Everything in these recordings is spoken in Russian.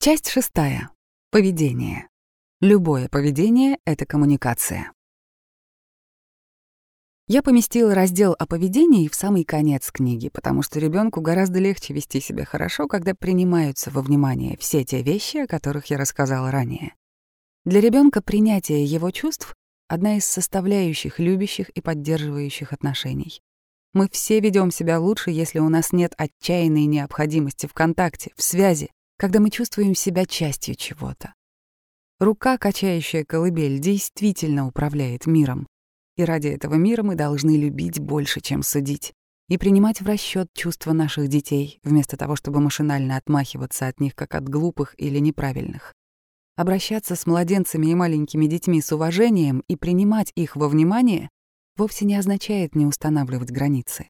Часть шестая. Поведение. Любое поведение — это коммуникация. Я поместила раздел о поведении в самый конец книги, потому что ребенку гораздо легче вести себя хорошо, когда принимаются во внимание все те вещи, о которых я рассказала ранее. Для ребенка принятие его чувств — одна из составляющих любящих и поддерживающих отношений. Мы все ведем себя лучше, если у нас нет отчаянной необходимости в контакте, в связи, когда мы чувствуем себя частью чего-то. Рука, качающая колыбель, действительно управляет миром. И ради этого мира мы должны любить больше, чем судить, и принимать в расчет чувства наших детей, вместо того, чтобы машинально отмахиваться от них, как от глупых или неправильных. Обращаться с младенцами и маленькими детьми с уважением и принимать их во внимание вовсе не означает не устанавливать границы.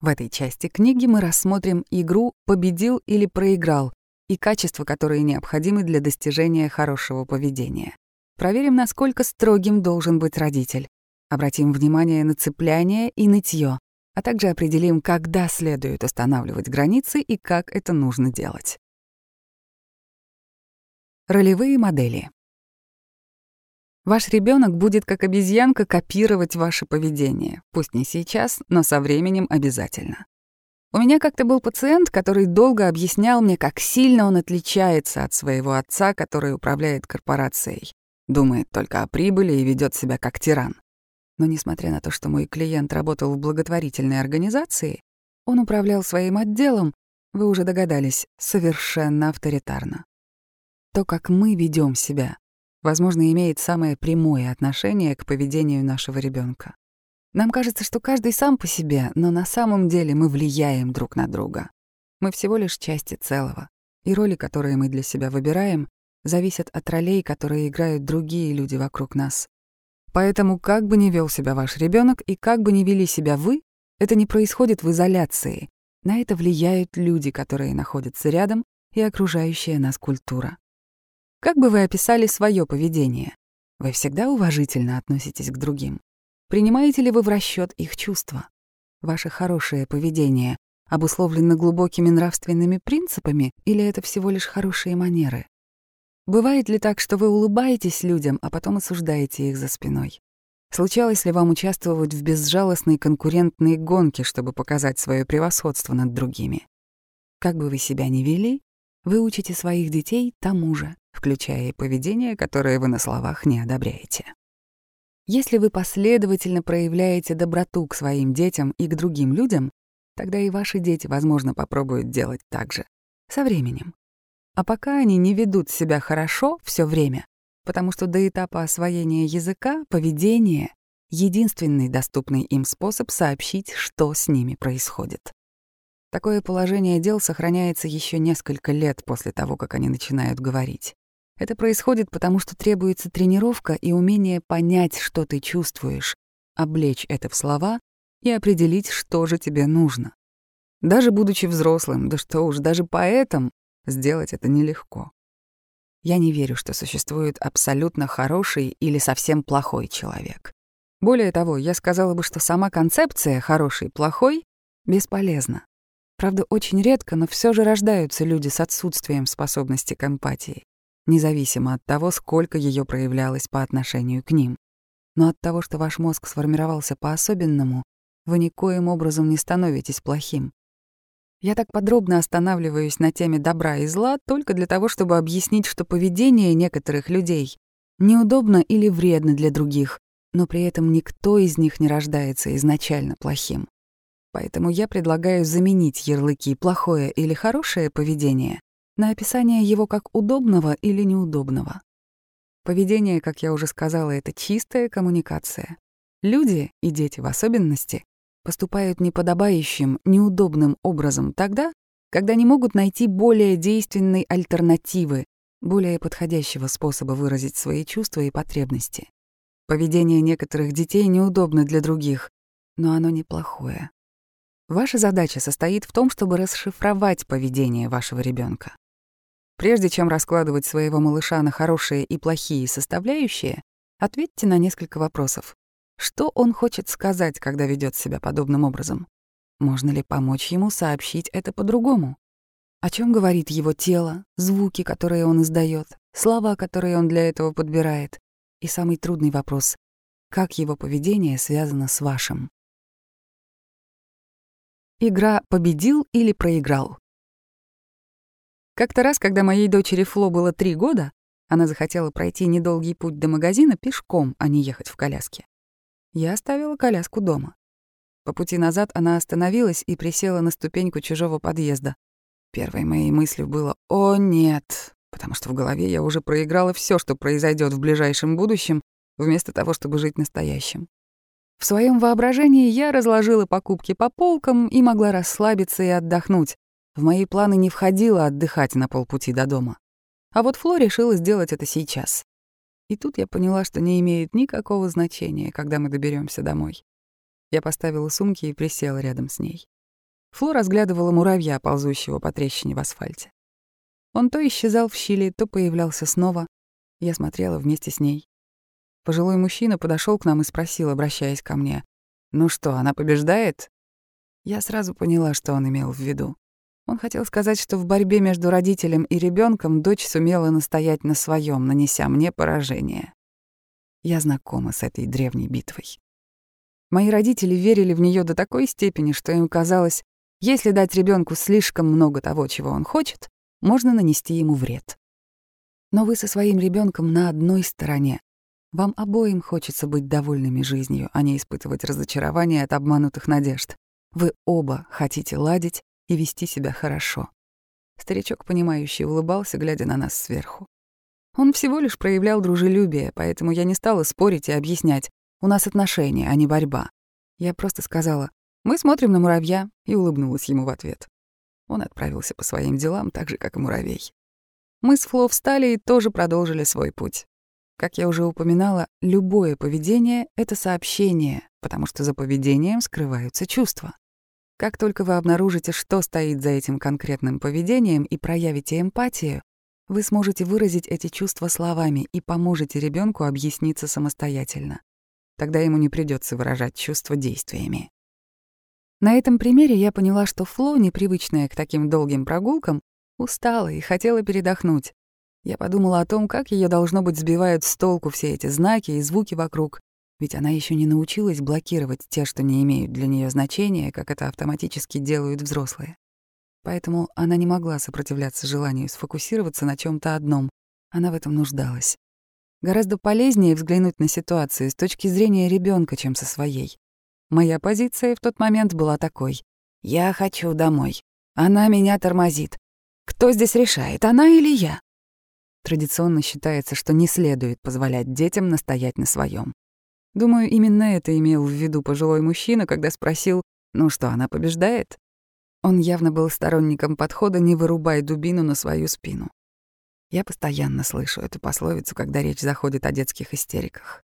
В этой части книги мы рассмотрим игру «победил или проиграл», и качества, которые необходимы для достижения хорошего поведения. Проверим, насколько строгим должен быть родитель. Обратим внимание на цепляние и нытье, а также определим, когда следует устанавливать границы и как это нужно делать. Ролевые модели. Ваш ребенок будет как обезьянка копировать ваше поведение, пусть не сейчас, но со временем обязательно. У меня как-то был пациент, который долго объяснял мне, как сильно он отличается от своего отца, который управляет корпорацией. Думает только о прибыли и ведет себя как тиран. Но несмотря на то, что мой клиент работал в благотворительной организации, он управлял своим отделом, вы уже догадались, совершенно авторитарно. То, как мы ведем себя, возможно, имеет самое прямое отношение к поведению нашего ребенка. Нам кажется, что каждый сам по себе, но на самом деле мы влияем друг на друга. Мы всего лишь части целого, и роли, которые мы для себя выбираем, зависят от ролей, которые играют другие люди вокруг нас. Поэтому как бы ни вел себя ваш ребенок и как бы ни вели себя вы, это не происходит в изоляции. На это влияют люди, которые находятся рядом, и окружающая нас культура. Как бы вы описали свое поведение? Вы всегда уважительно относитесь к другим? Принимаете ли вы в расчет их чувства? Ваше хорошее поведение обусловлено глубокими нравственными принципами или это всего лишь хорошие манеры? Бывает ли так, что вы улыбаетесь людям, а потом осуждаете их за спиной? Случалось ли вам участвовать в безжалостной конкурентной гонке, чтобы показать свое превосходство над другими? Как бы вы себя ни вели, вы учите своих детей тому же, включая и поведение, которое вы на словах не одобряете. Если вы последовательно проявляете доброту к своим детям и к другим людям, тогда и ваши дети, возможно, попробуют делать так же. Со временем. А пока они не ведут себя хорошо все время, потому что до этапа освоения языка поведение — единственный доступный им способ сообщить, что с ними происходит. Такое положение дел сохраняется еще несколько лет после того, как они начинают говорить. Это происходит потому, что требуется тренировка и умение понять, что ты чувствуешь, облечь это в слова и определить, что же тебе нужно. Даже будучи взрослым, да что уж, даже поэтом сделать это нелегко. Я не верю, что существует абсолютно хороший или совсем плохой человек. Более того, я сказала бы, что сама концепция «хороший-плохой» бесполезна. Правда, очень редко, но все же рождаются люди с отсутствием способности к эмпатии независимо от того, сколько ее проявлялось по отношению к ним. Но от того, что ваш мозг сформировался по-особенному, вы никоим образом не становитесь плохим. Я так подробно останавливаюсь на теме добра и зла только для того, чтобы объяснить, что поведение некоторых людей неудобно или вредно для других, но при этом никто из них не рождается изначально плохим. Поэтому я предлагаю заменить ярлыки «плохое» или «хорошее поведение» на описание его как удобного или неудобного. Поведение, как я уже сказала, это чистая коммуникация. Люди, и дети в особенности, поступают неподобающим, неудобным образом тогда, когда не могут найти более действенной альтернативы, более подходящего способа выразить свои чувства и потребности. Поведение некоторых детей неудобно для других, но оно неплохое. Ваша задача состоит в том, чтобы расшифровать поведение вашего ребенка. Прежде чем раскладывать своего малыша на хорошие и плохие составляющие, ответьте на несколько вопросов. Что он хочет сказать, когда ведет себя подобным образом? Можно ли помочь ему сообщить это по-другому? О чем говорит его тело, звуки, которые он издает, слова, которые он для этого подбирает. И самый трудный вопрос — как его поведение связано с вашим? Игра «Победил или проиграл?» Как-то раз, когда моей дочери Фло было три года, она захотела пройти недолгий путь до магазина пешком, а не ехать в коляске. Я оставила коляску дома. По пути назад она остановилась и присела на ступеньку чужого подъезда. Первой моей мыслью было «О, нет!», потому что в голове я уже проиграла все, что произойдет в ближайшем будущем, вместо того, чтобы жить настоящим. В своем воображении я разложила покупки по полкам и могла расслабиться и отдохнуть. В мои планы не входило отдыхать на полпути до дома. А вот Фло решила сделать это сейчас. И тут я поняла, что не имеет никакого значения, когда мы доберемся домой. Я поставила сумки и присела рядом с ней. Фло разглядывала муравья, ползущего по трещине в асфальте. Он то исчезал в щели, то появлялся снова. Я смотрела вместе с ней. Пожилой мужчина подошел к нам и спросил, обращаясь ко мне, «Ну что, она побеждает?» Я сразу поняла, что он имел в виду. Он хотел сказать, что в борьбе между родителем и ребенком дочь сумела настоять на своем, нанеся мне поражение. Я знакома с этой древней битвой. Мои родители верили в нее до такой степени, что им казалось, если дать ребенку слишком много того, чего он хочет, можно нанести ему вред. Но вы со своим ребенком на одной стороне. Вам обоим хочется быть довольными жизнью, а не испытывать разочарование от обманутых надежд. Вы оба хотите ладить и вести себя хорошо. Старичок, понимающий, улыбался, глядя на нас сверху. Он всего лишь проявлял дружелюбие, поэтому я не стала спорить и объяснять. У нас отношения, а не борьба. Я просто сказала, мы смотрим на муравья, и улыбнулась ему в ответ. Он отправился по своим делам, так же, как и муравей. Мы с Фло встали и тоже продолжили свой путь. Как я уже упоминала, любое поведение — это сообщение, потому что за поведением скрываются чувства. Как только вы обнаружите, что стоит за этим конкретным поведением и проявите эмпатию, вы сможете выразить эти чувства словами и поможете ребенку объясниться самостоятельно. Тогда ему не придется выражать чувства действиями. На этом примере я поняла, что Фло, непривычная к таким долгим прогулкам, устала и хотела передохнуть. Я подумала о том, как ее должно быть сбивают с толку все эти знаки и звуки вокруг, ведь она еще не научилась блокировать те, что не имеют для нее значения, как это автоматически делают взрослые. Поэтому она не могла сопротивляться желанию сфокусироваться на чем то одном. Она в этом нуждалась. Гораздо полезнее взглянуть на ситуацию с точки зрения ребенка, чем со своей. Моя позиция в тот момент была такой. «Я хочу домой. Она меня тормозит. Кто здесь решает, она или я?» Традиционно считается, что не следует позволять детям настоять на своем. Думаю, именно это имел в виду пожилой мужчина, когда спросил, ну что, она побеждает? Он явно был сторонником подхода «не вырубай дубину на свою спину». Я постоянно слышу эту пословицу, когда речь заходит о детских истериках.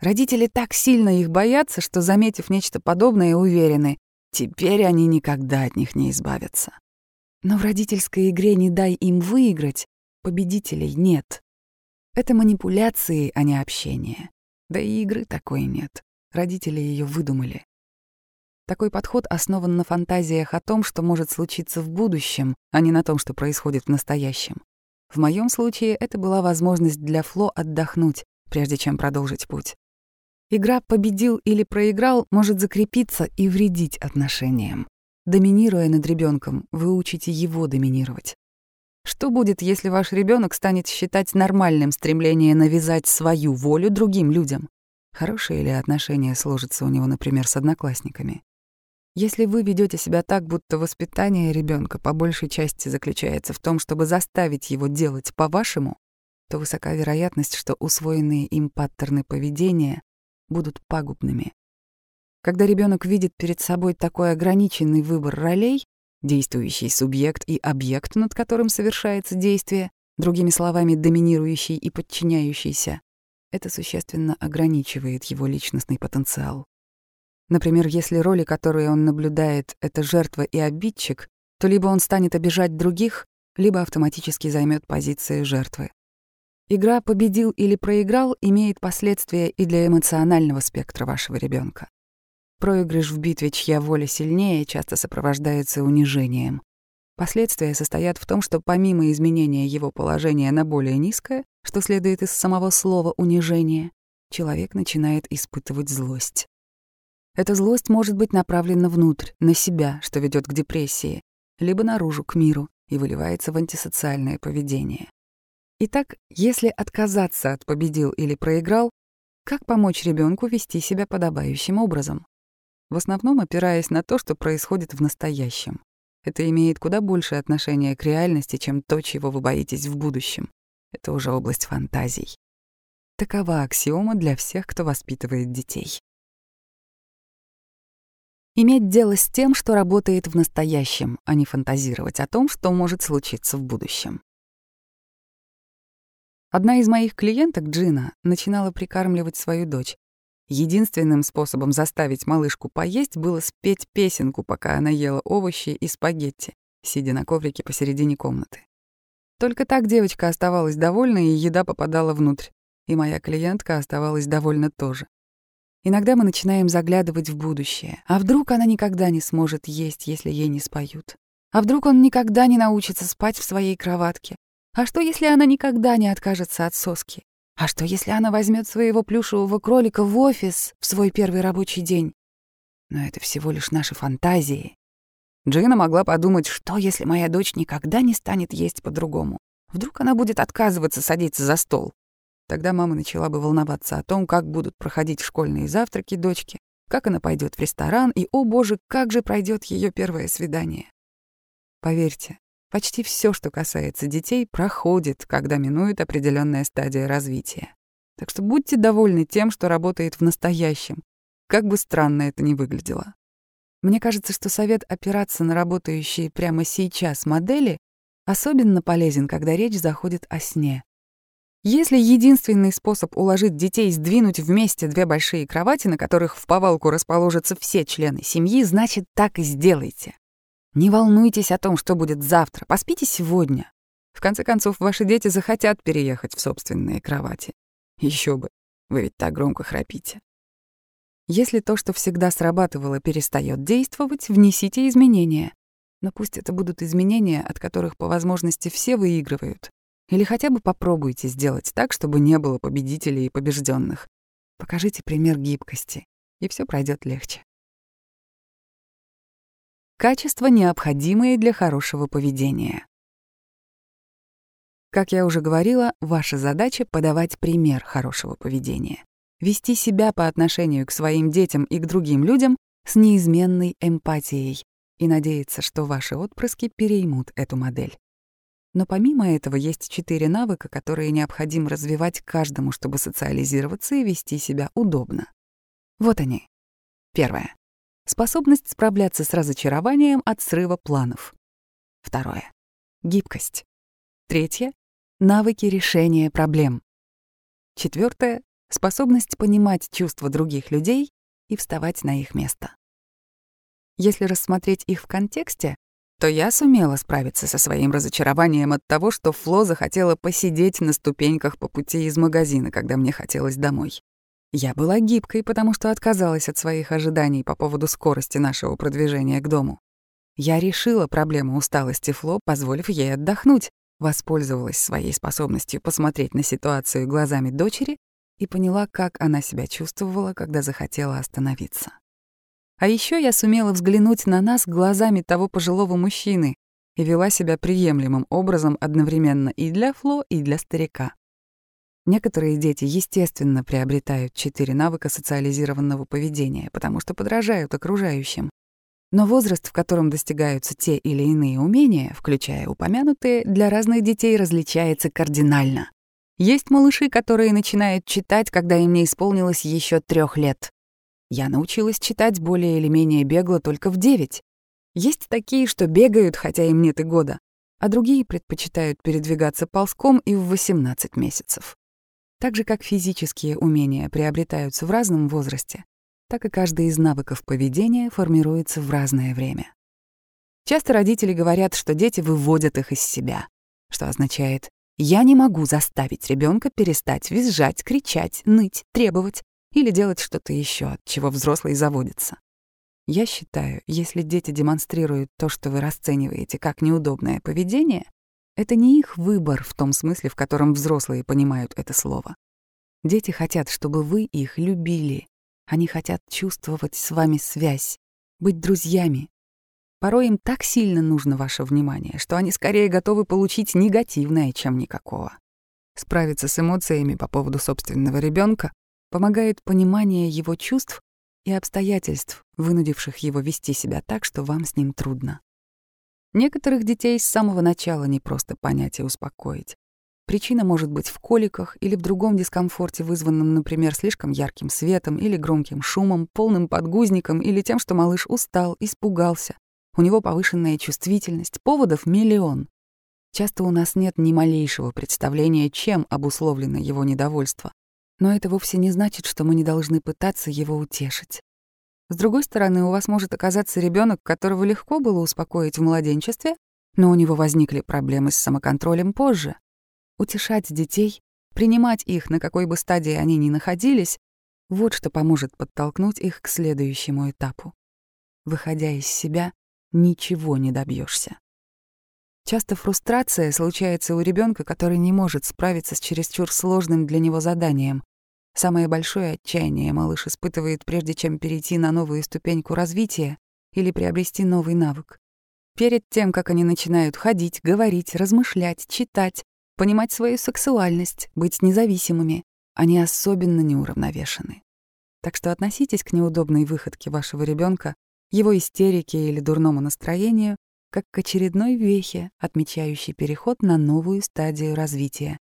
Родители так сильно их боятся, что, заметив нечто подобное, уверены, теперь они никогда от них не избавятся. Но в родительской игре «не дай им выиграть» победителей нет. Это манипуляции, а не общение. Да и игры такой нет. Родители ее выдумали. Такой подход основан на фантазиях о том, что может случиться в будущем, а не на том, что происходит в настоящем. В моем случае это была возможность для Фло отдохнуть, прежде чем продолжить путь. Игра «победил» или «проиграл» может закрепиться и вредить отношениям. Доминируя над ребенком, вы учите его доминировать. Что будет, если ваш ребенок станет считать нормальным стремление навязать свою волю другим людям? Хорошие ли отношения сложатся у него, например, с одноклассниками? Если вы ведете себя так, будто воспитание ребенка по большей части заключается в том, чтобы заставить его делать по-вашему, то высока вероятность, что усвоенные им паттерны поведения будут пагубными. Когда ребенок видит перед собой такой ограниченный выбор ролей, действующий субъект и объект, над которым совершается действие, другими словами, доминирующий и подчиняющийся, это существенно ограничивает его личностный потенциал. Например, если роли, которые он наблюдает, это жертва и обидчик, то либо он станет обижать других, либо автоматически займет позиции жертвы. Игра «победил» или «проиграл» имеет последствия и для эмоционального спектра вашего ребенка. Проигрыш в битве «чья воля сильнее» часто сопровождается унижением. Последствия состоят в том, что помимо изменения его положения на более низкое, что следует из самого слова «унижение», человек начинает испытывать злость. Эта злость может быть направлена внутрь, на себя, что ведет к депрессии, либо наружу, к миру, и выливается в антисоциальное поведение. Итак, если отказаться от победил или проиграл, как помочь ребенку вести себя подобающим образом? В основном опираясь на то, что происходит в настоящем. Это имеет куда большее отношение к реальности, чем то, чего вы боитесь в будущем. Это уже область фантазий. Такова аксиома для всех, кто воспитывает детей. Иметь дело с тем, что работает в настоящем, а не фантазировать о том, что может случиться в будущем. Одна из моих клиенток, Джина, начинала прикармливать свою дочь. Единственным способом заставить малышку поесть было спеть песенку, пока она ела овощи и спагетти, сидя на коврике посередине комнаты. Только так девочка оставалась довольна, и еда попадала внутрь. И моя клиентка оставалась довольна тоже. Иногда мы начинаем заглядывать в будущее. А вдруг она никогда не сможет есть, если ей не споют? А вдруг он никогда не научится спать в своей кроватке? А что, если она никогда не откажется от соски? А что, если она возьмет своего плюшевого кролика в офис в свой первый рабочий день? Но это всего лишь наши фантазии. Джина могла подумать, что если моя дочь никогда не станет есть по-другому? Вдруг она будет отказываться садиться за стол? Тогда мама начала бы волноваться о том, как будут проходить школьные завтраки дочки, как она пойдет в ресторан и, о боже, как же пройдет ее первое свидание. Поверьте, Почти все, что касается детей, проходит, когда минует определенная стадия развития. Так что будьте довольны тем, что работает в настоящем, как бы странно это ни выглядело. Мне кажется, что совет опираться на работающие прямо сейчас модели особенно полезен, когда речь заходит о сне. Если единственный способ уложить детей сдвинуть вместе две большие кровати, на которых в повалку расположатся все члены семьи, значит, так и сделайте. Не волнуйтесь о том, что будет завтра, поспите сегодня. В конце концов, ваши дети захотят переехать в собственные кровати. Еще бы, вы ведь так громко храпите. Если то, что всегда срабатывало, перестает действовать, внесите изменения. Но пусть это будут изменения, от которых по возможности все выигрывают. Или хотя бы попробуйте сделать так, чтобы не было победителей и побежденных. Покажите пример гибкости, и все пройдет легче. Качества, необходимые для хорошего поведения. Как я уже говорила, ваша задача — подавать пример хорошего поведения. Вести себя по отношению к своим детям и к другим людям с неизменной эмпатией и надеяться, что ваши отпрыски переймут эту модель. Но помимо этого есть четыре навыка, которые необходимо развивать каждому, чтобы социализироваться и вести себя удобно. Вот они. Первое. Способность справляться с разочарованием от срыва планов. Второе. Гибкость. Третье. Навыки решения проблем. Четвертое. Способность понимать чувства других людей и вставать на их место. Если рассмотреть их в контексте, то я сумела справиться со своим разочарованием от того, что Фло захотела посидеть на ступеньках по пути из магазина, когда мне хотелось домой. Я была гибкой, потому что отказалась от своих ожиданий по поводу скорости нашего продвижения к дому. Я решила проблему усталости Фло, позволив ей отдохнуть, воспользовалась своей способностью посмотреть на ситуацию глазами дочери и поняла, как она себя чувствовала, когда захотела остановиться. А еще я сумела взглянуть на нас глазами того пожилого мужчины и вела себя приемлемым образом одновременно и для Фло, и для старика. Некоторые дети, естественно, приобретают четыре навыка социализированного поведения, потому что подражают окружающим. Но возраст, в котором достигаются те или иные умения, включая упомянутые, для разных детей различается кардинально. Есть малыши, которые начинают читать, когда им не исполнилось еще трех лет. Я научилась читать более или менее бегло только в девять. Есть такие, что бегают, хотя им нет и года, а другие предпочитают передвигаться ползком и в 18 месяцев. Так же, как физические умения приобретаются в разном возрасте, так и каждый из навыков поведения формируется в разное время. Часто родители говорят, что дети выводят их из себя, что означает «я не могу заставить ребенка перестать визжать, кричать, ныть, требовать или делать что-то еще, от чего взрослый заводится». Я считаю, если дети демонстрируют то, что вы расцениваете как неудобное поведение, это не их выбор в том смысле, в котором взрослые понимают это слово. Дети хотят, чтобы вы их любили. Они хотят чувствовать с вами связь, быть друзьями. Порой им так сильно нужно ваше внимание, что они скорее готовы получить негативное, чем никакого. Справиться с эмоциями по поводу собственного ребенка помогает понимание его чувств и обстоятельств, вынудивших его вести себя так, что вам с ним трудно. Некоторых детей с самого начала не просто понять и успокоить. Причина может быть в коликах или в другом дискомфорте, вызванном, например, слишком ярким светом или громким шумом, полным подгузником или тем, что малыш устал, испугался. У него повышенная чувствительность, поводов миллион. Часто у нас нет ни малейшего представления, чем обусловлено его недовольство. Но это вовсе не значит, что мы не должны пытаться его утешить. С другой стороны, у вас может оказаться ребенок, которого легко было успокоить в младенчестве, но у него возникли проблемы с самоконтролем позже. Утешать детей, принимать их, на какой бы стадии они ни находились, вот что поможет подтолкнуть их к следующему этапу. Выходя из себя, ничего не добьешься. Часто фрустрация случается у ребенка, который не может справиться с чересчур сложным для него заданием. Самое большое отчаяние малыш испытывает, прежде чем перейти на новую ступеньку развития или приобрести новый навык. Перед тем, как они начинают ходить, говорить, размышлять, читать, понимать свою сексуальность, быть независимыми, они особенно неуравновешены. Так что относитесь к неудобной выходке вашего ребенка, его истерике или дурному настроению как к очередной вехе, отмечающей переход на новую стадию развития,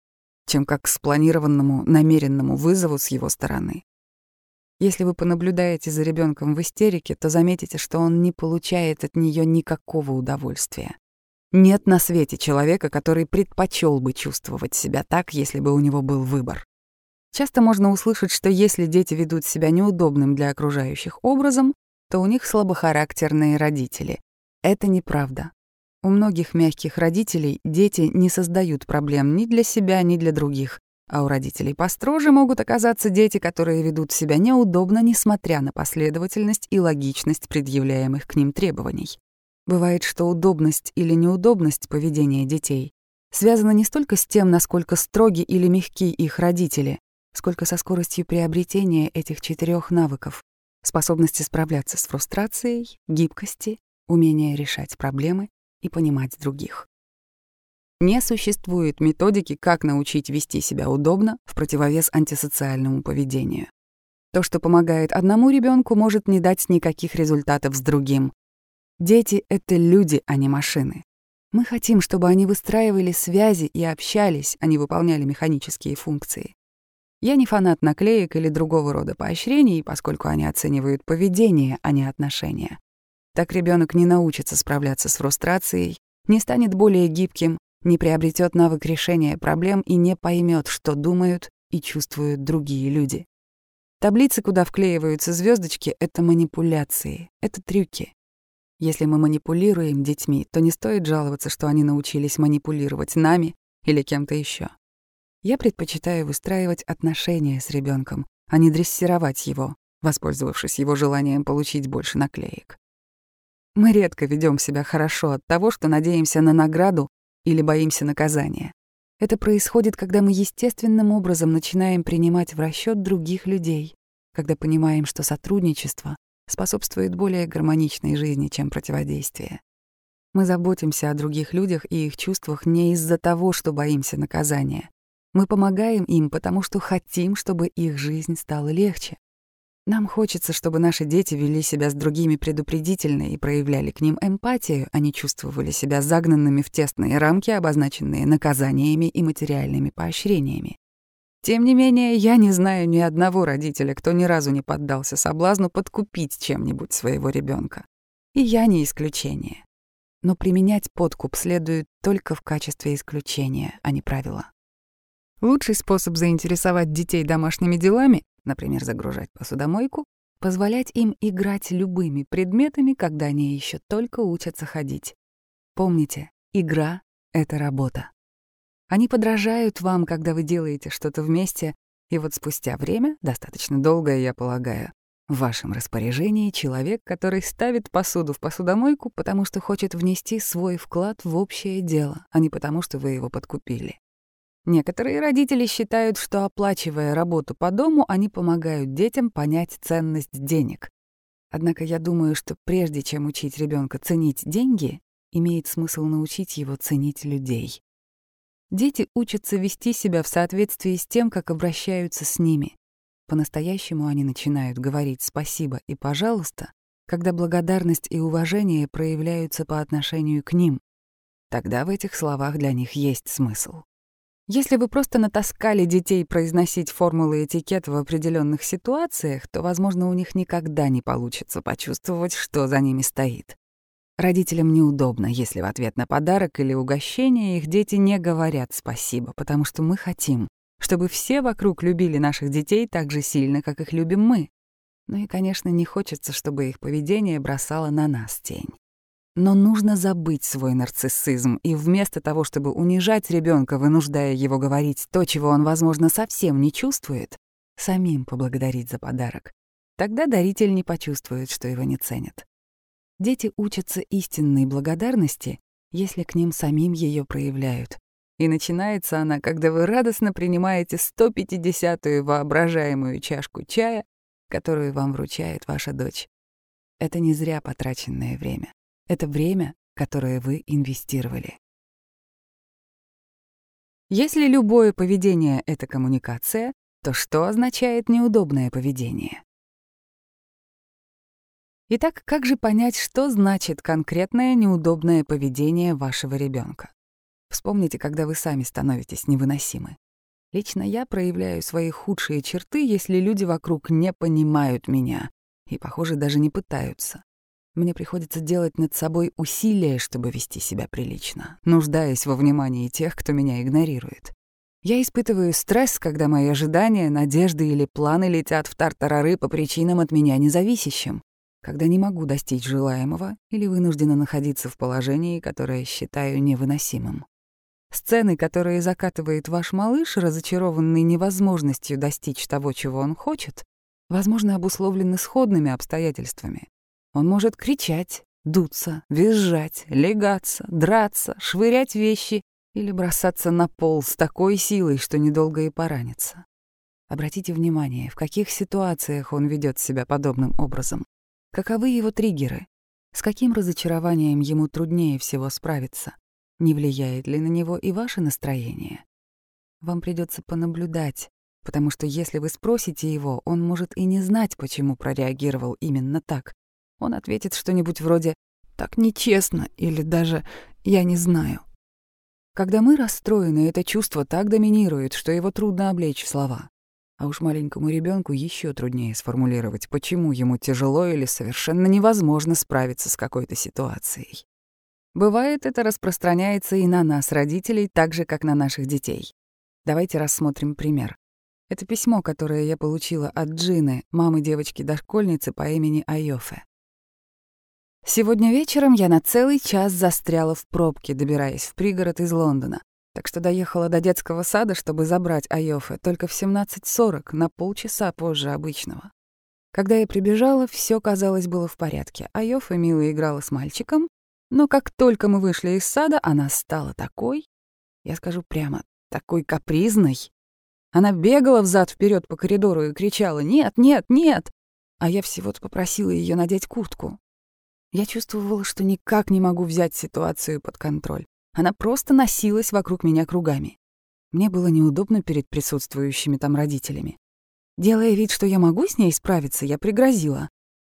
чем как к спланированному, намеренному вызову с его стороны. Если вы понаблюдаете за ребенком в истерике, то заметите, что он не получает от нее никакого удовольствия. Нет на свете человека, который предпочел бы чувствовать себя так, если бы у него был выбор. Часто можно услышать, что если дети ведут себя неудобным для окружающих образом, то у них слабохарактерные родители, это неправда. У многих мягких родителей дети не создают проблем ни для себя, ни для других, а у родителей построже могут оказаться дети, которые ведут себя неудобно, несмотря на последовательность и логичность предъявляемых к ним требований. Бывает, что удобность или неудобность поведения детей связана не столько с тем, насколько строги или мягки их родители, сколько со скоростью приобретения этих четырех навыков — способности справляться с фрустрацией, гибкости, умение решать проблемы и понимать других. Не существует методики, как научить вести себя удобно в противовес антисоциальному поведению. То, что помогает одному ребенку, может не дать никаких результатов с другим. Дети — это люди, а не машины. Мы хотим, чтобы они выстраивали связи и общались, а не выполняли механические функции. Я не фанат наклеек или другого рода поощрений, поскольку они оценивают поведение, а не отношения. Так ребенок не научится справляться с фрустрацией, не станет более гибким, не приобретет навык решения проблем и не поймет, что думают и чувствуют другие люди. Таблицы, куда вклеиваются звездочки, это манипуляции, это трюки. Если мы манипулируем детьми, то не стоит жаловаться, что они научились манипулировать нами или кем-то еще. Я предпочитаю выстраивать отношения с ребенком, а не дрессировать его, воспользовавшись его желанием получить больше наклеек. Мы редко ведем себя хорошо от того, что надеемся на награду или боимся наказания. Это происходит, когда мы естественным образом начинаем принимать в расчет других людей, когда понимаем, что сотрудничество способствует более гармоничной жизни, чем противодействие. Мы заботимся о других людях и их чувствах не из-за того, что боимся наказания. Мы помогаем им, потому что хотим, чтобы их жизнь стала легче. Нам хочется, чтобы наши дети вели себя с другими предупредительно и проявляли к ним эмпатию, а не чувствовали себя загнанными в тесные рамки, обозначенные наказаниями и материальными поощрениями. Тем не менее, я не знаю ни одного родителя, кто ни разу не поддался соблазну подкупить чем-нибудь своего ребенка. И я не исключение. Но применять подкуп следует только в качестве исключения, а не правила. Лучший способ заинтересовать детей домашними делами например, загружать посудомойку, позволять им играть любыми предметами, когда они еще только учатся ходить. Помните, игра — это работа. Они подражают вам, когда вы делаете что-то вместе, и вот спустя время, достаточно долгое, я полагаю, В вашем распоряжении человек, который ставит посуду в посудомойку, потому что хочет внести свой вклад в общее дело, а не потому, что вы его подкупили. Некоторые родители считают, что оплачивая работу по дому, они помогают детям понять ценность денег. Однако я думаю, что прежде чем учить ребенка ценить деньги, имеет смысл научить его ценить людей. Дети учатся вести себя в соответствии с тем, как обращаются с ними. По-настоящему они начинают говорить «спасибо» и «пожалуйста», когда благодарность и уважение проявляются по отношению к ним. Тогда в этих словах для них есть смысл. Если вы просто натаскали детей произносить формулы этикета в определенных ситуациях, то, возможно, у них никогда не получится почувствовать, что за ними стоит. Родителям неудобно, если в ответ на подарок или угощение их дети не говорят спасибо, потому что мы хотим, чтобы все вокруг любили наших детей так же сильно, как их любим мы. Ну и, конечно, не хочется, чтобы их поведение бросало на нас тень. Но нужно забыть свой нарциссизм и вместо того, чтобы унижать ребенка, вынуждая его говорить то, чего он, возможно, совсем не чувствует, самим поблагодарить за подарок. Тогда даритель не почувствует, что его не ценят. Дети учатся истинной благодарности, если к ним самим ее проявляют. И начинается она, когда вы радостно принимаете 150-ю воображаемую чашку чая, которую вам вручает ваша дочь. Это не зря потраченное время. Это время, которое вы инвестировали. Если любое поведение — это коммуникация, то что означает неудобное поведение? Итак, как же понять, что значит конкретное неудобное поведение вашего ребенка? Вспомните, когда вы сами становитесь невыносимы. Лично я проявляю свои худшие черты, если люди вокруг не понимают меня и, похоже, даже не пытаются. Мне приходится делать над собой усилия, чтобы вести себя прилично, нуждаясь во внимании тех, кто меня игнорирует. Я испытываю стресс, когда мои ожидания, надежды или планы летят в тартарары по причинам от меня независящим, когда не могу достичь желаемого или вынуждена находиться в положении, которое считаю невыносимым. Сцены, которые закатывает ваш малыш, разочарованный невозможностью достичь того, чего он хочет, возможно, обусловлены сходными обстоятельствами. Он может кричать, дуться, визжать, легаться, драться, швырять вещи или бросаться на пол с такой силой, что недолго и поранится. Обратите внимание, в каких ситуациях он ведет себя подобным образом. Каковы его триггеры? С каким разочарованием ему труднее всего справиться? Не влияет ли на него и ваше настроение? Вам придется понаблюдать, потому что если вы спросите его, он может и не знать, почему прореагировал именно так. Он ответит что-нибудь вроде «так нечестно» или даже «я не знаю». Когда мы расстроены, это чувство так доминирует, что его трудно облечь в слова. А уж маленькому ребенку еще труднее сформулировать, почему ему тяжело или совершенно невозможно справиться с какой-то ситуацией. Бывает, это распространяется и на нас, родителей, так же, как на наших детей. Давайте рассмотрим пример. Это письмо, которое я получила от Джины, мамы девочки-дошкольницы по имени Айофе. Сегодня вечером я на целый час застряла в пробке, добираясь в пригород из Лондона. Так что доехала до детского сада, чтобы забрать Айофе, только в 17.40, на полчаса позже обычного. Когда я прибежала, все казалось было в порядке. Айофе мило играла с мальчиком, но как только мы вышли из сада, она стала такой, я скажу прямо, такой капризной. Она бегала взад вперед по коридору и кричала «Нет, нет, нет!» А я всего-то попросила ее надеть куртку. Я чувствовала, что никак не могу взять ситуацию под контроль. Она просто носилась вокруг меня кругами. Мне было неудобно перед присутствующими там родителями. Делая вид, что я могу с ней справиться, я пригрозила.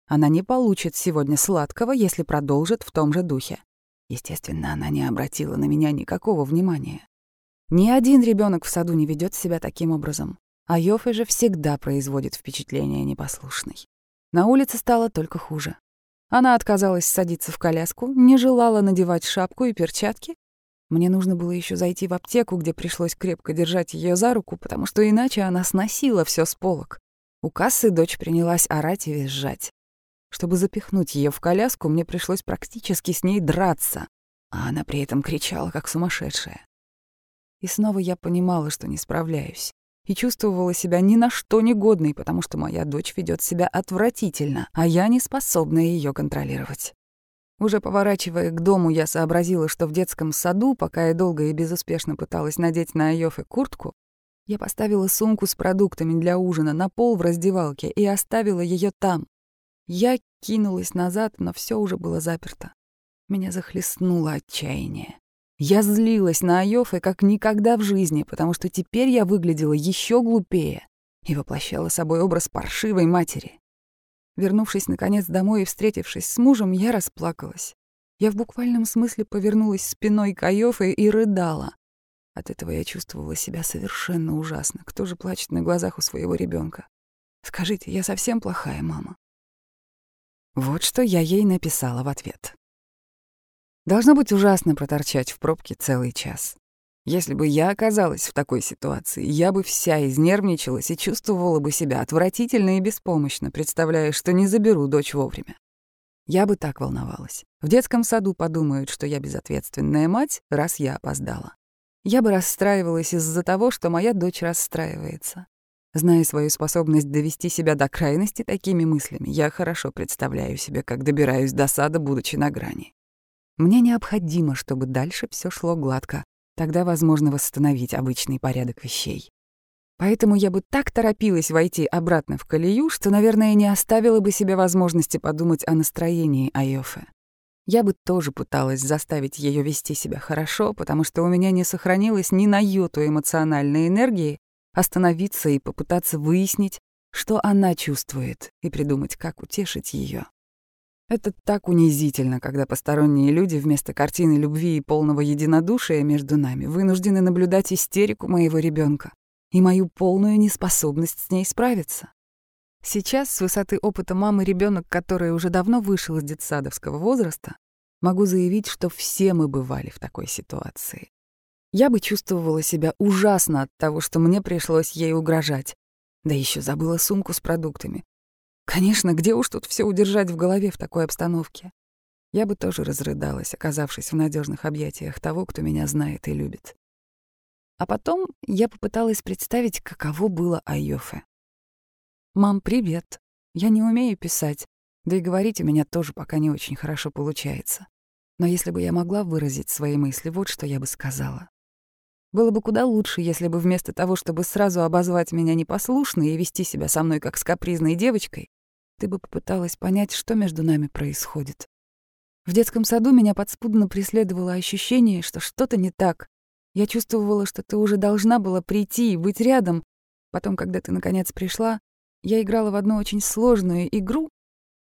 Она не получит сегодня сладкого, если продолжит в том же духе. Естественно, она не обратила на меня никакого внимания. Ни один ребенок в саду не ведет себя таким образом. А Йофе же всегда производит впечатление непослушной. На улице стало только хуже. Она отказалась садиться в коляску, не желала надевать шапку и перчатки. Мне нужно было еще зайти в аптеку, где пришлось крепко держать ее за руку, потому что иначе она сносила все с полок. У кассы дочь принялась орать и визжать. Чтобы запихнуть ее в коляску, мне пришлось практически с ней драться, а она при этом кричала, как сумасшедшая. И снова я понимала, что не справляюсь. И чувствовала себя ни на что негодной, потому что моя дочь ведет себя отвратительно, а я не способна ее контролировать. Уже поворачивая к дому, я сообразила, что в детском саду, пока я долго и безуспешно пыталась надеть на Айофе куртку, я поставила сумку с продуктами для ужина на пол в раздевалке и оставила ее там. Я кинулась назад, но все уже было заперто. Меня захлестнуло отчаяние. Я злилась на Айофе как никогда в жизни, потому что теперь я выглядела еще глупее и воплощала собой образ паршивой матери. Вернувшись, наконец, домой и встретившись с мужем, я расплакалась. Я в буквальном смысле повернулась спиной к Айофе и рыдала. От этого я чувствовала себя совершенно ужасно. Кто же плачет на глазах у своего ребенка? Скажите, я совсем плохая мама? Вот что я ей написала в ответ. Должно быть ужасно проторчать в пробке целый час. Если бы я оказалась в такой ситуации, я бы вся изнервничалась и чувствовала бы себя отвратительно и беспомощно, представляя, что не заберу дочь вовремя. Я бы так волновалась. В детском саду подумают, что я безответственная мать, раз я опоздала. Я бы расстраивалась из-за того, что моя дочь расстраивается. Зная свою способность довести себя до крайности такими мыслями, я хорошо представляю себе, как добираюсь до сада, будучи на грани. Мне необходимо, чтобы дальше все шло гладко, Тогда возможно восстановить обычный порядок вещей. Поэтому я бы так торопилась войти обратно в колею, что, наверное, не оставила бы себе возможности подумать о настроении Айофе. Я бы тоже пыталась заставить ее вести себя хорошо, потому что у меня не сохранилось ни на йоту эмоциональной энергии остановиться и попытаться выяснить, что она чувствует, и придумать, как утешить ее. Это так унизительно, когда посторонние люди вместо картины любви и полного единодушия между нами вынуждены наблюдать истерику моего ребенка и мою полную неспособность с ней справиться. Сейчас, с высоты опыта мамы ребенок, который уже давно вышел из детсадовского возраста, могу заявить, что все мы бывали в такой ситуации. Я бы чувствовала себя ужасно от того, что мне пришлось ей угрожать. Да еще забыла сумку с продуктами. Конечно, где уж тут все удержать в голове в такой обстановке? Я бы тоже разрыдалась, оказавшись в надежных объятиях того, кто меня знает и любит. А потом я попыталась представить, каково было Айофе. «Мам, привет. Я не умею писать, да и говорить у меня тоже пока не очень хорошо получается. Но если бы я могла выразить свои мысли, вот что я бы сказала. Было бы куда лучше, если бы вместо того, чтобы сразу обозвать меня непослушной и вести себя со мной как с капризной девочкой, ты бы попыталась понять, что между нами происходит. В детском саду меня подспудно преследовало ощущение, что что-то не так. Я чувствовала, что ты уже должна была прийти и быть рядом. Потом, когда ты наконец пришла, я играла в одну очень сложную игру.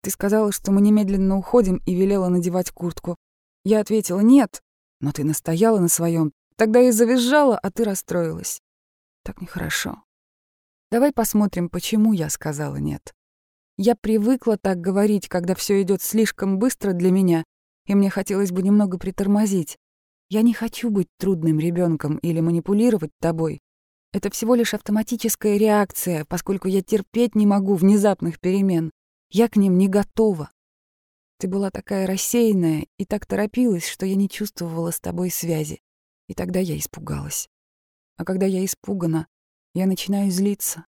Ты сказала, что мы немедленно уходим и велела надевать куртку. Я ответила «нет», но ты настояла на своем. Тогда я завизжала, а ты расстроилась. Так нехорошо. Давай посмотрим, почему я сказала «нет». Я привыкла так говорить, когда все идет слишком быстро для меня, и мне хотелось бы немного притормозить. Я не хочу быть трудным ребенком или манипулировать тобой. Это всего лишь автоматическая реакция, поскольку я терпеть не могу внезапных перемен. Я к ним не готова. Ты была такая рассеянная и так торопилась, что я не чувствовала с тобой связи. И тогда я испугалась. А когда я испугана, я начинаю злиться.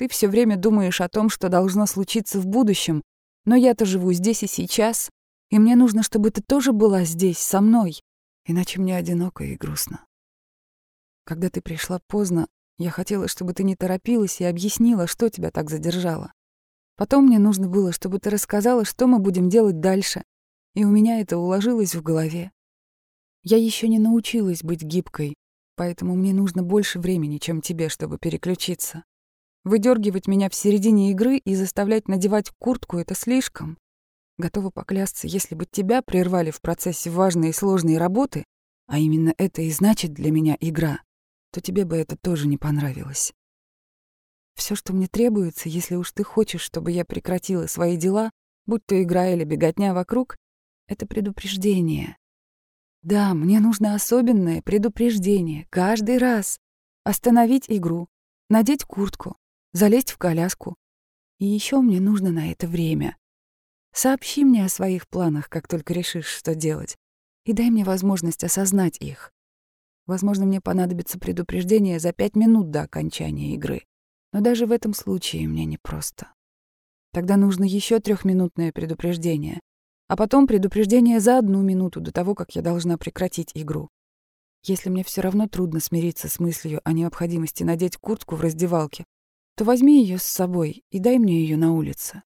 Ты все время думаешь о том, что должно случиться в будущем, но я-то живу здесь и сейчас, и мне нужно, чтобы ты тоже была здесь, со мной, иначе мне одиноко и грустно. Когда ты пришла поздно, я хотела, чтобы ты не торопилась и объяснила, что тебя так задержало. Потом мне нужно было, чтобы ты рассказала, что мы будем делать дальше, и у меня это уложилось в голове. Я еще не научилась быть гибкой, поэтому мне нужно больше времени, чем тебе, чтобы переключиться. Выдергивать меня в середине игры и заставлять надевать куртку — это слишком. Готова поклясться, если бы тебя прервали в процессе важной и сложной работы, а именно это и значит для меня игра, то тебе бы это тоже не понравилось. Все, что мне требуется, если уж ты хочешь, чтобы я прекратила свои дела, будь то игра или беготня вокруг, это предупреждение. Да, мне нужно особенное предупреждение каждый раз. Остановить игру, надеть куртку, залезть в коляску. И еще мне нужно на это время. Сообщи мне о своих планах, как только решишь, что делать, и дай мне возможность осознать их. Возможно, мне понадобится предупреждение за пять минут до окончания игры. Но даже в этом случае мне непросто. Тогда нужно еще трехминутное предупреждение, а потом предупреждение за одну минуту до того, как я должна прекратить игру. Если мне все равно трудно смириться с мыслью о необходимости надеть куртку в раздевалке, то возьми ее с собой и дай мне ее на улице.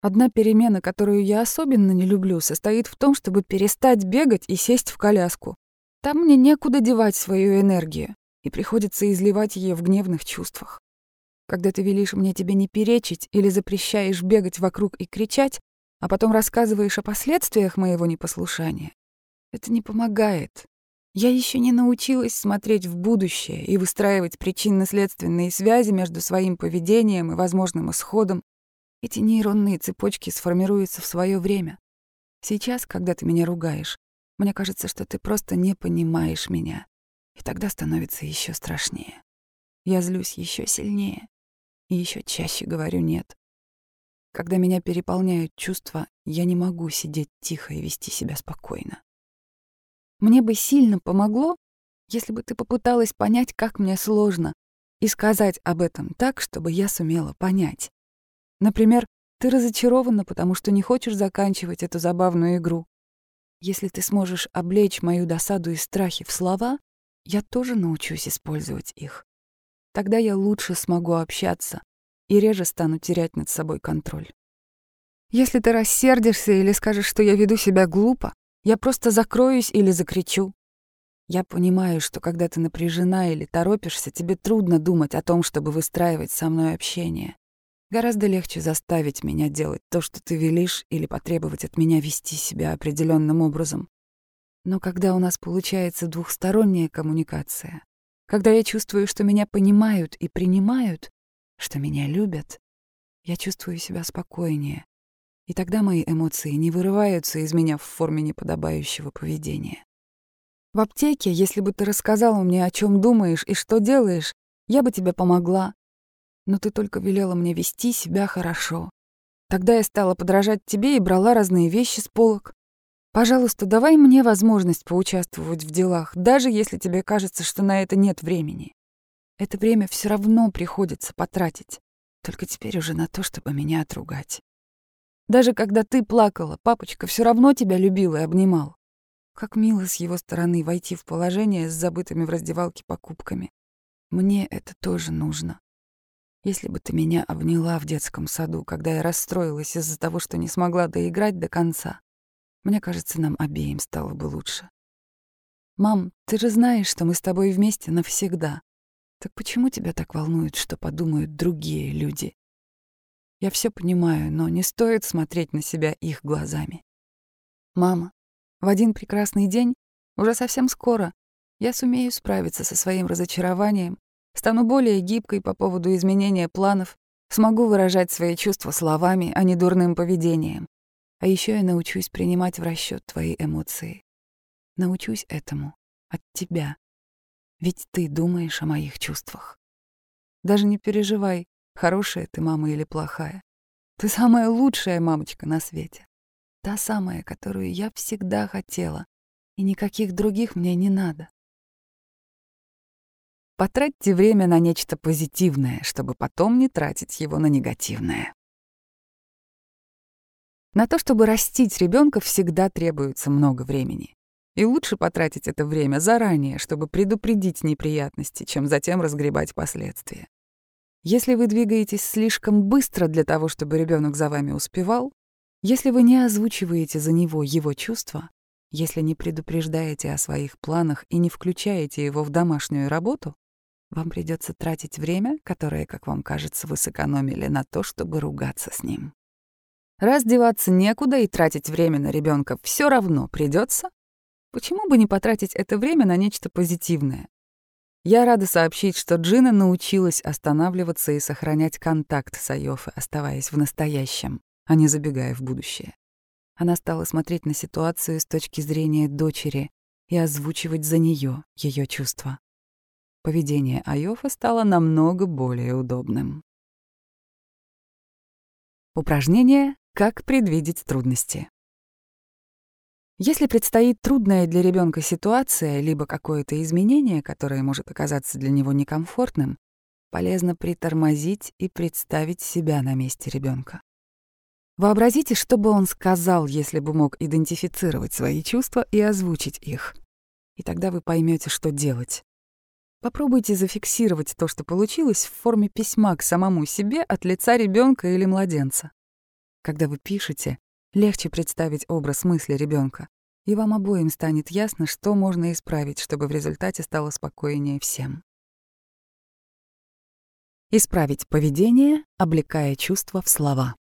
Одна перемена, которую я особенно не люблю, состоит в том, чтобы перестать бегать и сесть в коляску. Там мне некуда девать свою энергию, и приходится изливать ее в гневных чувствах. Когда ты велишь мне тебе не перечить или запрещаешь бегать вокруг и кричать, а потом рассказываешь о последствиях моего непослушания, это не помогает. Я еще не научилась смотреть в будущее и выстраивать причинно-следственные связи между своим поведением и возможным исходом. Эти нейронные цепочки сформируются в свое время. Сейчас, когда ты меня ругаешь, мне кажется, что ты просто не понимаешь меня. И тогда становится еще страшнее. Я злюсь еще сильнее. И еще чаще говорю «нет». Когда меня переполняют чувства, я не могу сидеть тихо и вести себя спокойно. Мне бы сильно помогло, если бы ты попыталась понять, как мне сложно, и сказать об этом так, чтобы я сумела понять. Например, ты разочарована, потому что не хочешь заканчивать эту забавную игру. Если ты сможешь облечь мою досаду и страхи в слова, я тоже научусь использовать их. Тогда я лучше смогу общаться и реже стану терять над собой контроль. Если ты рассердишься или скажешь, что я веду себя глупо, я просто закроюсь или закричу. Я понимаю, что когда ты напряжена или торопишься, тебе трудно думать о том, чтобы выстраивать со мной общение. Гораздо легче заставить меня делать то, что ты велишь, или потребовать от меня вести себя определенным образом. Но когда у нас получается двухсторонняя коммуникация, когда я чувствую, что меня понимают и принимают, что меня любят, я чувствую себя спокойнее. И тогда мои эмоции не вырываются из меня в форме неподобающего поведения. В аптеке, если бы ты рассказала мне, о чем думаешь и что делаешь, я бы тебе помогла. Но ты только велела мне вести себя хорошо. Тогда я стала подражать тебе и брала разные вещи с полок. Пожалуйста, давай мне возможность поучаствовать в делах, даже если тебе кажется, что на это нет времени. Это время все равно приходится потратить, только теперь уже на то, чтобы меня отругать. Даже когда ты плакала, папочка все равно тебя любил и обнимал. Как мило с его стороны войти в положение с забытыми в раздевалке покупками. Мне это тоже нужно. Если бы ты меня обняла в детском саду, когда я расстроилась из-за того, что не смогла доиграть до конца, мне кажется, нам обеим стало бы лучше. Мам, ты же знаешь, что мы с тобой вместе навсегда. Так почему тебя так волнует, что подумают другие люди? Я все понимаю, но не стоит смотреть на себя их глазами. Мама, в один прекрасный день, уже совсем скоро, я сумею справиться со своим разочарованием, стану более гибкой по поводу изменения планов, смогу выражать свои чувства словами, а не дурным поведением. А еще я научусь принимать в расчет твои эмоции. Научусь этому от тебя. Ведь ты думаешь о моих чувствах. Даже не переживай, хорошая ты мама или плохая. Ты самая лучшая мамочка на свете. Та самая, которую я всегда хотела, и никаких других мне не надо. Потратьте время на нечто позитивное, чтобы потом не тратить его на негативное. На то, чтобы растить ребенка, всегда требуется много времени. И лучше потратить это время заранее, чтобы предупредить неприятности, чем затем разгребать последствия. Если вы двигаетесь слишком быстро для того, чтобы ребенок за вами успевал, если вы не озвучиваете за него его чувства, если не предупреждаете о своих планах и не включаете его в домашнюю работу, вам придется тратить время, которое, как вам кажется, вы сэкономили на то, чтобы ругаться с ним. Раз деваться некуда и тратить время на ребенка все равно придется, почему бы не потратить это время на нечто позитивное? Я рада сообщить, что Джина научилась останавливаться и сохранять контакт с Айофой, оставаясь в настоящем, а не забегая в будущее. Она стала смотреть на ситуацию с точки зрения дочери и озвучивать за нее ее чувства. Поведение Айофа стало намного более удобным. Упражнение как предвидеть трудности? Если предстоит трудная для ребенка ситуация, либо какое-то изменение, которое может оказаться для него некомфортным, полезно притормозить и представить себя на месте ребенка. Вообразите, что бы он сказал, если бы мог идентифицировать свои чувства и озвучить их. И тогда вы поймете, что делать. Попробуйте зафиксировать то, что получилось, в форме письма к самому себе от лица ребенка или младенца. Когда вы пишете, легче представить образ мысли ребенка, и вам обоим станет ясно, что можно исправить, чтобы в результате стало спокойнее всем. Исправить поведение, облекая чувства в слова.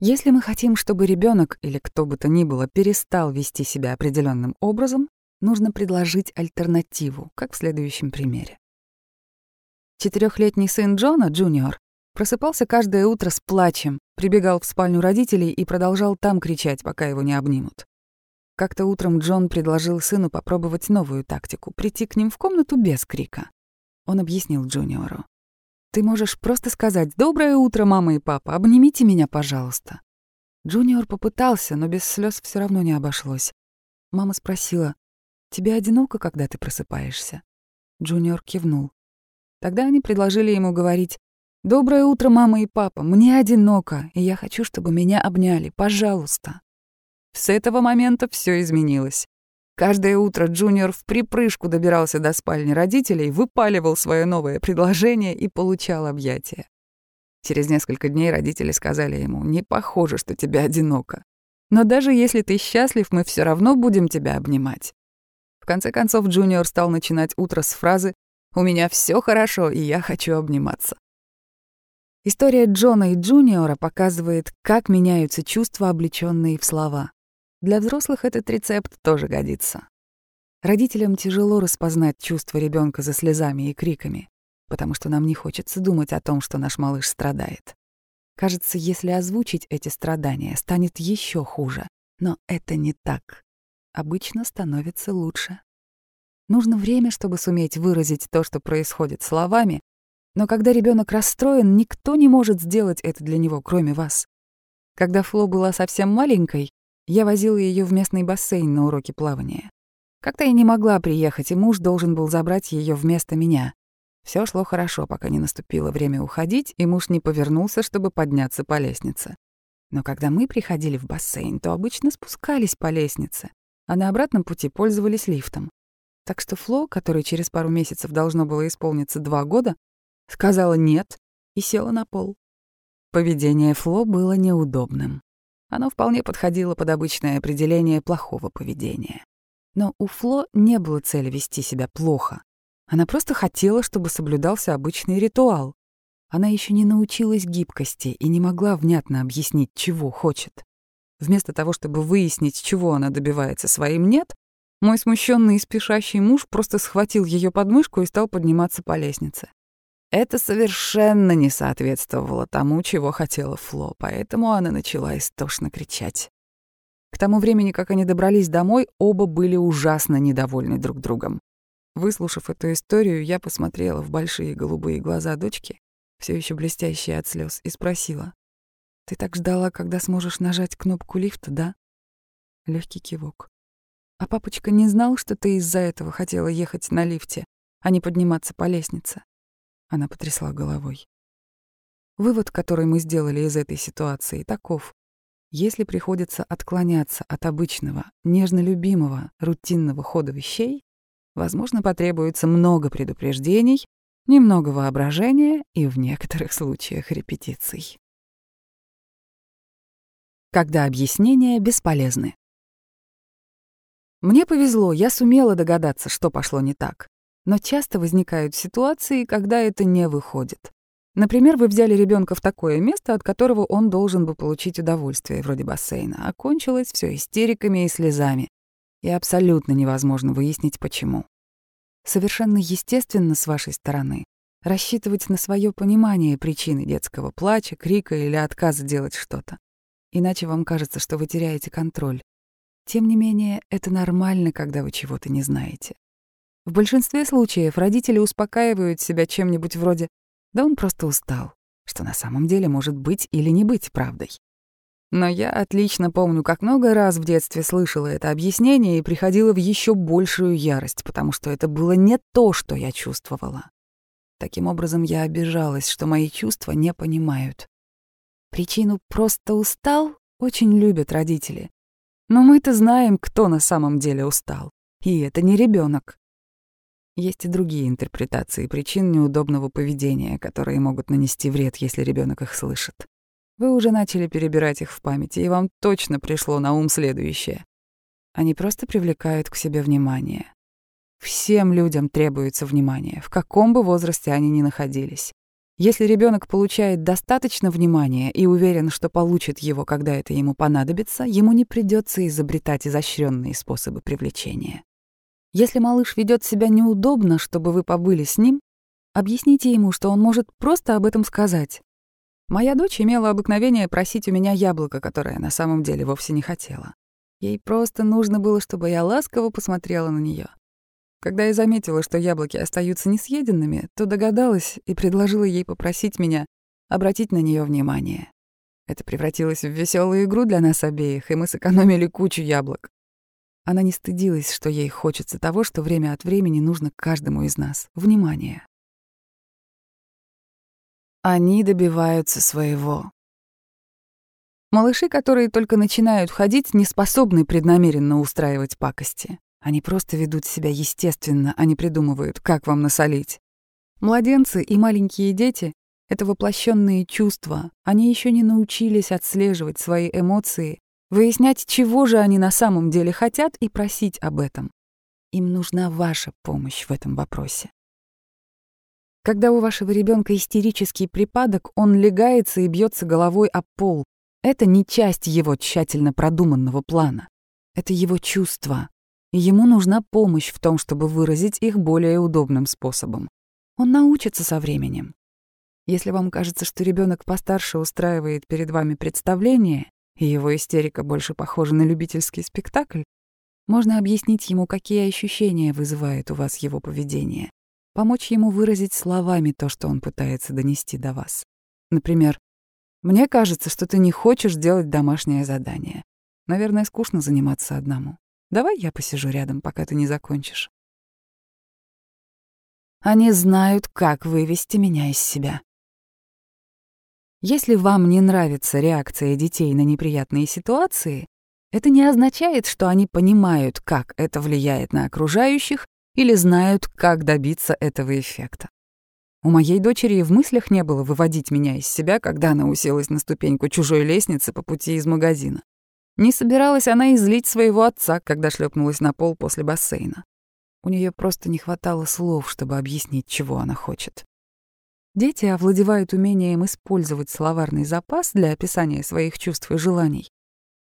Если мы хотим, чтобы ребенок или кто бы то ни было перестал вести себя определенным образом, нужно предложить альтернативу, как в следующем примере. Четырехлетний сын Джона, Джуниор, просыпался каждое утро с плачем, прибегал в спальню родителей и продолжал там кричать, пока его не обнимут. Как-то утром Джон предложил сыну попробовать новую тактику — прийти к ним в комнату без крика. Он объяснил Джуниору. «Ты можешь просто сказать «Доброе утро, мама и папа, обнимите меня, пожалуйста». Джуниор попытался, но без слез все равно не обошлось. Мама спросила, Тебе одиноко, когда ты просыпаешься?» Джуниор кивнул. Тогда они предложили ему говорить «Доброе утро, мама и папа, мне одиноко, и я хочу, чтобы меня обняли, пожалуйста». С этого момента все изменилось. Каждое утро Джуниор вприпрыжку добирался до спальни родителей, выпаливал свое новое предложение и получал объятия. Через несколько дней родители сказали ему, «Не похоже, что тебе одиноко. Но даже если ты счастлив, мы все равно будем тебя обнимать». В конце концов, Джуниор стал начинать утро с фразы «У меня все хорошо, и я хочу обниматься». История Джона и Джуниора показывает, как меняются чувства, облеченные в слова. Для взрослых этот рецепт тоже годится. Родителям тяжело распознать чувства ребенка за слезами и криками, потому что нам не хочется думать о том, что наш малыш страдает. Кажется, если озвучить эти страдания, станет еще хуже. Но это не так обычно становится лучше. Нужно время, чтобы суметь выразить то, что происходит словами, но когда ребенок расстроен, никто не может сделать это для него, кроме вас. Когда Фло была совсем маленькой, я возила ее в местный бассейн на уроки плавания. Как-то я не могла приехать, и муж должен был забрать ее вместо меня. Все шло хорошо, пока не наступило время уходить, и муж не повернулся, чтобы подняться по лестнице. Но когда мы приходили в бассейн, то обычно спускались по лестнице а на обратном пути пользовались лифтом. Так что Фло, которой через пару месяцев должно было исполниться два года, сказала «нет» и села на пол. Поведение Фло было неудобным. Оно вполне подходило под обычное определение плохого поведения. Но у Фло не было цели вести себя плохо. Она просто хотела, чтобы соблюдался обычный ритуал. Она еще не научилась гибкости и не могла внятно объяснить, чего хочет. Вместо того, чтобы выяснить, чего она добивается своим «нет», мой смущенный и спешащий муж просто схватил ее подмышку и стал подниматься по лестнице. Это совершенно не соответствовало тому, чего хотела Фло, поэтому она начала истошно кричать. К тому времени, как они добрались домой, оба были ужасно недовольны друг другом. Выслушав эту историю, я посмотрела в большие голубые глаза дочки, все еще блестящие от слез, и спросила. Ты так ждала, когда сможешь нажать кнопку лифта, да? Легкий кивок. А папочка не знал, что ты из-за этого хотела ехать на лифте, а не подниматься по лестнице. Она потрясла головой. Вывод, который мы сделали из этой ситуации, таков. Если приходится отклоняться от обычного, нежно любимого, рутинного хода вещей, возможно, потребуется много предупреждений, немного воображения и в некоторых случаях репетиций когда объяснения бесполезны. Мне повезло, я сумела догадаться, что пошло не так. Но часто возникают ситуации, когда это не выходит. Например, вы взяли ребенка в такое место, от которого он должен бы получить удовольствие, вроде бассейна, а кончилось все истериками и слезами. И абсолютно невозможно выяснить, почему. Совершенно естественно с вашей стороны рассчитывать на свое понимание причины детского плача, крика или отказа делать что-то иначе вам кажется, что вы теряете контроль. Тем не менее, это нормально, когда вы чего-то не знаете. В большинстве случаев родители успокаивают себя чем-нибудь вроде «да он просто устал», что на самом деле может быть или не быть правдой. Но я отлично помню, как много раз в детстве слышала это объяснение и приходила в еще большую ярость, потому что это было не то, что я чувствовала. Таким образом, я обижалась, что мои чувства не понимают. Причину «просто устал» очень любят родители. Но мы-то знаем, кто на самом деле устал. И это не ребенок. Есть и другие интерпретации причин неудобного поведения, которые могут нанести вред, если ребенок их слышит. Вы уже начали перебирать их в памяти, и вам точно пришло на ум следующее. Они просто привлекают к себе внимание. Всем людям требуется внимание, в каком бы возрасте они ни находились. Если ребенок получает достаточно внимания и уверен, что получит его, когда это ему понадобится, ему не придется изобретать изощренные способы привлечения. Если малыш ведет себя неудобно, чтобы вы побыли с ним, объясните ему, что он может просто об этом сказать. Моя дочь имела обыкновение просить у меня яблоко, которое на самом деле вовсе не хотела. Ей просто нужно было, чтобы я ласково посмотрела на нее. Когда я заметила, что яблоки остаются несъеденными, то догадалась и предложила ей попросить меня обратить на нее внимание. Это превратилось в веселую игру для нас обеих, и мы сэкономили кучу яблок. Она не стыдилась, что ей хочется того, что время от времени нужно каждому из нас — внимание. Они добиваются своего. Малыши, которые только начинают ходить, не способны преднамеренно устраивать пакости. Они просто ведут себя естественно, а не придумывают, как вам насолить. Младенцы и маленькие дети — это воплощенные чувства. Они еще не научились отслеживать свои эмоции, выяснять, чего же они на самом деле хотят и просить об этом. Им нужна ваша помощь в этом вопросе. Когда у вашего ребенка истерический припадок, он легается и бьется головой об пол. Это не часть его тщательно продуманного плана. Это его чувства. И ему нужна помощь в том, чтобы выразить их более удобным способом. Он научится со временем. Если вам кажется, что ребенок постарше устраивает перед вами представление, и его истерика больше похожа на любительский спектакль, можно объяснить ему, какие ощущения вызывает у вас его поведение помочь ему выразить словами то, что он пытается донести до вас. Например, «Мне кажется, что ты не хочешь делать домашнее задание. Наверное, скучно заниматься одному. Давай я посижу рядом, пока ты не закончишь». Они знают, как вывести меня из себя. Если вам не нравится реакция детей на неприятные ситуации, это не означает, что они понимают, как это влияет на окружающих или знают, как добиться этого эффекта. У моей дочери и в мыслях не было выводить меня из себя, когда она уселась на ступеньку чужой лестницы по пути из магазина. Не собиралась она излить своего отца, когда шлепнулась на пол после бассейна. У нее просто не хватало слов, чтобы объяснить, чего она хочет. Дети овладевают умением использовать словарный запас для описания своих чувств и желаний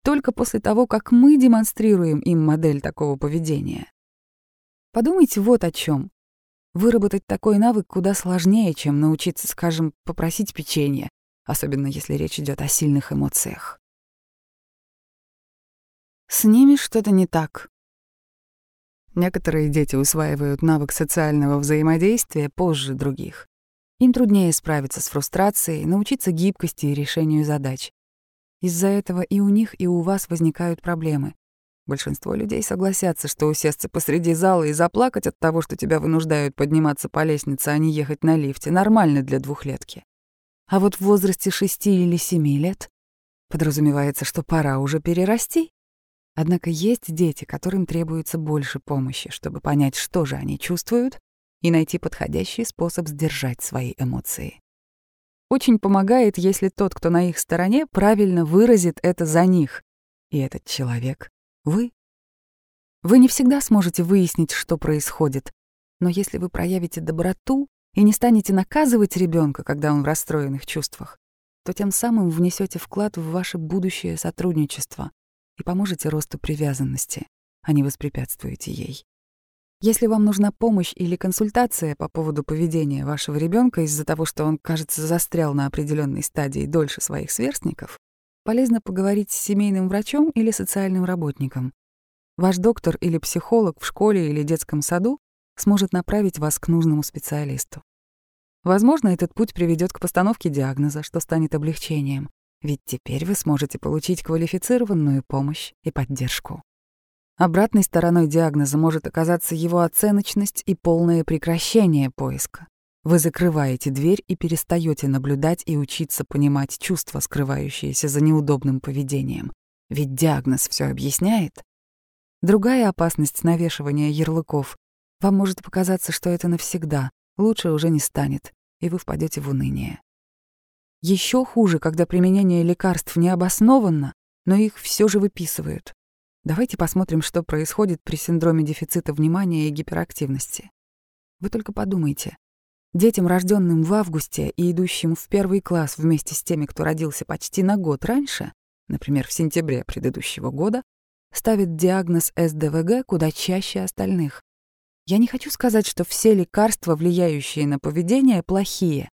только после того, как мы демонстрируем им модель такого поведения. Подумайте вот о чем. Выработать такой навык куда сложнее, чем научиться, скажем, попросить печенье, особенно если речь идет о сильных эмоциях. С ними что-то не так. Некоторые дети усваивают навык социального взаимодействия позже других. Им труднее справиться с фрустрацией, научиться гибкости и решению задач. Из-за этого и у них, и у вас возникают проблемы. Большинство людей согласятся, что усесться посреди зала и заплакать от того, что тебя вынуждают подниматься по лестнице, а не ехать на лифте, нормально для двухлетки. А вот в возрасте шести или семи лет подразумевается, что пора уже перерасти. Однако есть дети, которым требуется больше помощи, чтобы понять, что же они чувствуют, и найти подходящий способ сдержать свои эмоции. Очень помогает, если тот, кто на их стороне, правильно выразит это за них, и этот человек вы. Вы не всегда сможете выяснить, что происходит, но если вы проявите доброту и не станете наказывать ребенка, когда он в расстроенных чувствах, то тем самым внесете вклад в ваше будущее сотрудничество и поможете росту привязанности, а не воспрепятствуете ей. Если вам нужна помощь или консультация по поводу поведения вашего ребенка из-за того, что он, кажется, застрял на определенной стадии дольше своих сверстников, полезно поговорить с семейным врачом или социальным работником. Ваш доктор или психолог в школе или детском саду сможет направить вас к нужному специалисту. Возможно, этот путь приведет к постановке диагноза, что станет облегчением, ведь теперь вы сможете получить квалифицированную помощь и поддержку. Обратной стороной диагноза может оказаться его оценочность и полное прекращение поиска. Вы закрываете дверь и перестаете наблюдать и учиться понимать чувства, скрывающиеся за неудобным поведением. Ведь диагноз все объясняет. Другая опасность навешивания ярлыков. Вам может показаться, что это навсегда, лучше уже не станет, и вы впадете в уныние. Еще хуже, когда применение лекарств не обоснованно, но их все же выписывают. Давайте посмотрим, что происходит при синдроме дефицита внимания и гиперактивности. Вы только подумайте. Детям, рожденным в августе и идущим в первый класс вместе с теми, кто родился почти на год раньше, например, в сентябре предыдущего года, ставят диагноз СДВГ куда чаще остальных. Я не хочу сказать, что все лекарства, влияющие на поведение, плохие.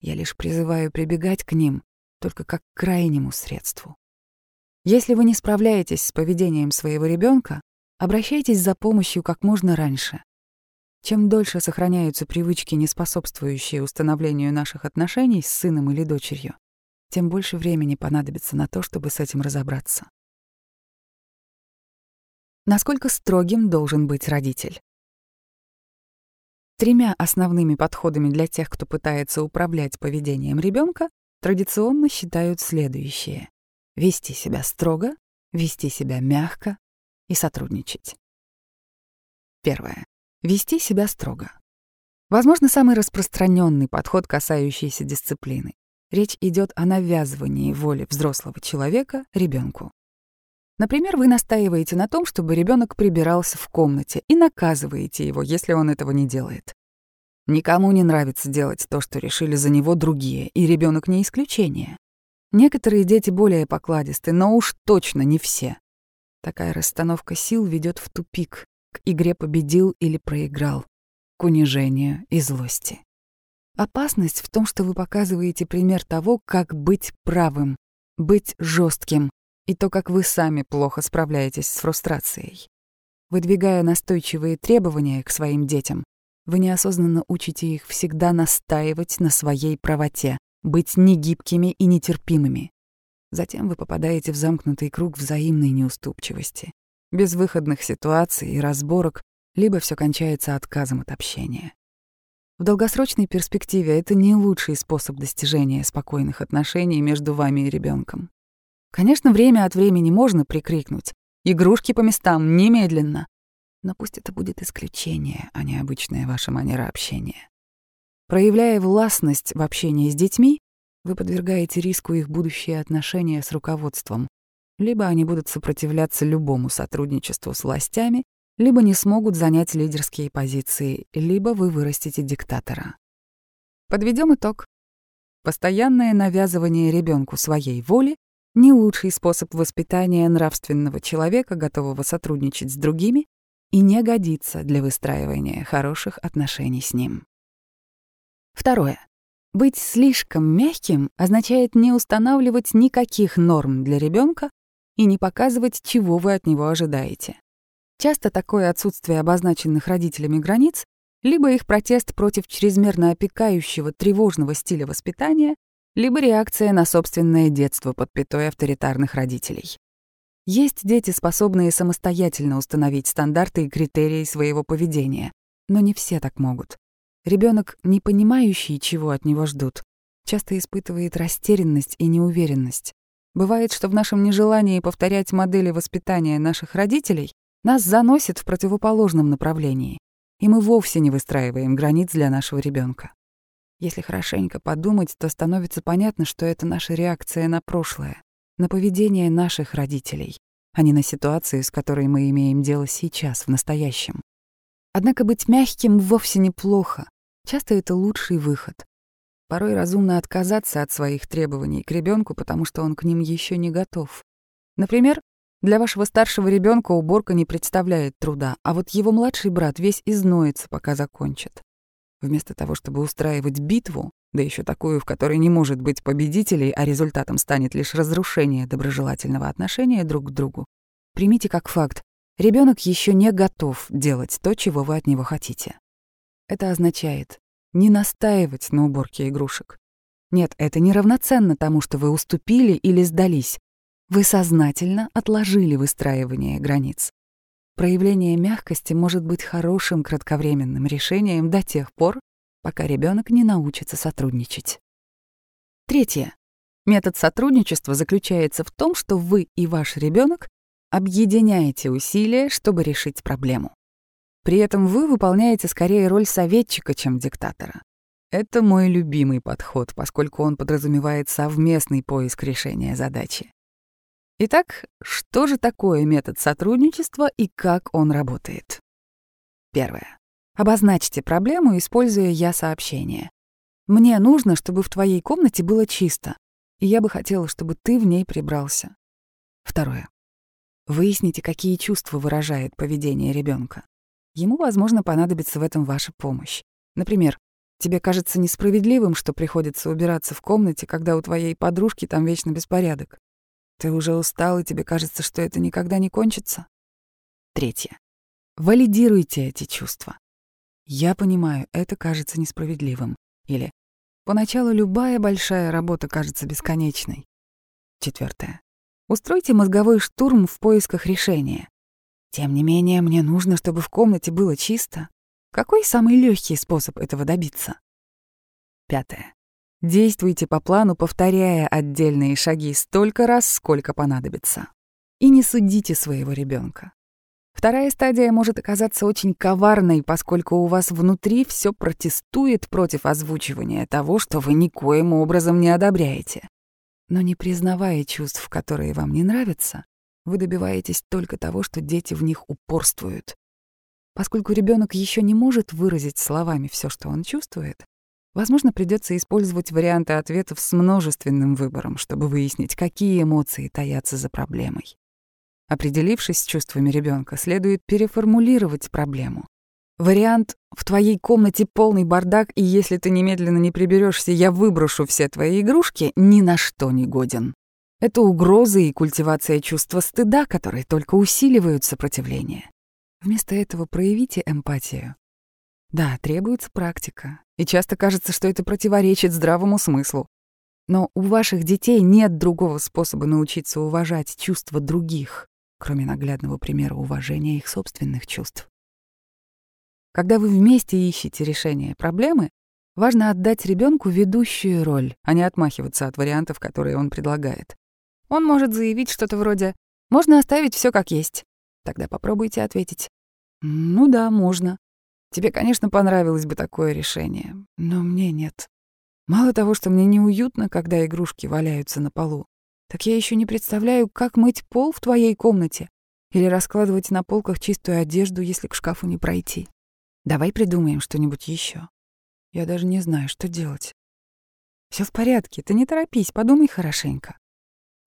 Я лишь призываю прибегать к ним только как к крайнему средству. Если вы не справляетесь с поведением своего ребенка, обращайтесь за помощью как можно раньше. Чем дольше сохраняются привычки, не способствующие установлению наших отношений с сыном или дочерью, тем больше времени понадобится на то, чтобы с этим разобраться. Насколько строгим должен быть родитель? Тремя основными подходами для тех, кто пытается управлять поведением ребенка, традиционно считают следующее. Вести себя строго, вести себя мягко и сотрудничать. Первое. Вести себя строго. Возможно, самый распространенный подход, касающийся дисциплины. Речь идет о навязывании воли взрослого человека ребенку. Например, вы настаиваете на том, чтобы ребенок прибирался в комнате и наказываете его, если он этого не делает. Никому не нравится делать то, что решили за него другие, и ребенок не исключение. Некоторые дети более покладисты, но уж точно не все. Такая расстановка сил ведет в тупик, к игре победил или проиграл, к унижению и злости. Опасность в том, что вы показываете пример того, как быть правым, быть жестким, и то, как вы сами плохо справляетесь с фрустрацией. Выдвигая настойчивые требования к своим детям, вы неосознанно учите их всегда настаивать на своей правоте, быть негибкими и нетерпимыми. Затем вы попадаете в замкнутый круг взаимной неуступчивости, безвыходных ситуаций и разборок, либо все кончается отказом от общения. В долгосрочной перспективе это не лучший способ достижения спокойных отношений между вами и ребенком. Конечно, время от времени можно прикрикнуть. Игрушки по местам, немедленно. Но пусть это будет исключение, а не обычная ваша манера общения. Проявляя властность в общении с детьми, вы подвергаете риску их будущие отношения с руководством. Либо они будут сопротивляться любому сотрудничеству с властями, либо не смогут занять лидерские позиции, либо вы вырастите диктатора. Подведем итог. Постоянное навязывание ребенку своей воли не лучший способ воспитания нравственного человека, готового сотрудничать с другими, и не годится для выстраивания хороших отношений с ним. Второе. Быть слишком мягким означает не устанавливать никаких норм для ребенка и не показывать, чего вы от него ожидаете. Часто такое отсутствие обозначенных родителями границ либо их протест против чрезмерно опекающего тревожного стиля воспитания, либо реакция на собственное детство под пятой авторитарных родителей. Есть дети, способные самостоятельно установить стандарты и критерии своего поведения, но не все так могут. Ребенок, не понимающий, чего от него ждут, часто испытывает растерянность и неуверенность. Бывает, что в нашем нежелании повторять модели воспитания наших родителей нас заносит в противоположном направлении, и мы вовсе не выстраиваем границ для нашего ребенка. Если хорошенько подумать, то становится понятно, что это наша реакция на прошлое, на поведение наших родителей, а не на ситуацию, с которой мы имеем дело сейчас, в настоящем. Однако быть мягким вовсе неплохо. Часто это лучший выход. Порой разумно отказаться от своих требований к ребенку, потому что он к ним еще не готов. Например, для вашего старшего ребенка уборка не представляет труда, а вот его младший брат весь изноется, пока закончит. Вместо того, чтобы устраивать битву, да еще такую, в которой не может быть победителей, а результатом станет лишь разрушение доброжелательного отношения друг к другу, примите как факт, ребенок еще не готов делать то, чего вы от него хотите. Это означает не настаивать на уборке игрушек, Нет, это не равноценно тому, что вы уступили или сдались. Вы сознательно отложили выстраивание границ. Проявление мягкости может быть хорошим кратковременным решением до тех пор, пока ребенок не научится сотрудничать. Третье. Метод сотрудничества заключается в том, что вы и ваш ребенок объединяете усилия, чтобы решить проблему. При этом вы выполняете скорее роль советчика, чем диктатора. Это мой любимый подход, поскольку он подразумевает совместный поиск решения задачи. Итак, что же такое метод сотрудничества и как он работает? Первое. Обозначьте проблему, используя «я-сообщение». «Мне нужно, чтобы в твоей комнате было чисто, и я бы хотела, чтобы ты в ней прибрался». Второе. Выясните, какие чувства выражает поведение ребенка. Ему, возможно, понадобится в этом ваша помощь. Например, тебе кажется несправедливым, что приходится убираться в комнате, когда у твоей подружки там вечно беспорядок. Ты уже устал, и тебе кажется, что это никогда не кончится. Третье. Валидируйте эти чувства. Я понимаю, это кажется несправедливым. Или поначалу любая большая работа кажется бесконечной. Четвертое. Устройте мозговой штурм в поисках решения. Тем не менее, мне нужно, чтобы в комнате было чисто. Какой самый легкий способ этого добиться? Пятое. Действуйте по плану, повторяя отдельные шаги столько раз, сколько понадобится. И не судите своего ребенка. Вторая стадия может оказаться очень коварной, поскольку у вас внутри все протестует против озвучивания того, что вы никоим образом не одобряете. Но не признавая чувств, которые вам не нравятся, вы добиваетесь только того, что дети в них упорствуют. Поскольку ребенок еще не может выразить словами все, что он чувствует, возможно, придется использовать варианты ответов с множественным выбором, чтобы выяснить, какие эмоции таятся за проблемой. Определившись с чувствами ребенка, следует переформулировать проблему. Вариант «в твоей комнате полный бардак, и если ты немедленно не приберешься, я выброшу все твои игрушки» ни на что не годен. Это угрозы и культивация чувства стыда, которые только усиливают сопротивление. Вместо этого проявите эмпатию. Да, требуется практика, и часто кажется, что это противоречит здравому смыслу. Но у ваших детей нет другого способа научиться уважать чувства других, кроме наглядного примера уважения их собственных чувств. Когда вы вместе ищете решение проблемы, важно отдать ребенку ведущую роль, а не отмахиваться от вариантов, которые он предлагает. Он может заявить что-то вроде «Можно оставить все как есть». Тогда попробуйте ответить «Ну да, можно. Тебе, конечно, понравилось бы такое решение, но мне нет. Мало того, что мне неуютно, когда игрушки валяются на полу, так я еще не представляю, как мыть пол в твоей комнате или раскладывать на полках чистую одежду, если к шкафу не пройти. Давай придумаем что-нибудь еще. Я даже не знаю, что делать. Все в порядке, ты не торопись, подумай хорошенько.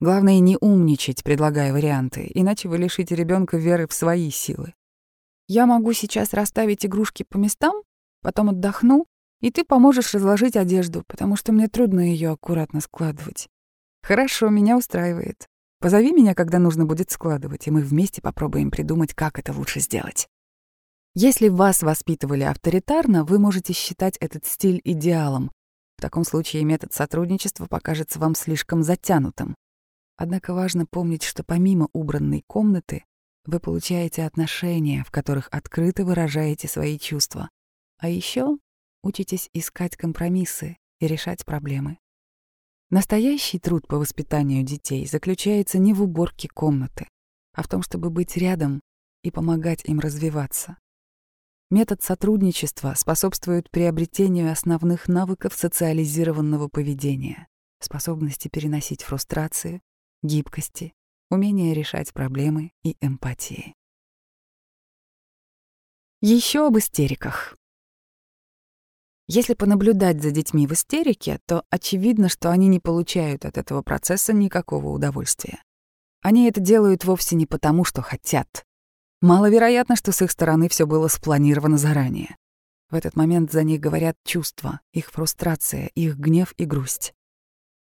Главное не умничать, предлагая варианты, иначе вы лишите ребенка веры в свои силы. Я могу сейчас расставить игрушки по местам, потом отдохну, и ты поможешь разложить одежду, потому что мне трудно ее аккуратно складывать. Хорошо, меня устраивает. Позови меня, когда нужно будет складывать, и мы вместе попробуем придумать, как это лучше сделать. Если вас воспитывали авторитарно, вы можете считать этот стиль идеалом. В таком случае метод сотрудничества покажется вам слишком затянутым. Однако важно помнить, что помимо убранной комнаты вы получаете отношения, в которых открыто выражаете свои чувства. А еще учитесь искать компромиссы и решать проблемы. Настоящий труд по воспитанию детей заключается не в уборке комнаты, а в том, чтобы быть рядом и помогать им развиваться. Метод сотрудничества способствует приобретению основных навыков социализированного поведения, способности переносить фрустрации, гибкости, умение решать проблемы и эмпатии. Еще об истериках. Если понаблюдать за детьми в истерике, то очевидно, что они не получают от этого процесса никакого удовольствия. Они это делают вовсе не потому, что хотят. Маловероятно, что с их стороны все было спланировано заранее. В этот момент за них говорят чувства, их фрустрация, их гнев и грусть.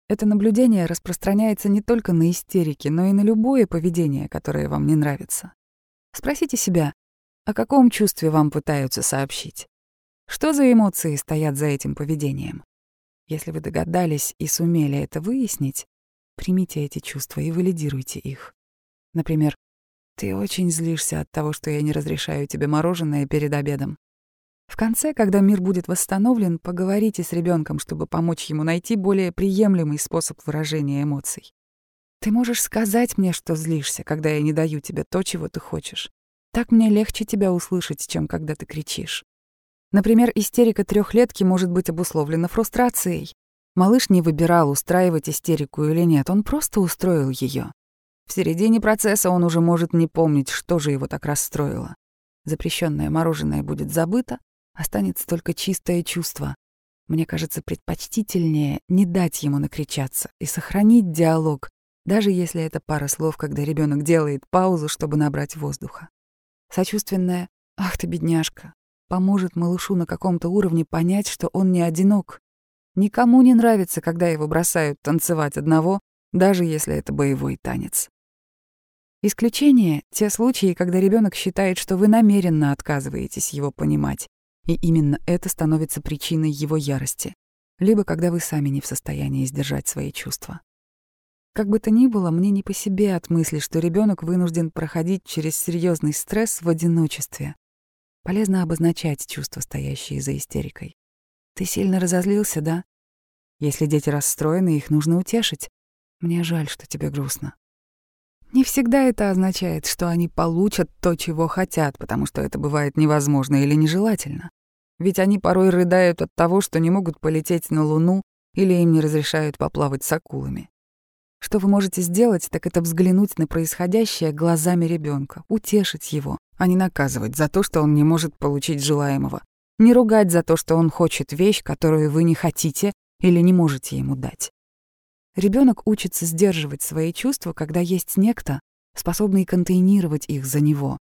Это наблюдение распространяется не только на истерики, но и на любое поведение, которое вам не нравится. Спросите себя, о каком чувстве вам пытаются сообщить? Что за эмоции стоят за этим поведением? Если вы догадались и сумели это выяснить, примите эти чувства и валидируйте их. Например, «Ты очень злишься от того, что я не разрешаю тебе мороженое перед обедом. В конце, когда мир будет восстановлен, поговорите с ребенком, чтобы помочь ему найти более приемлемый способ выражения эмоций. Ты можешь сказать мне, что злишься, когда я не даю тебе то, чего ты хочешь. Так мне легче тебя услышать, чем когда ты кричишь. Например, истерика трехлетки может быть обусловлена фрустрацией. Малыш не выбирал, устраивать истерику или нет, он просто устроил ее. В середине процесса он уже может не помнить, что же его так расстроило. Запрещенное мороженое будет забыто, Останется только чистое чувство. Мне кажется, предпочтительнее не дать ему накричаться и сохранить диалог, даже если это пара слов, когда ребенок делает паузу, чтобы набрать воздуха. Сочувственное «Ах ты, бедняжка!» поможет малышу на каком-то уровне понять, что он не одинок. Никому не нравится, когда его бросают танцевать одного, даже если это боевой танец. Исключение — те случаи, когда ребенок считает, что вы намеренно отказываетесь его понимать, и именно это становится причиной его ярости, либо когда вы сами не в состоянии сдержать свои чувства. Как бы то ни было, мне не по себе от мысли, что ребенок вынужден проходить через серьезный стресс в одиночестве. Полезно обозначать чувства, стоящие за истерикой. Ты сильно разозлился, да? Если дети расстроены, их нужно утешить. Мне жаль, что тебе грустно. Не всегда это означает, что они получат то, чего хотят, потому что это бывает невозможно или нежелательно. Ведь они порой рыдают от того, что не могут полететь на Луну или им не разрешают поплавать с акулами. Что вы можете сделать, так это взглянуть на происходящее глазами ребенка, утешить его, а не наказывать за то, что он не может получить желаемого, не ругать за то, что он хочет вещь, которую вы не хотите или не можете ему дать. Ребенок учится сдерживать свои чувства, когда есть некто, способный контейнировать их за него,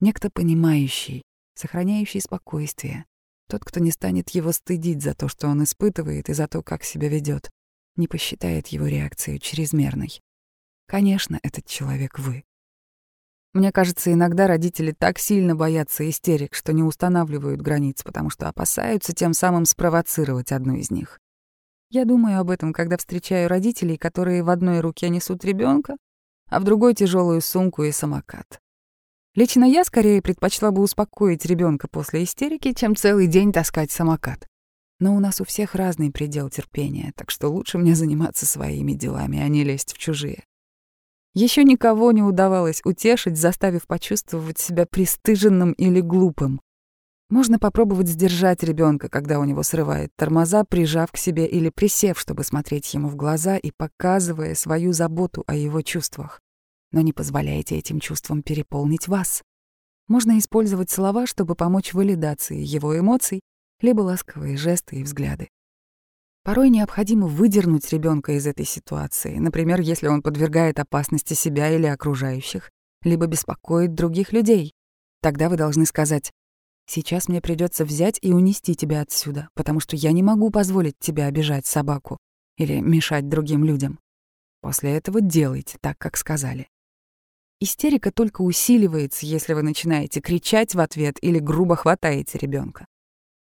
некто понимающий, сохраняющий спокойствие, тот, кто не станет его стыдить за то, что он испытывает, и за то, как себя ведет, не посчитает его реакцию чрезмерной. Конечно, этот человек вы. Мне кажется, иногда родители так сильно боятся истерик, что не устанавливают границ, потому что опасаются тем самым спровоцировать одну из них. Я думаю об этом, когда встречаю родителей, которые в одной руке несут ребенка, а в другой тяжелую сумку и самокат. Лично я скорее предпочла бы успокоить ребенка после истерики, чем целый день таскать самокат. Но у нас у всех разный предел терпения, так что лучше мне заниматься своими делами, а не лезть в чужие. Еще никого не удавалось утешить, заставив почувствовать себя пристыженным или глупым. Можно попробовать сдержать ребенка, когда у него срывает тормоза, прижав к себе или присев, чтобы смотреть ему в глаза и показывая свою заботу о его чувствах но не позволяйте этим чувствам переполнить вас. Можно использовать слова, чтобы помочь валидации его эмоций, либо ласковые жесты и взгляды. Порой необходимо выдернуть ребенка из этой ситуации, например, если он подвергает опасности себя или окружающих, либо беспокоит других людей. Тогда вы должны сказать «Сейчас мне придется взять и унести тебя отсюда, потому что я не могу позволить тебе обижать собаку или мешать другим людям. После этого делайте так, как сказали. Истерика только усиливается, если вы начинаете кричать в ответ или грубо хватаете ребенка.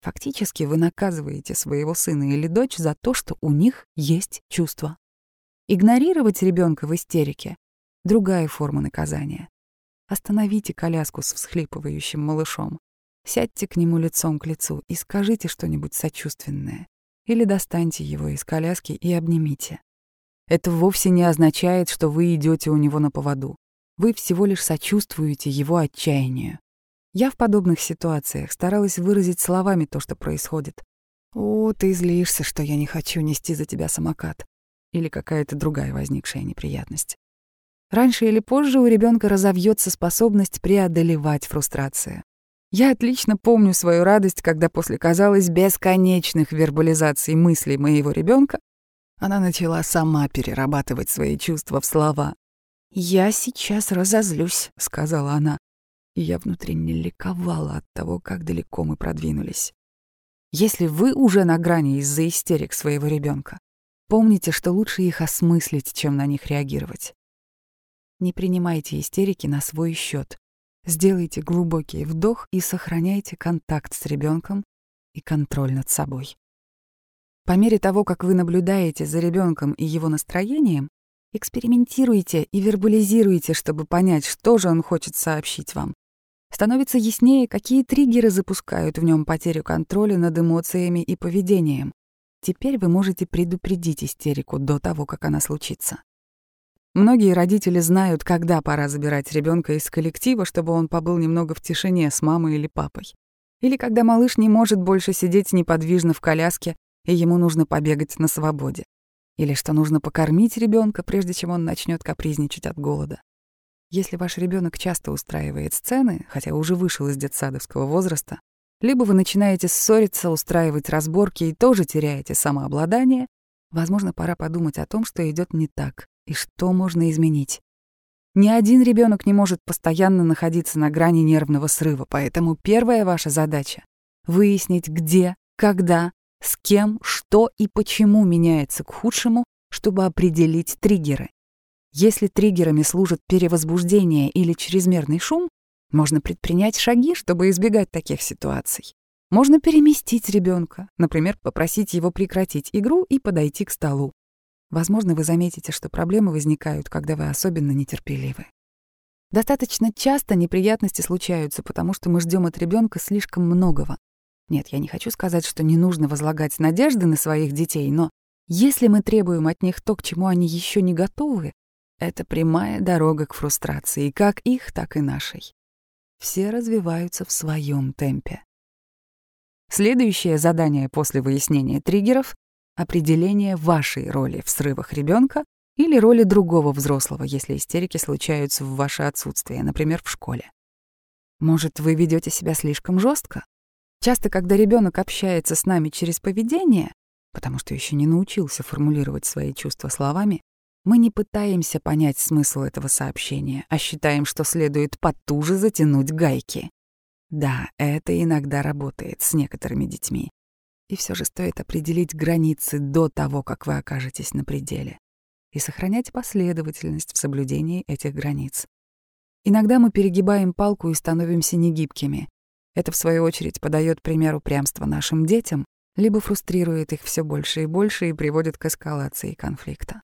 Фактически вы наказываете своего сына или дочь за то, что у них есть чувства. Игнорировать ребенка в истерике — другая форма наказания. Остановите коляску с всхлипывающим малышом. Сядьте к нему лицом к лицу и скажите что-нибудь сочувственное. Или достаньте его из коляски и обнимите. Это вовсе не означает, что вы идете у него на поводу. Вы всего лишь сочувствуете его отчаянию. Я в подобных ситуациях старалась выразить словами то, что происходит. «О, ты злишься, что я не хочу нести за тебя самокат» или какая-то другая возникшая неприятность. Раньше или позже у ребенка разовьется способность преодолевать фрустрацию. Я отлично помню свою радость, когда после, казалось, бесконечных вербализаций мыслей моего ребенка она начала сама перерабатывать свои чувства в слова. «Я сейчас разозлюсь», — сказала она. И я внутренне ликовала от того, как далеко мы продвинулись. Если вы уже на грани из-за истерик своего ребенка, помните, что лучше их осмыслить, чем на них реагировать. Не принимайте истерики на свой счет. Сделайте глубокий вдох и сохраняйте контакт с ребенком и контроль над собой. По мере того, как вы наблюдаете за ребенком и его настроением, экспериментируйте и вербализируйте, чтобы понять, что же он хочет сообщить вам. Становится яснее, какие триггеры запускают в нем потерю контроля над эмоциями и поведением. Теперь вы можете предупредить истерику до того, как она случится. Многие родители знают, когда пора забирать ребенка из коллектива, чтобы он побыл немного в тишине с мамой или папой. Или когда малыш не может больше сидеть неподвижно в коляске, и ему нужно побегать на свободе. Или что нужно покормить ребенка, прежде чем он начнет капризничать от голода. Если ваш ребенок часто устраивает сцены, хотя уже вышел из детсадовского возраста, либо вы начинаете ссориться, устраивать разборки и тоже теряете самообладание, возможно, пора подумать о том, что идет не так и что можно изменить. Ни один ребенок не может постоянно находиться на грани нервного срыва, поэтому первая ваша задача — выяснить, где, когда, с кем, что и почему меняется к худшему, чтобы определить триггеры. Если триггерами служат перевозбуждение или чрезмерный шум, можно предпринять шаги, чтобы избегать таких ситуаций. Можно переместить ребенка, например, попросить его прекратить игру и подойти к столу. Возможно, вы заметите, что проблемы возникают, когда вы особенно нетерпеливы. Достаточно часто неприятности случаются, потому что мы ждем от ребенка слишком многого. Нет, я не хочу сказать, что не нужно возлагать надежды на своих детей, но если мы требуем от них то, к чему они еще не готовы, это прямая дорога к фрустрации, как их, так и нашей. Все развиваются в своем темпе. Следующее задание после выяснения триггеров — определение вашей роли в срывах ребенка или роли другого взрослого, если истерики случаются в ваше отсутствие, например, в школе. Может, вы ведете себя слишком жестко? Часто, когда ребенок общается с нами через поведение, потому что еще не научился формулировать свои чувства словами, мы не пытаемся понять смысл этого сообщения, а считаем, что следует потуже затянуть гайки. Да, это иногда работает с некоторыми детьми. И все же стоит определить границы до того, как вы окажетесь на пределе, и сохранять последовательность в соблюдении этих границ. Иногда мы перегибаем палку и становимся негибкими. Это, в свою очередь, подает пример упрямства нашим детям, либо фрустрирует их все больше и больше и приводит к эскалации конфликта.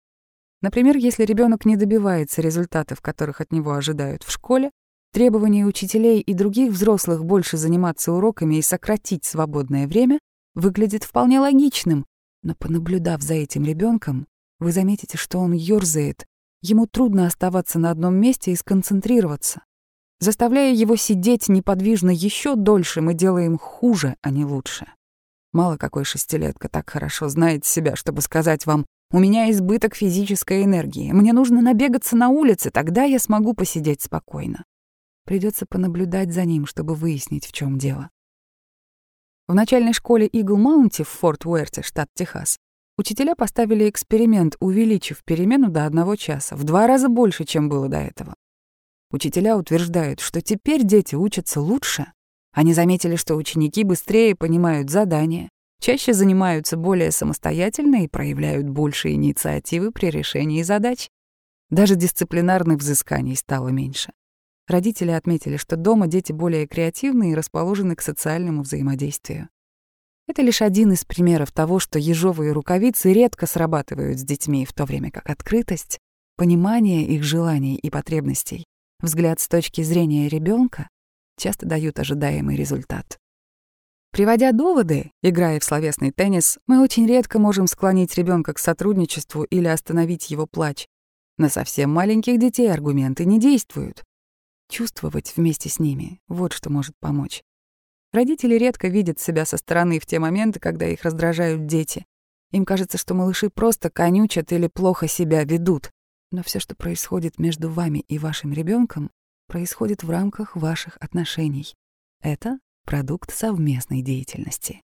Например, если ребенок не добивается результатов, которых от него ожидают в школе, требование учителей и других взрослых больше заниматься уроками и сократить свободное время выглядит вполне логичным, но понаблюдав за этим ребенком, вы заметите, что он ёрзает, ему трудно оставаться на одном месте и сконцентрироваться. Заставляя его сидеть неподвижно еще дольше, мы делаем хуже, а не лучше. Мало какой шестилетка так хорошо знает себя, чтобы сказать вам у меня избыток физической энергии. Мне нужно набегаться на улице, тогда я смогу посидеть спокойно. Придется понаблюдать за ним, чтобы выяснить, в чем дело. В начальной школе Игл Маунти в Форт Уэрте, штат Техас, учителя поставили эксперимент, увеличив перемену до одного часа, в два раза больше, чем было до этого. Учителя утверждают, что теперь дети учатся лучше. Они заметили, что ученики быстрее понимают задания, чаще занимаются более самостоятельно и проявляют больше инициативы при решении задач. Даже дисциплинарных взысканий стало меньше. Родители отметили, что дома дети более креативны и расположены к социальному взаимодействию. Это лишь один из примеров того, что ежовые рукавицы редко срабатывают с детьми, в то время как открытость, понимание их желаний и потребностей, взгляд с точки зрения ребенка часто дают ожидаемый результат. Приводя доводы, играя в словесный теннис, мы очень редко можем склонить ребенка к сотрудничеству или остановить его плач. На совсем маленьких детей аргументы не действуют. Чувствовать вместе с ними — вот что может помочь. Родители редко видят себя со стороны в те моменты, когда их раздражают дети. Им кажется, что малыши просто конючат или плохо себя ведут. Но все, что происходит между вами и вашим ребенком, происходит в рамках ваших отношений. Это продукт совместной деятельности.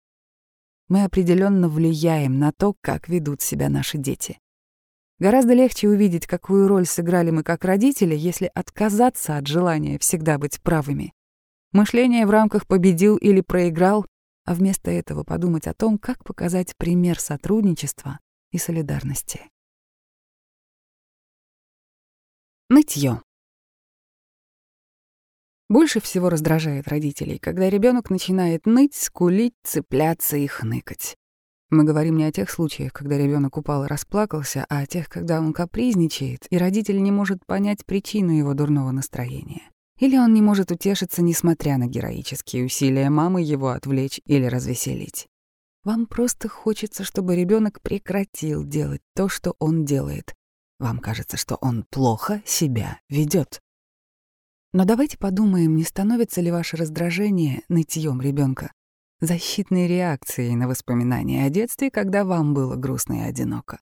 Мы определенно влияем на то, как ведут себя наши дети. Гораздо легче увидеть, какую роль сыграли мы как родители, если отказаться от желания всегда быть правыми. Мышление в рамках «победил» или «проиграл», а вместо этого подумать о том, как показать пример сотрудничества и солидарности. Нытье. Больше всего раздражает родителей, когда ребенок начинает ныть, скулить, цепляться и хныкать. Мы говорим не о тех случаях, когда ребенок упал и расплакался, а о тех, когда он капризничает, и родитель не может понять причину его дурного настроения. Или он не может утешиться, несмотря на героические усилия мамы его отвлечь или развеселить. Вам просто хочется, чтобы ребенок прекратил делать то, что он делает. Вам кажется, что он плохо себя ведет. Но давайте подумаем, не становится ли ваше раздражение нытьем ребенка защитной реакцией на воспоминания о детстве, когда вам было грустно и одиноко.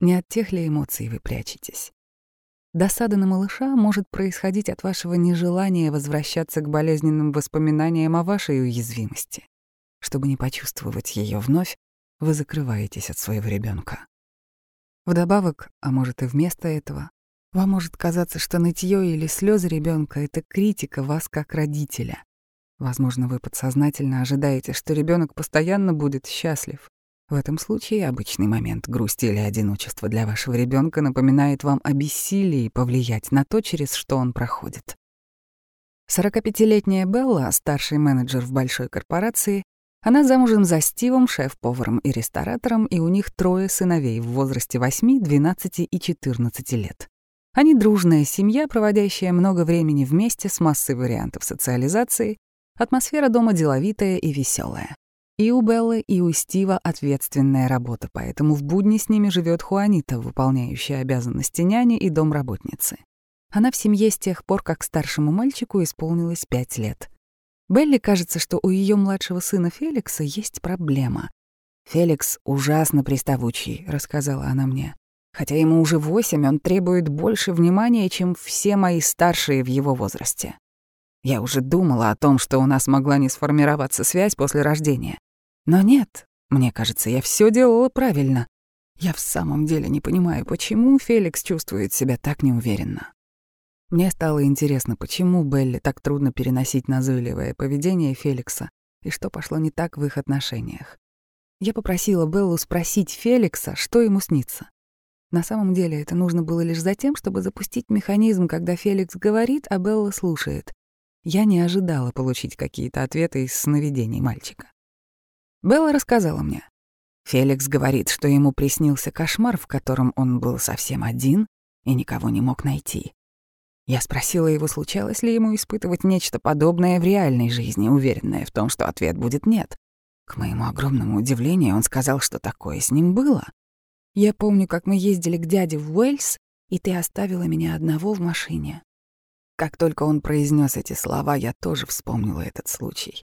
Не от тех ли эмоций вы прячетесь? Досада на малыша может происходить от вашего нежелания возвращаться к болезненным воспоминаниям о вашей уязвимости. Чтобы не почувствовать ее вновь, вы закрываетесь от своего ребенка. Вдобавок, а может и вместо этого, вам может казаться, что нытье или слезы ребенка это критика вас как родителя, Возможно, вы подсознательно ожидаете, что ребенок постоянно будет счастлив. В этом случае обычный момент грусти или одиночества для вашего ребенка напоминает вам о бессилии повлиять на то, через что он проходит. 45-летняя Белла, старший менеджер в большой корпорации, она замужем за Стивом, шеф-поваром и ресторатором, и у них трое сыновей в возрасте 8, 12 и 14 лет. Они дружная семья, проводящая много времени вместе с массой вариантов социализации, Атмосфера дома деловитая и веселая. И у Беллы, и у Стива ответственная работа, поэтому в будни с ними живет Хуанита, выполняющая обязанности няни и домработницы. Она в семье с тех пор, как старшему мальчику исполнилось пять лет. Белли кажется, что у ее младшего сына Феликса есть проблема. «Феликс ужасно приставучий», — рассказала она мне. «Хотя ему уже восемь, он требует больше внимания, чем все мои старшие в его возрасте. Я уже думала о том, что у нас могла не сформироваться связь после рождения. Но нет, мне кажется, я все делала правильно. Я в самом деле не понимаю, почему Феликс чувствует себя так неуверенно. Мне стало интересно, почему Белли так трудно переносить назойливое поведение Феликса и что пошло не так в их отношениях. Я попросила Беллу спросить Феликса, что ему снится. На самом деле это нужно было лишь за тем, чтобы запустить механизм, когда Феликс говорит, а Белла слушает. Я не ожидала получить какие-то ответы из сновидений мальчика. Белла рассказала мне. Феликс говорит, что ему приснился кошмар, в котором он был совсем один и никого не мог найти. Я спросила его, случалось ли ему испытывать нечто подобное в реальной жизни, уверенная в том, что ответ будет «нет». К моему огромному удивлению, он сказал, что такое с ним было. Я помню, как мы ездили к дяде в Уэльс, и ты оставила меня одного в машине. Как только он произнес эти слова, я тоже вспомнила этот случай.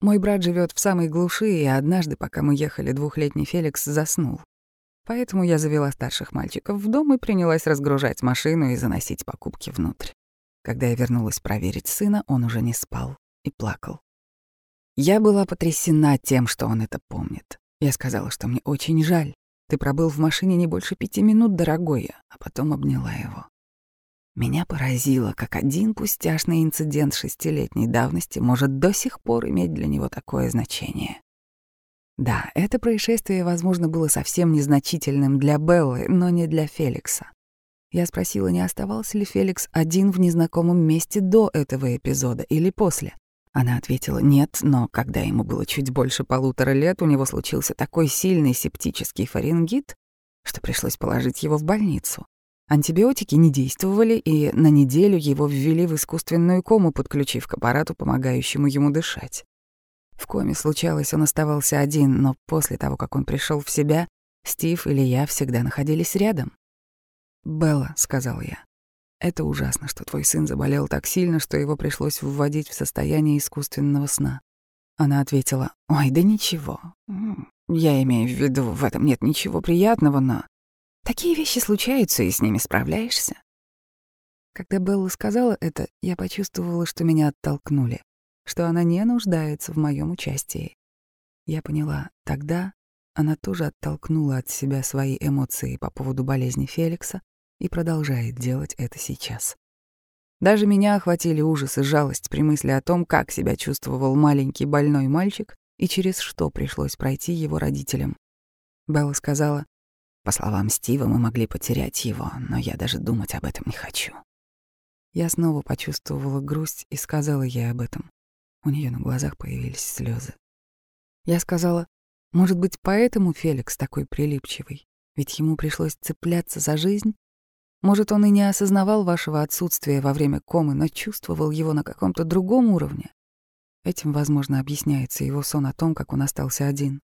Мой брат живет в самой глуши, и однажды, пока мы ехали, двухлетний Феликс заснул. Поэтому я завела старших мальчиков в дом и принялась разгружать машину и заносить покупки внутрь. Когда я вернулась проверить сына, он уже не спал и плакал. Я была потрясена тем, что он это помнит. Я сказала, что мне очень жаль. Ты пробыл в машине не больше пяти минут, дорогой, а потом обняла его. Меня поразило, как один пустяшный инцидент шестилетней давности может до сих пор иметь для него такое значение. Да, это происшествие, возможно, было совсем незначительным для Беллы, но не для Феликса. Я спросила, не оставался ли Феликс один в незнакомом месте до этого эпизода или после. Она ответила «нет», но когда ему было чуть больше полутора лет, у него случился такой сильный септический фарингит, что пришлось положить его в больницу. Антибиотики не действовали, и на неделю его ввели в искусственную кому, подключив к аппарату, помогающему ему дышать. В коме случалось, он оставался один, но после того, как он пришел в себя, Стив или я всегда находились рядом. «Белла», — сказал я, — «это ужасно, что твой сын заболел так сильно, что его пришлось вводить в состояние искусственного сна». Она ответила, «Ой, да ничего. Я имею в виду, в этом нет ничего приятного, но Такие вещи случаются, и с ними справляешься. Когда Белла сказала это, я почувствовала, что меня оттолкнули, что она не нуждается в моем участии. Я поняла, тогда она тоже оттолкнула от себя свои эмоции по поводу болезни Феликса и продолжает делать это сейчас. Даже меня охватили ужас и жалость при мысли о том, как себя чувствовал маленький больной мальчик и через что пришлось пройти его родителям. Белла сказала, по словам Стива, мы могли потерять его, но я даже думать об этом не хочу. Я снова почувствовала грусть и сказала ей об этом. У нее на глазах появились слезы. Я сказала, Может быть, поэтому Феликс такой прилипчивый? Ведь ему пришлось цепляться за жизнь? Может, он и не осознавал вашего отсутствия во время комы, но чувствовал его на каком-то другом уровне? Этим, возможно, объясняется его сон о том, как он остался один.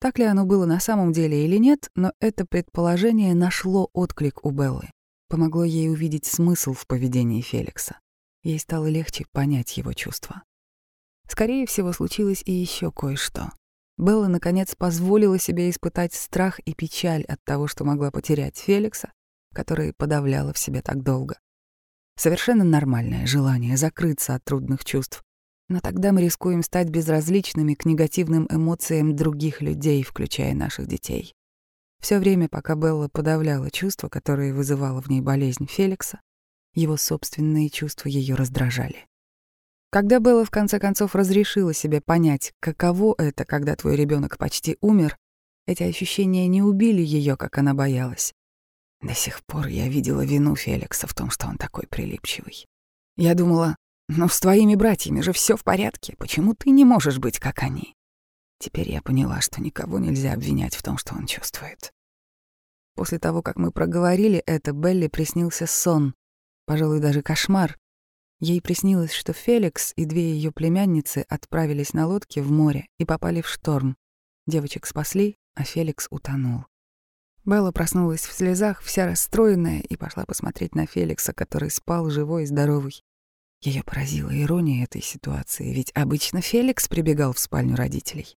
Так ли оно было на самом деле или нет, но это предположение нашло отклик у Беллы. Помогло ей увидеть смысл в поведении Феликса. Ей стало легче понять его чувства. Скорее всего, случилось и еще кое-что. Белла, наконец, позволила себе испытать страх и печаль от того, что могла потерять Феликса, который подавляла в себе так долго. Совершенно нормальное желание закрыться от трудных чувств, но тогда мы рискуем стать безразличными к негативным эмоциям других людей, включая наших детей. Все время, пока Белла подавляла чувства, которые вызывала в ней болезнь Феликса, его собственные чувства ее раздражали. Когда Белла в конце концов разрешила себе понять, каково это, когда твой ребенок почти умер, эти ощущения не убили ее, как она боялась. До сих пор я видела вину Феликса в том, что он такой прилипчивый. Я думала, ну с твоими братьями же все в порядке, почему ты не можешь быть как они? Теперь я поняла, что никого нельзя обвинять в том, что он чувствует. После того, как мы проговорили это, Белли приснился сон, пожалуй, даже кошмар, Ей приснилось, что Феликс и две ее племянницы отправились на лодке в море и попали в шторм. Девочек спасли, а Феликс утонул. Белла проснулась в слезах, вся расстроенная, и пошла посмотреть на Феликса, который спал живой и здоровый. Ее поразила ирония этой ситуации, ведь обычно Феликс прибегал в спальню родителей.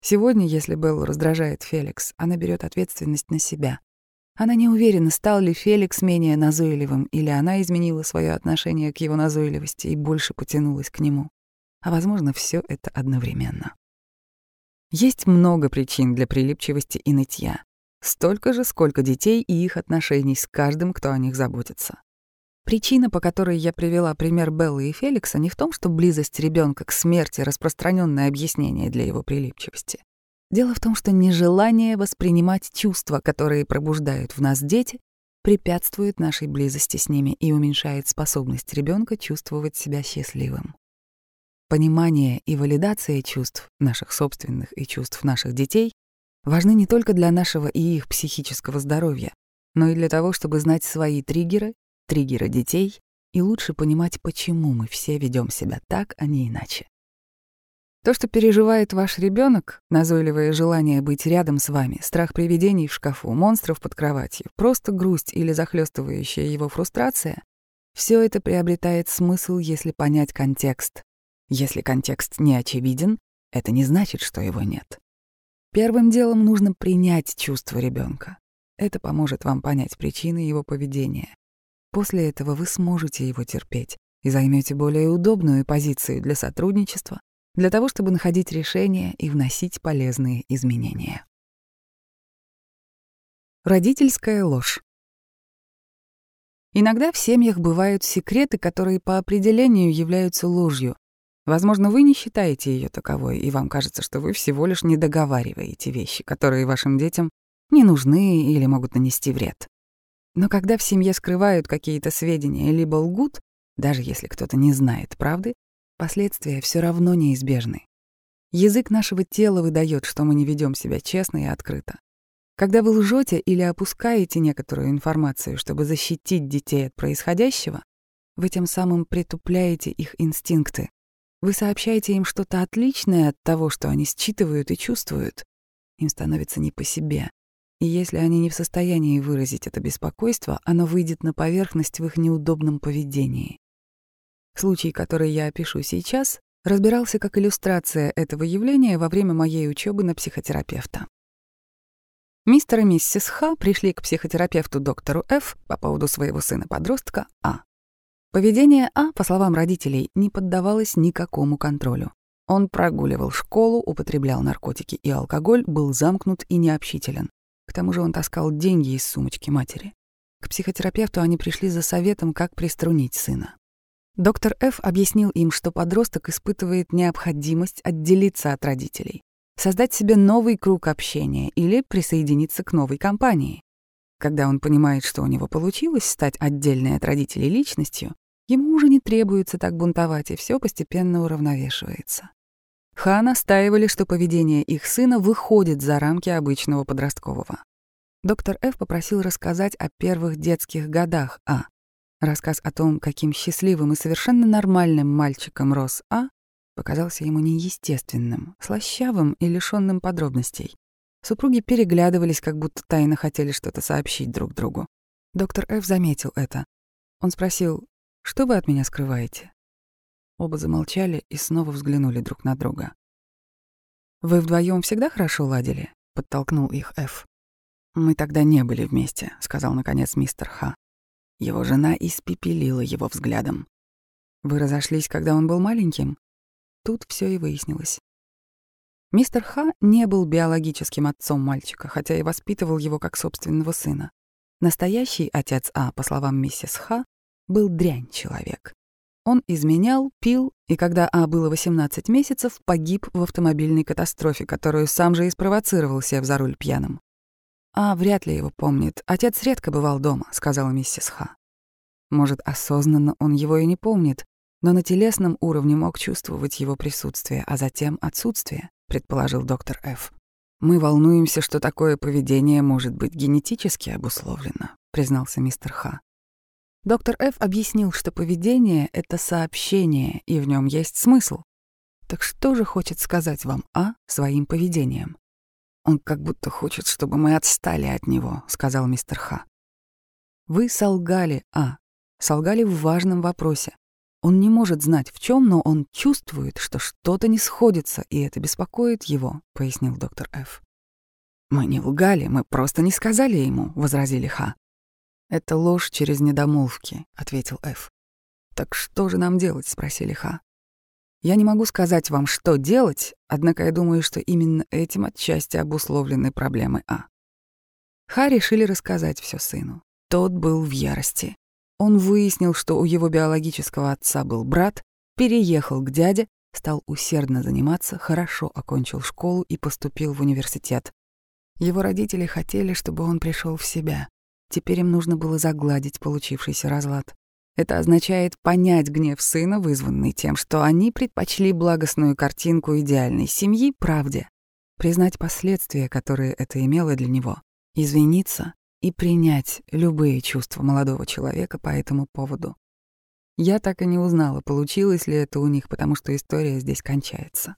Сегодня, если Беллу раздражает Феликс, она берет ответственность на себя. Она не уверена, стал ли Феликс менее назойливым, или она изменила свое отношение к его назойливости и больше потянулась к нему. А, возможно, все это одновременно. Есть много причин для прилипчивости и нытья. Столько же, сколько детей и их отношений с каждым, кто о них заботится. Причина, по которой я привела пример Беллы и Феликса, не в том, что близость ребенка к смерти — распространенное объяснение для его прилипчивости. Дело в том, что нежелание воспринимать чувства, которые пробуждают в нас дети, препятствует нашей близости с ними и уменьшает способность ребенка чувствовать себя счастливым. Понимание и валидация чувств, наших собственных и чувств наших детей, важны не только для нашего и их психического здоровья, но и для того, чтобы знать свои триггеры, триггеры детей и лучше понимать, почему мы все ведем себя так, а не иначе. То, что переживает ваш ребенок, назойливое желание быть рядом с вами, страх привидений в шкафу, монстров под кроватью, просто грусть или захлестывающая его фрустрация, все это приобретает смысл, если понять контекст. Если контекст не очевиден, это не значит, что его нет. Первым делом нужно принять чувство ребенка. Это поможет вам понять причины его поведения. После этого вы сможете его терпеть и займете более удобную позицию для сотрудничества для того, чтобы находить решения и вносить полезные изменения. Родительская ложь. Иногда в семьях бывают секреты, которые по определению являются ложью. Возможно, вы не считаете ее таковой, и вам кажется, что вы всего лишь не договариваете вещи, которые вашим детям не нужны или могут нанести вред. Но когда в семье скрывают какие-то сведения либо лгут, даже если кто-то не знает правды, Последствия все равно неизбежны. Язык нашего тела выдает, что мы не ведем себя честно и открыто. Когда вы лжете или опускаете некоторую информацию, чтобы защитить детей от происходящего, вы тем самым притупляете их инстинкты. Вы сообщаете им что-то отличное от того, что они считывают и чувствуют. Им становится не по себе. И если они не в состоянии выразить это беспокойство, оно выйдет на поверхность в их неудобном поведении. Случай, который я опишу сейчас, разбирался как иллюстрация этого явления во время моей учебы на психотерапевта. Мистер и миссис Х пришли к психотерапевту доктору Ф по поводу своего сына-подростка А. Поведение А, по словам родителей, не поддавалось никакому контролю. Он прогуливал школу, употреблял наркотики и алкоголь, был замкнут и необщителен. Тому же он таскал деньги из сумочки матери. К психотерапевту они пришли за советом, как приструнить сына. Доктор Ф. объяснил им, что подросток испытывает необходимость отделиться от родителей, создать себе новый круг общения или присоединиться к новой компании. Когда он понимает, что у него получилось стать отдельной от родителей личностью, ему уже не требуется так бунтовать, и все постепенно уравновешивается. Ха настаивали, что поведение их сына выходит за рамки обычного подросткового. Доктор Ф. попросил рассказать о первых детских годах А. Рассказ о том, каким счастливым и совершенно нормальным мальчиком рос А, показался ему неестественным, слащавым и лишённым подробностей. Супруги переглядывались, как будто тайно хотели что-то сообщить друг другу. Доктор Ф. заметил это. Он спросил, «Что вы от меня скрываете?» Оба замолчали и снова взглянули друг на друга. «Вы вдвоем всегда хорошо ладили?» — подтолкнул их Ф. «Мы тогда не были вместе», — сказал наконец мистер Ха. Его жена испепелила его взглядом. «Вы разошлись, когда он был маленьким?» Тут все и выяснилось. Мистер Ха не был биологическим отцом мальчика, хотя и воспитывал его как собственного сына. Настоящий отец А, по словам миссис Ха, был дрянь человек. Он изменял, пил, и когда А было 18 месяцев, погиб в автомобильной катастрофе, которую сам же и спровоцировал, сев за руль пьяным. «А, вряд ли его помнит. Отец редко бывал дома», — сказала миссис Ха. Может, осознанно он его и не помнит, но на телесном уровне мог чувствовать его присутствие, а затем отсутствие, предположил доктор Ф. Мы волнуемся, что такое поведение может быть генетически обусловлено, признался мистер Ха. Доктор Ф объяснил, что поведение — это сообщение, и в нем есть смысл. Так что же хочет сказать вам А своим поведением? Он как будто хочет, чтобы мы отстали от него, сказал мистер Ха. Вы солгали, А. Солгали в важном вопросе. Он не может знать в чем, но он чувствует, что что-то не сходится, и это беспокоит его, пояснил доктор Ф. Мы не лгали, мы просто не сказали ему, возразили Ха. Это ложь через недомолвки, ответил Ф. Так что же нам делать, спросили Ха. Я не могу сказать вам, что делать, однако я думаю, что именно этим отчасти обусловлены проблемы А. Ха решили рассказать все сыну. Тот был в ярости. Он выяснил, что у его биологического отца был брат, переехал к дяде, стал усердно заниматься, хорошо окончил школу и поступил в университет. Его родители хотели, чтобы он пришел в себя. Теперь им нужно было загладить получившийся разлад. Это означает понять гнев сына, вызванный тем, что они предпочли благостную картинку идеальной семьи правде, признать последствия, которые это имело для него, извиниться и принять любые чувства молодого человека по этому поводу. Я так и не узнала, получилось ли это у них, потому что история здесь кончается.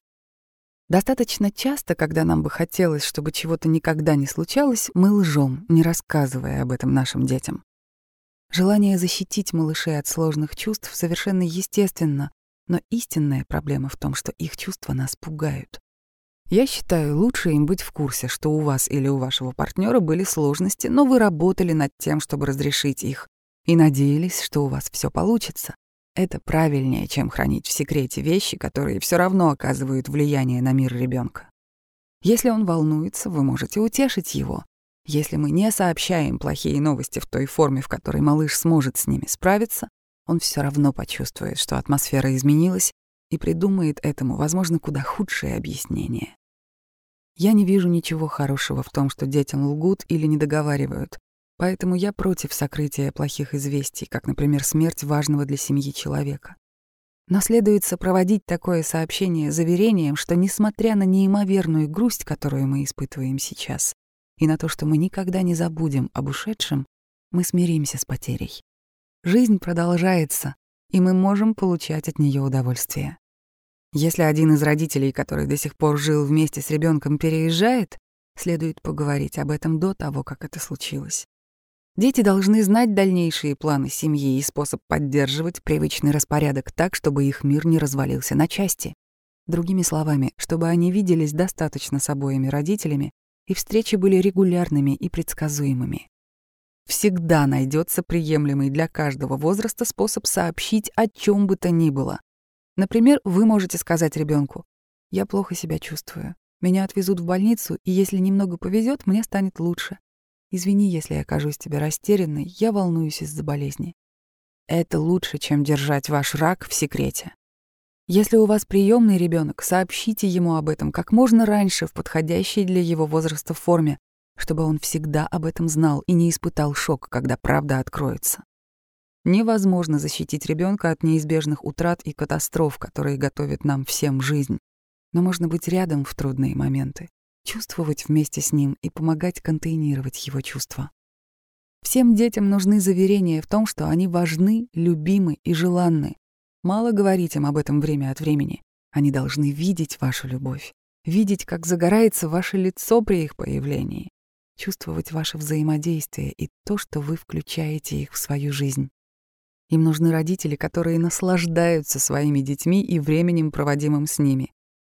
Достаточно часто, когда нам бы хотелось, чтобы чего-то никогда не случалось, мы лжем, не рассказывая об этом нашим детям. Желание защитить малышей от сложных чувств совершенно естественно, но истинная проблема в том, что их чувства нас пугают. Я считаю, лучше им быть в курсе, что у вас или у вашего партнера были сложности, но вы работали над тем, чтобы разрешить их, и надеялись, что у вас все получится. Это правильнее, чем хранить в секрете вещи, которые все равно оказывают влияние на мир ребенка. Если он волнуется, вы можете утешить его. Если мы не сообщаем плохие новости в той форме, в которой малыш сможет с ними справиться, он все равно почувствует, что атмосфера изменилась, и придумает этому, возможно, куда худшее объяснение. Я не вижу ничего хорошего в том, что детям лгут или не договаривают, поэтому я против сокрытия плохих известий, как, например, смерть важного для семьи человека. Но следует сопроводить такое сообщение заверением, что, несмотря на неимоверную грусть, которую мы испытываем сейчас, и на то, что мы никогда не забудем об ушедшем, мы смиримся с потерей. Жизнь продолжается, и мы можем получать от нее удовольствие. Если один из родителей, который до сих пор жил вместе с ребенком, переезжает, следует поговорить об этом до того, как это случилось. Дети должны знать дальнейшие планы семьи и способ поддерживать привычный распорядок так, чтобы их мир не развалился на части. Другими словами, чтобы они виделись достаточно с обоими родителями и встречи были регулярными и предсказуемыми. Всегда найдется приемлемый для каждого возраста способ сообщить о чем бы то ни было. Например, вы можете сказать ребенку: «Я плохо себя чувствую. Меня отвезут в больницу, и если немного повезет, мне станет лучше. Извини, если я окажусь тебе растерянной, я волнуюсь из-за болезни». Это лучше, чем держать ваш рак в секрете. Если у вас приемный ребенок, сообщите ему об этом как можно раньше в подходящей для его возраста форме, чтобы он всегда об этом знал и не испытал шок, когда правда откроется. Невозможно защитить ребенка от неизбежных утрат и катастроф, которые готовят нам всем жизнь. но можно быть рядом в трудные моменты, чувствовать вместе с ним и помогать контейнировать его чувства. Всем детям нужны заверения в том, что они важны, любимы и желанны. Мало говорить им об этом время от времени. Они должны видеть вашу любовь, видеть, как загорается ваше лицо при их появлении, чувствовать ваше взаимодействие и то, что вы включаете их в свою жизнь. Им нужны родители, которые наслаждаются своими детьми и временем, проводимым с ними.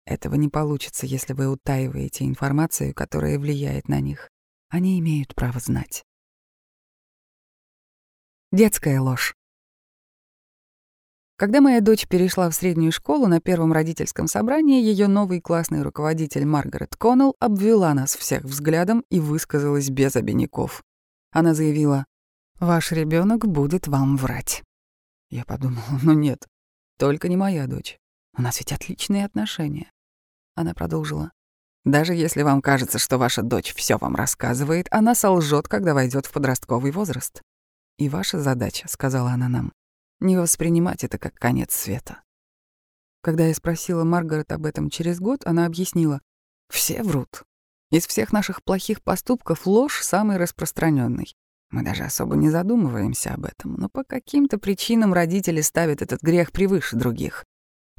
Этого не получится, если вы утаиваете информацию, которая влияет на них. Они имеют право знать. Детская ложь. Когда моя дочь перешла в среднюю школу, на первом родительском собрании ее новый классный руководитель Маргарет Коннелл обвела нас всех взглядом и высказалась без обиняков. Она заявила, «Ваш ребенок будет вам врать». Я подумала, ну нет, только не моя дочь. У нас ведь отличные отношения. Она продолжила, даже если вам кажется, что ваша дочь все вам рассказывает, она солжет, когда войдет в подростковый возраст. И ваша задача, сказала она нам, не воспринимать это как конец света. Когда я спросила Маргарет об этом через год, она объяснила, все врут. Из всех наших плохих поступков ложь самый распространенный. Мы даже особо не задумываемся об этом, но по каким-то причинам родители ставят этот грех превыше других.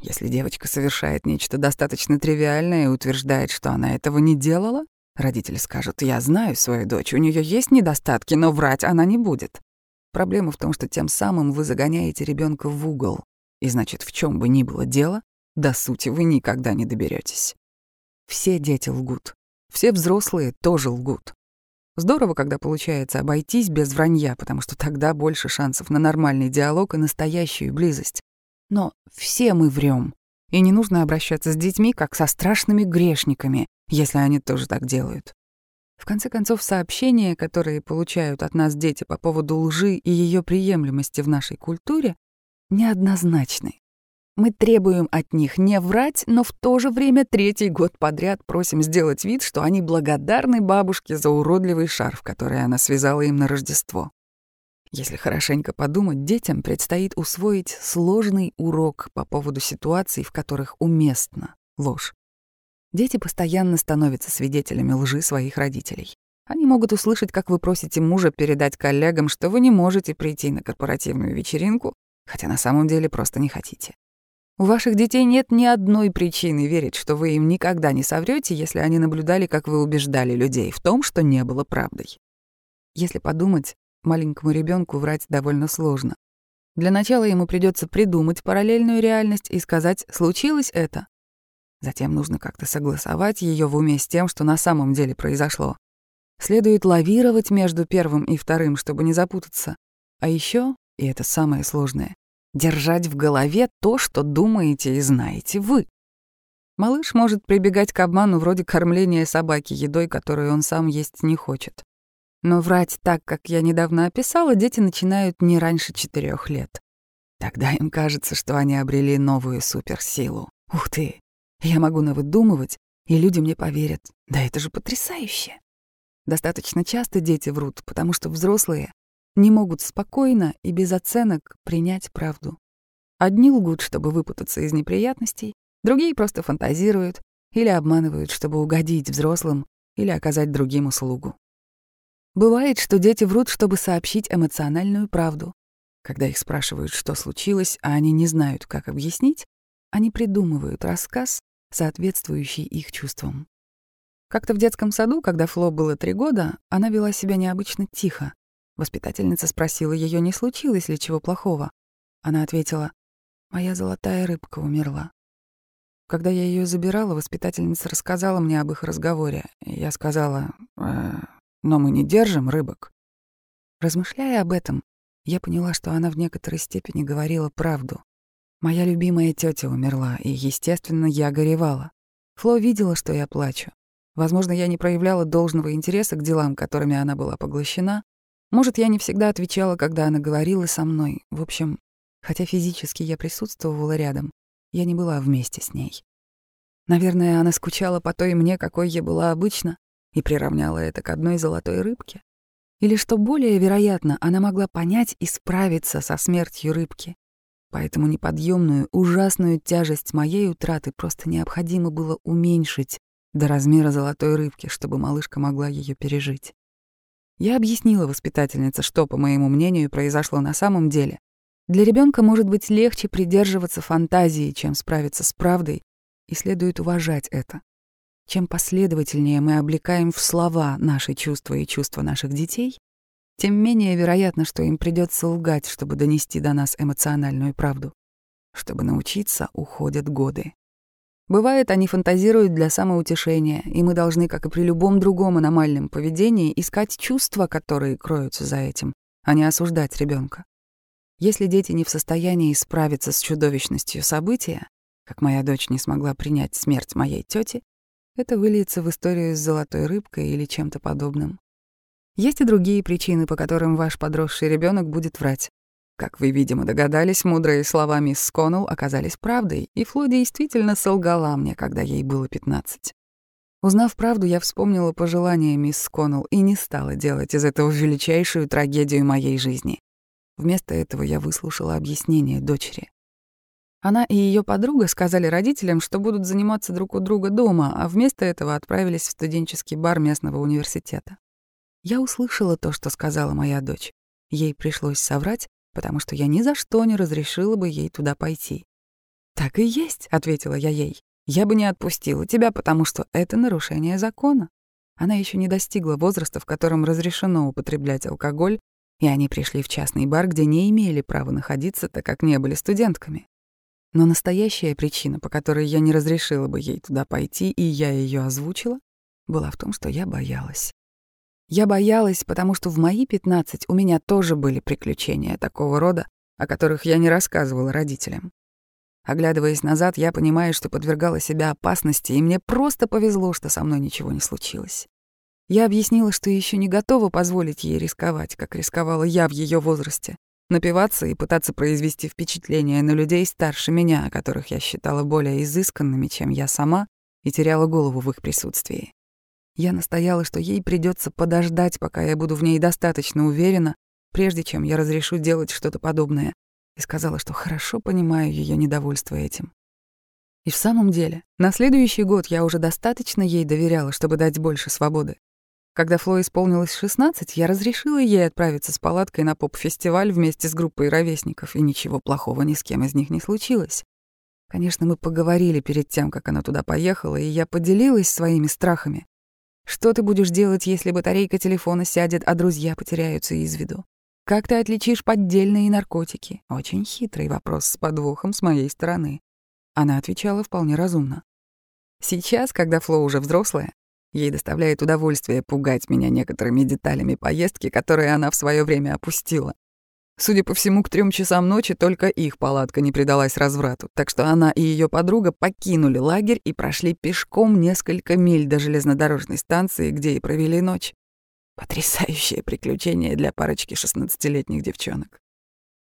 Если девочка совершает нечто достаточно тривиальное и утверждает, что она этого не делала, родители скажут, я знаю свою дочь, у нее есть недостатки, но врать она не будет. Проблема в том, что тем самым вы загоняете ребенка в угол, и значит, в чем бы ни было дело, до сути вы никогда не доберетесь. Все дети лгут. Все взрослые тоже лгут. Здорово, когда получается обойтись без вранья, потому что тогда больше шансов на нормальный диалог и настоящую близость. Но все мы врем, и не нужно обращаться с детьми как со страшными грешниками, если они тоже так делают. В конце концов, сообщения, которые получают от нас дети по поводу лжи и ее приемлемости в нашей культуре, неоднозначны. Мы требуем от них не врать, но в то же время третий год подряд просим сделать вид, что они благодарны бабушке за уродливый шарф, который она связала им на Рождество. Если хорошенько подумать, детям предстоит усвоить сложный урок по поводу ситуаций, в которых уместна ложь. Дети постоянно становятся свидетелями лжи своих родителей. Они могут услышать, как вы просите мужа передать коллегам, что вы не можете прийти на корпоративную вечеринку, хотя на самом деле просто не хотите. У ваших детей нет ни одной причины верить, что вы им никогда не соврете, если они наблюдали, как вы убеждали людей в том, что не было правдой. Если подумать, маленькому ребенку врать довольно сложно. Для начала ему придется придумать параллельную реальность и сказать «случилось это», Затем нужно как-то согласовать ее в уме с тем, что на самом деле произошло. Следует лавировать между первым и вторым, чтобы не запутаться. А еще, и это самое сложное, держать в голове то, что думаете и знаете вы. Малыш может прибегать к обману вроде кормления собаки едой, которую он сам есть не хочет. Но врать так, как я недавно описала, дети начинают не раньше четырех лет. Тогда им кажется, что они обрели новую суперсилу. Ух ты! Я могу навыдумывать, и люди мне поверят. Да это же потрясающе. Достаточно часто дети врут, потому что взрослые не могут спокойно и без оценок принять правду. Одни лгут, чтобы выпутаться из неприятностей, другие просто фантазируют или обманывают, чтобы угодить взрослым или оказать другим услугу. Бывает, что дети врут, чтобы сообщить эмоциональную правду. Когда их спрашивают, что случилось, а они не знают, как объяснить, они придумывают рассказ, соответствующий их чувствам. Как-то в детском саду, когда Фло было три года, она вела себя необычно тихо. Воспитательница спросила ее, не случилось ли чего плохого. Она ответила, «Моя золотая рыбка умерла». Когда я ее забирала, воспитательница рассказала мне об их разговоре. Я сказала, э, «Но мы не держим рыбок». Размышляя об этом, я поняла, что она в некоторой степени говорила правду. Моя любимая тетя умерла, и, естественно, я горевала. Фло видела, что я плачу. Возможно, я не проявляла должного интереса к делам, которыми она была поглощена. Может, я не всегда отвечала, когда она говорила со мной. В общем, хотя физически я присутствовала рядом, я не была вместе с ней. Наверное, она скучала по той мне, какой я была обычно, и приравняла это к одной золотой рыбке. Или, что более вероятно, она могла понять и справиться со смертью рыбки, Поэтому неподъемную, ужасную тяжесть моей утраты просто необходимо было уменьшить до размера золотой рыбки, чтобы малышка могла ее пережить. Я объяснила воспитательнице, что, по моему мнению, произошло на самом деле. Для ребенка может быть легче придерживаться фантазии, чем справиться с правдой, и следует уважать это. Чем последовательнее мы облекаем в слова наши чувства и чувства наших детей, тем менее вероятно, что им придется лгать, чтобы донести до нас эмоциональную правду. Чтобы научиться, уходят годы. Бывает, они фантазируют для самоутешения, и мы должны, как и при любом другом аномальном поведении, искать чувства, которые кроются за этим, а не осуждать ребенка. Если дети не в состоянии справиться с чудовищностью события, как моя дочь не смогла принять смерть моей тети, это выльется в историю с золотой рыбкой или чем-то подобным. Есть и другие причины, по которым ваш подросший ребенок будет врать. Как вы, видимо, догадались, мудрые слова мисс Коннелл оказались правдой, и Фло действительно солгала мне, когда ей было 15. Узнав правду, я вспомнила пожелания мисс Коннелл и не стала делать из этого величайшую трагедию моей жизни. Вместо этого я выслушала объяснение дочери. Она и ее подруга сказали родителям, что будут заниматься друг у друга дома, а вместо этого отправились в студенческий бар местного университета. Я услышала то, что сказала моя дочь. Ей пришлось соврать, потому что я ни за что не разрешила бы ей туда пойти. «Так и есть», — ответила я ей. «Я бы не отпустила тебя, потому что это нарушение закона». Она еще не достигла возраста, в котором разрешено употреблять алкоголь, и они пришли в частный бар, где не имели права находиться, так как не были студентками. Но настоящая причина, по которой я не разрешила бы ей туда пойти, и я ее озвучила, была в том, что я боялась. Я боялась, потому что в мои 15 у меня тоже были приключения такого рода, о которых я не рассказывала родителям. Оглядываясь назад, я понимаю, что подвергала себя опасности, и мне просто повезло, что со мной ничего не случилось. Я объяснила, что еще не готова позволить ей рисковать, как рисковала я в ее возрасте, напиваться и пытаться произвести впечатление на людей старше меня, которых я считала более изысканными, чем я сама, и теряла голову в их присутствии. Я настояла, что ей придется подождать, пока я буду в ней достаточно уверена, прежде чем я разрешу делать что-то подобное, и сказала, что хорошо понимаю ее недовольство этим. И в самом деле, на следующий год я уже достаточно ей доверяла, чтобы дать больше свободы. Когда Фло исполнилось 16, я разрешила ей отправиться с палаткой на поп-фестиваль вместе с группой ровесников, и ничего плохого ни с кем из них не случилось. Конечно, мы поговорили перед тем, как она туда поехала, и я поделилась своими страхами. Что ты будешь делать, если батарейка телефона сядет, а друзья потеряются из виду? Как ты отличишь поддельные наркотики? Очень хитрый вопрос с подвохом с моей стороны. Она отвечала вполне разумно. Сейчас, когда Фло уже взрослая, ей доставляет удовольствие пугать меня некоторыми деталями поездки, которые она в свое время опустила. Судя по всему, к трем часам ночи только их палатка не предалась разврату, так что она и ее подруга покинули лагерь и прошли пешком несколько миль до железнодорожной станции, где и провели ночь. Потрясающее приключение для парочки шестнадцатилетних девчонок.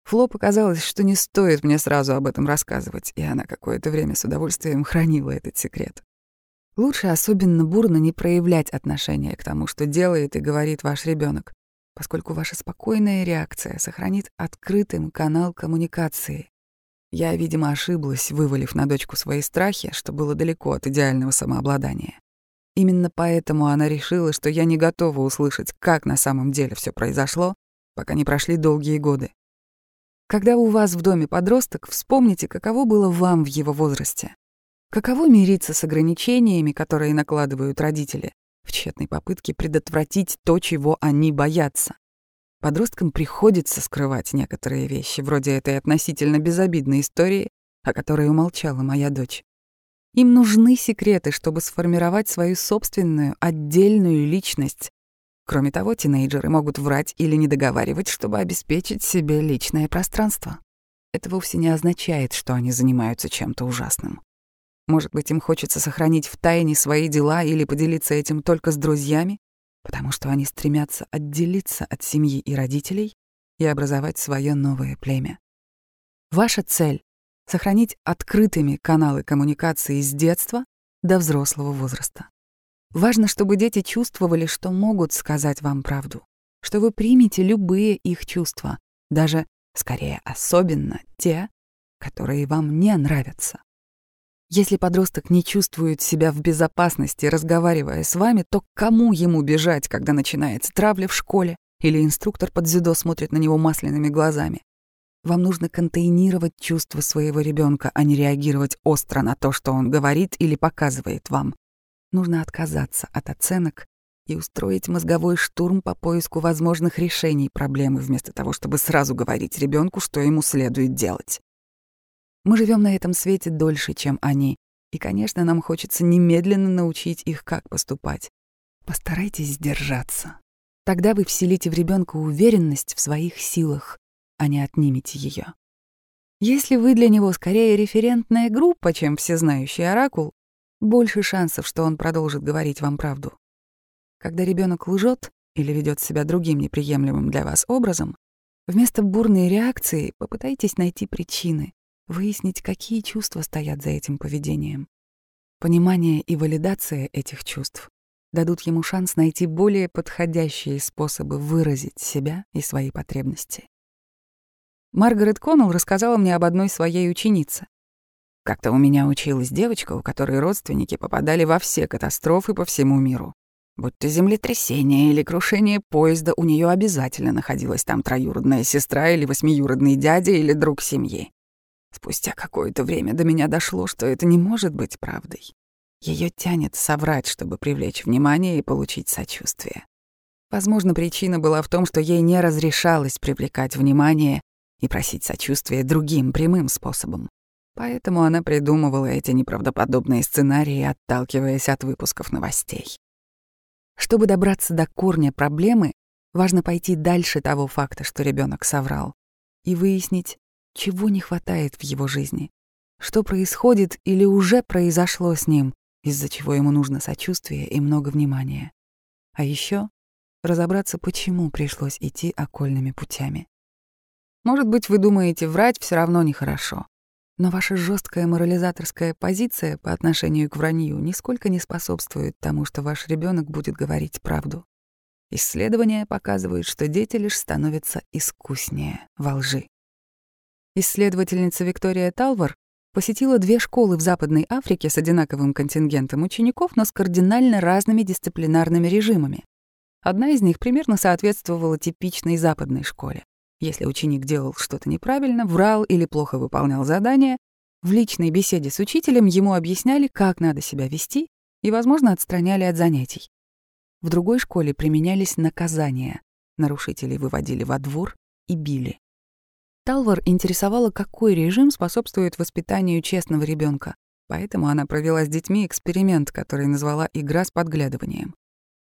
Фло показалось, что не стоит мне сразу об этом рассказывать, и она какое-то время с удовольствием хранила этот секрет. Лучше особенно бурно не проявлять отношения к тому, что делает и говорит ваш ребенок поскольку ваша спокойная реакция сохранит открытым канал коммуникации. Я, видимо, ошиблась, вывалив на дочку свои страхи, что было далеко от идеального самообладания. Именно поэтому она решила, что я не готова услышать, как на самом деле все произошло, пока не прошли долгие годы. Когда у вас в доме подросток, вспомните, каково было вам в его возрасте. Каково мириться с ограничениями, которые накладывают родители, в тщетной попытке предотвратить то, чего они боятся. Подросткам приходится скрывать некоторые вещи, вроде этой относительно безобидной истории, о которой умолчала моя дочь. Им нужны секреты, чтобы сформировать свою собственную, отдельную личность. Кроме того, тинейджеры могут врать или недоговаривать, чтобы обеспечить себе личное пространство. Это вовсе не означает, что они занимаются чем-то ужасным. Может быть, им хочется сохранить в тайне свои дела или поделиться этим только с друзьями, потому что они стремятся отделиться от семьи и родителей и образовать свое новое племя. Ваша цель — сохранить открытыми каналы коммуникации с детства до взрослого возраста. Важно, чтобы дети чувствовали, что могут сказать вам правду, что вы примете любые их чувства, даже, скорее, особенно те, которые вам не нравятся. Если подросток не чувствует себя в безопасности, разговаривая с вами, то кому ему бежать, когда начинается травля в школе или инструктор под дзюдо смотрит на него масляными глазами? Вам нужно контейнировать чувства своего ребенка, а не реагировать остро на то, что он говорит или показывает вам. Нужно отказаться от оценок и устроить мозговой штурм по поиску возможных решений проблемы, вместо того, чтобы сразу говорить ребенку, что ему следует делать. Мы живем на этом свете дольше, чем они, и, конечно, нам хочется немедленно научить их, как поступать. Постарайтесь сдержаться. Тогда вы вселите в ребенка уверенность в своих силах, а не отнимете ее. Если вы для него скорее референтная группа, чем всезнающий оракул, больше шансов, что он продолжит говорить вам правду. Когда ребенок лжет или ведет себя другим неприемлемым для вас образом, вместо бурной реакции попытайтесь найти причины, выяснить, какие чувства стоят за этим поведением. Понимание и валидация этих чувств дадут ему шанс найти более подходящие способы выразить себя и свои потребности. Маргарет Коннелл рассказала мне об одной своей ученице. Как-то у меня училась девочка, у которой родственники попадали во все катастрофы по всему миру. Будь то землетрясение или крушение поезда, у нее обязательно находилась там троюродная сестра или восьмиюродный дядя или друг семьи. Спустя какое-то время до меня дошло, что это не может быть правдой. Ее тянет соврать, чтобы привлечь внимание и получить сочувствие. Возможно, причина была в том, что ей не разрешалось привлекать внимание и просить сочувствия другим прямым способом. Поэтому она придумывала эти неправдоподобные сценарии, отталкиваясь от выпусков новостей. Чтобы добраться до корня проблемы, важно пойти дальше того факта, что ребенок соврал, и выяснить, чего не хватает в его жизни, что происходит или уже произошло с ним, из-за чего ему нужно сочувствие и много внимания. А еще разобраться, почему пришлось идти окольными путями. Может быть, вы думаете, врать все равно нехорошо. Но ваша жесткая морализаторская позиция по отношению к вранью нисколько не способствует тому, что ваш ребенок будет говорить правду. Исследования показывают, что дети лишь становятся искуснее во лжи. Исследовательница Виктория Талвар посетила две школы в Западной Африке с одинаковым контингентом учеников, но с кардинально разными дисциплинарными режимами. Одна из них примерно соответствовала типичной западной школе. Если ученик делал что-то неправильно, врал или плохо выполнял задание, в личной беседе с учителем ему объясняли, как надо себя вести, и, возможно, отстраняли от занятий. В другой школе применялись наказания. Нарушителей выводили во двор и били. Талвар интересовала, какой режим способствует воспитанию честного ребенка, поэтому она провела с детьми эксперимент, который назвала «игра с подглядыванием».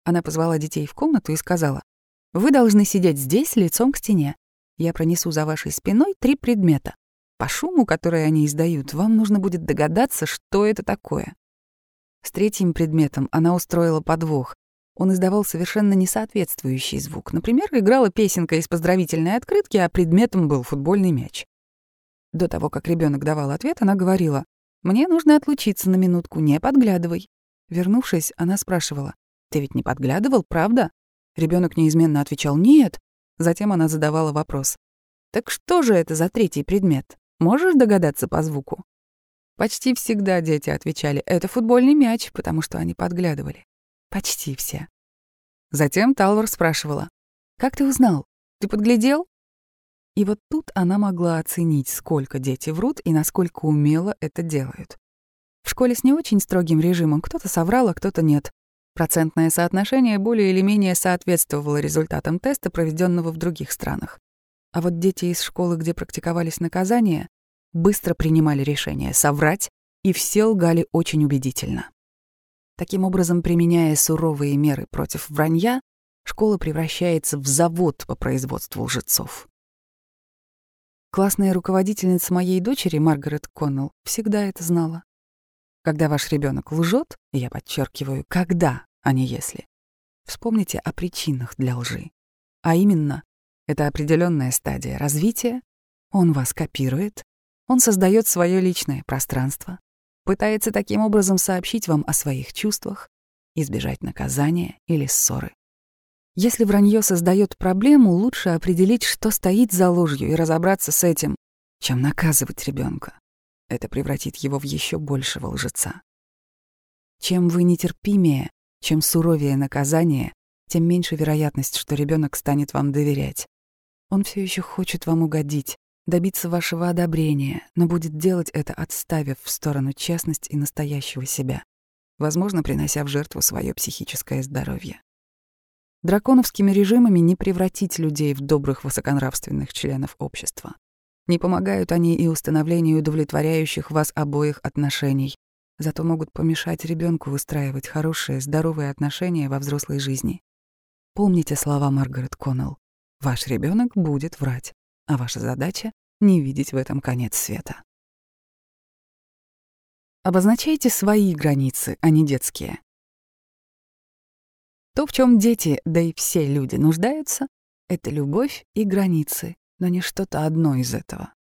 Она позвала детей в комнату и сказала, «Вы должны сидеть здесь лицом к стене. Я пронесу за вашей спиной три предмета. По шуму, который они издают, вам нужно будет догадаться, что это такое. С третьим предметом она устроила подвох. Он издавал совершенно несоответствующий звук. Например, играла песенка из поздравительной открытки, а предметом был футбольный мяч. До того, как ребенок давал ответ, она говорила, «Мне нужно отлучиться на минутку, не подглядывай». Вернувшись, она спрашивала, «Ты ведь не подглядывал, правда?» Ребенок неизменно отвечал «Нет», Затем она задавала вопрос. «Так что же это за третий предмет? Можешь догадаться по звуку?» Почти всегда дети отвечали «это футбольный мяч», потому что они подглядывали. Почти все. Затем Талвор спрашивала «Как ты узнал? Ты подглядел?» И вот тут она могла оценить, сколько дети врут и насколько умело это делают. В школе с не очень строгим режимом кто-то соврал, а кто-то нет. Процентное соотношение более или менее соответствовало результатам теста, проведенного в других странах. А вот дети из школы, где практиковались наказания, быстро принимали решение соврать, и все лгали очень убедительно. Таким образом, применяя суровые меры против вранья, школа превращается в завод по производству лжецов. Классная руководительница моей дочери, Маргарет Коннелл, всегда это знала. Когда ваш ребенок лжет, я подчеркиваю, когда, а не если, вспомните о причинах для лжи. А именно, это определенная стадия развития, он вас копирует, он создает свое личное пространство, пытается таким образом сообщить вам о своих чувствах, избежать наказания или ссоры. Если вранье создает проблему, лучше определить, что стоит за ложью, и разобраться с этим, чем наказывать ребенка. Это превратит его в еще большего лжеца. Чем вы нетерпимее, чем суровее наказание, тем меньше вероятность, что ребенок станет вам доверять. Он все еще хочет вам угодить, добиться вашего одобрения, но будет делать это, отставив в сторону честность и настоящего себя, возможно, принося в жертву свое психическое здоровье. Драконовскими режимами не превратить людей в добрых высоконравственных членов общества. Не помогают они и установлению удовлетворяющих вас обоих отношений, зато могут помешать ребенку выстраивать хорошие, здоровые отношения во взрослой жизни. Помните слова Маргарет Коннелл. Ваш ребенок будет врать, а ваша задача — не видеть в этом конец света. Обозначайте свои границы, а не детские. То, в чем дети, да и все люди нуждаются, это любовь и границы, но не что-то одно из этого.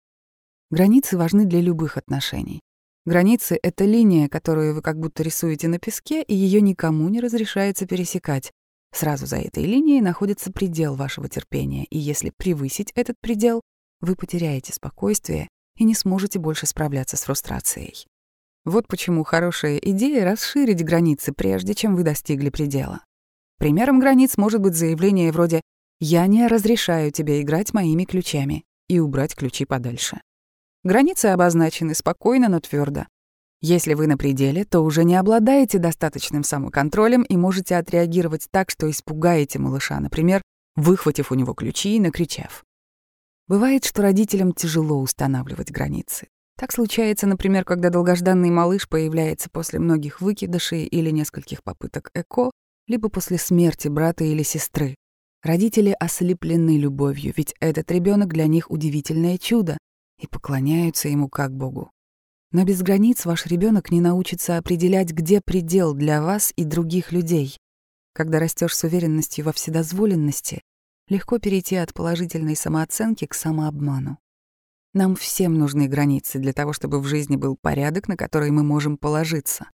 Границы важны для любых отношений. Границы — это линия, которую вы как будто рисуете на песке, и ее никому не разрешается пересекать. Сразу за этой линией находится предел вашего терпения, и если превысить этот предел, вы потеряете спокойствие и не сможете больше справляться с фрустрацией. Вот почему хорошая идея — расширить границы, прежде чем вы достигли предела. Примером границ может быть заявление вроде «Я не разрешаю тебе играть моими ключами» и убрать ключи подальше. Границы обозначены спокойно, но твердо. Если вы на пределе, то уже не обладаете достаточным самоконтролем и можете отреагировать так, что испугаете малыша, например, выхватив у него ключи и накричав. Бывает, что родителям тяжело устанавливать границы. Так случается, например, когда долгожданный малыш появляется после многих выкидышей или нескольких попыток ЭКО либо после смерти брата или сестры. Родители ослеплены любовью, ведь этот ребенок для них удивительное чудо, и поклоняются ему как Богу. Но без границ ваш ребенок не научится определять, где предел для вас и других людей. Когда растешь с уверенностью во вседозволенности, легко перейти от положительной самооценки к самообману. Нам всем нужны границы для того, чтобы в жизни был порядок, на который мы можем положиться.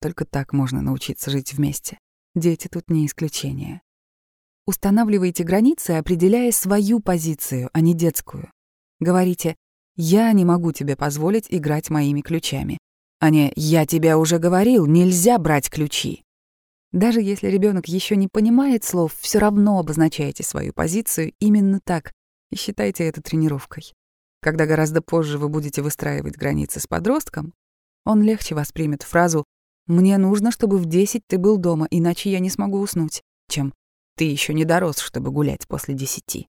Только так можно научиться жить вместе. Дети тут не исключение. Устанавливайте границы, определяя свою позицию, а не детскую. Говорите «я не могу тебе позволить играть моими ключами», а не «я тебе уже говорил, нельзя брать ключи». Даже если ребенок еще не понимает слов, все равно обозначайте свою позицию именно так и считайте это тренировкой. Когда гораздо позже вы будете выстраивать границы с подростком, он легче воспримет фразу мне нужно, чтобы в десять ты был дома, иначе я не смогу уснуть, чем ты еще не дорос, чтобы гулять после десяти.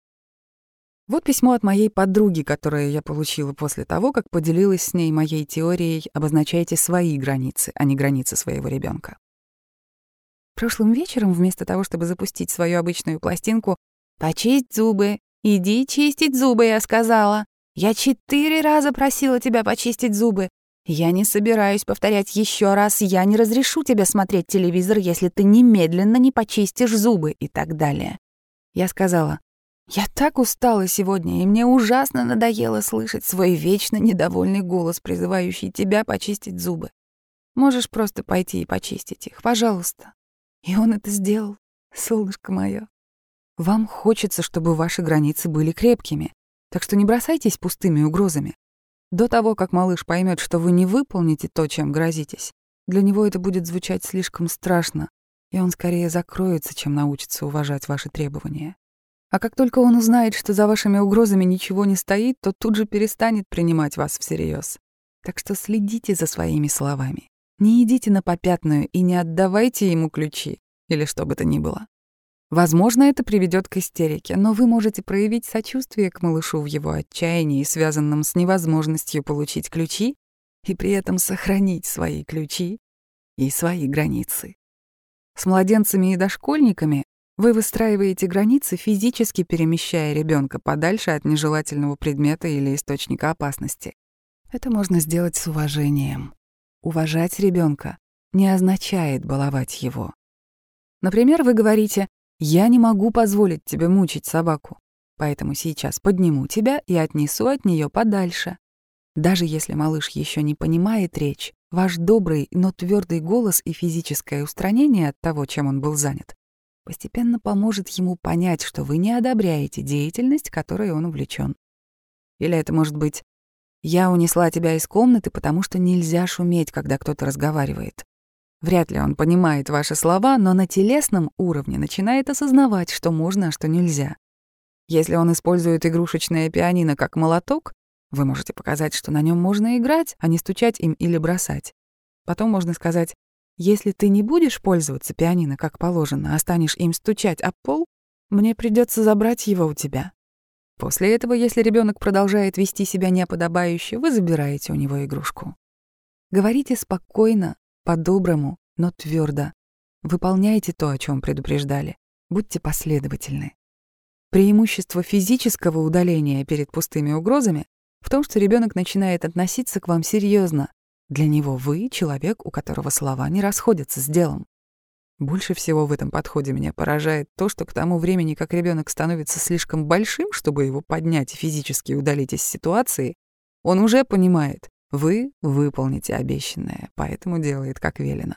Вот письмо от моей подруги, которое я получила после того, как поделилась с ней моей теорией «Обозначайте свои границы, а не границы своего ребенка. Прошлым вечером, вместо того, чтобы запустить свою обычную пластинку «Почисть зубы, иди чистить зубы», я сказала. «Я четыре раза просила тебя почистить зубы. Я не собираюсь повторять еще раз, я не разрешу тебе смотреть телевизор, если ты немедленно не почистишь зубы и так далее. Я сказала, я так устала сегодня, и мне ужасно надоело слышать свой вечно недовольный голос, призывающий тебя почистить зубы. Можешь просто пойти и почистить их, пожалуйста. И он это сделал, солнышко мое. Вам хочется, чтобы ваши границы были крепкими, так что не бросайтесь пустыми угрозами. До того, как малыш поймет, что вы не выполните то, чем грозитесь, для него это будет звучать слишком страшно, и он скорее закроется, чем научится уважать ваши требования. А как только он узнает, что за вашими угрозами ничего не стоит, то тут же перестанет принимать вас всерьез. Так что следите за своими словами. Не идите на попятную и не отдавайте ему ключи или что бы то ни было. Возможно, это приведет к истерике, но вы можете проявить сочувствие к малышу в его отчаянии, связанном с невозможностью получить ключи, и при этом сохранить свои ключи и свои границы. С младенцами и дошкольниками вы выстраиваете границы, физически перемещая ребенка подальше от нежелательного предмета или источника опасности. Это можно сделать с уважением. Уважать ребенка не означает баловать его. Например, вы говорите я не могу позволить тебе мучить собаку, поэтому сейчас подниму тебя и отнесу от нее подальше. Даже если малыш еще не понимает речь, ваш добрый, но твердый голос и физическое устранение от того, чем он был занят, постепенно поможет ему понять, что вы не одобряете деятельность, которой он увлечен. Или это может быть «Я унесла тебя из комнаты, потому что нельзя шуметь, когда кто-то разговаривает». Вряд ли он понимает ваши слова, но на телесном уровне начинает осознавать, что можно, а что нельзя. Если он использует игрушечное пианино как молоток, вы можете показать, что на нем можно играть, а не стучать им или бросать. Потом можно сказать, если ты не будешь пользоваться пианино как положено, а станешь им стучать об пол, мне придется забрать его у тебя. После этого, если ребенок продолжает вести себя неподобающе, вы забираете у него игрушку. Говорите спокойно, по-доброму, но твердо. Выполняйте то, о чем предупреждали. Будьте последовательны. Преимущество физического удаления перед пустыми угрозами в том, что ребенок начинает относиться к вам серьезно. Для него вы — человек, у которого слова не расходятся с делом. Больше всего в этом подходе меня поражает то, что к тому времени, как ребенок становится слишком большим, чтобы его поднять и физически удалить из ситуации, он уже понимает, вы выполните обещанное, поэтому делает как велено.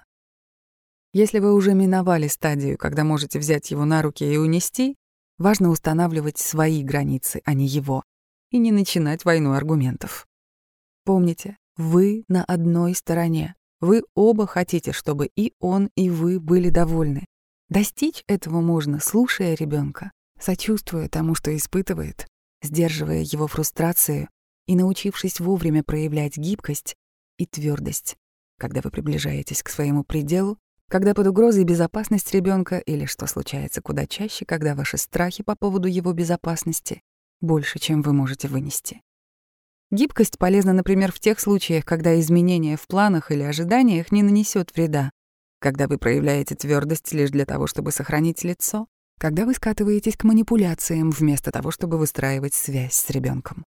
Если вы уже миновали стадию, когда можете взять его на руки и унести, важно устанавливать свои границы, а не его, и не начинать войну аргументов. Помните, вы на одной стороне. Вы оба хотите, чтобы и он, и вы были довольны. Достичь этого можно, слушая ребенка, сочувствуя тому, что испытывает, сдерживая его фрустрацию и научившись вовремя проявлять гибкость и твердость, когда вы приближаетесь к своему пределу, когда под угрозой безопасность ребенка или что случается куда чаще, когда ваши страхи по поводу его безопасности больше, чем вы можете вынести. Гибкость полезна, например, в тех случаях, когда изменение в планах или ожиданиях не нанесет вреда, когда вы проявляете твердость лишь для того, чтобы сохранить лицо, когда вы скатываетесь к манипуляциям вместо того, чтобы выстраивать связь с ребенком.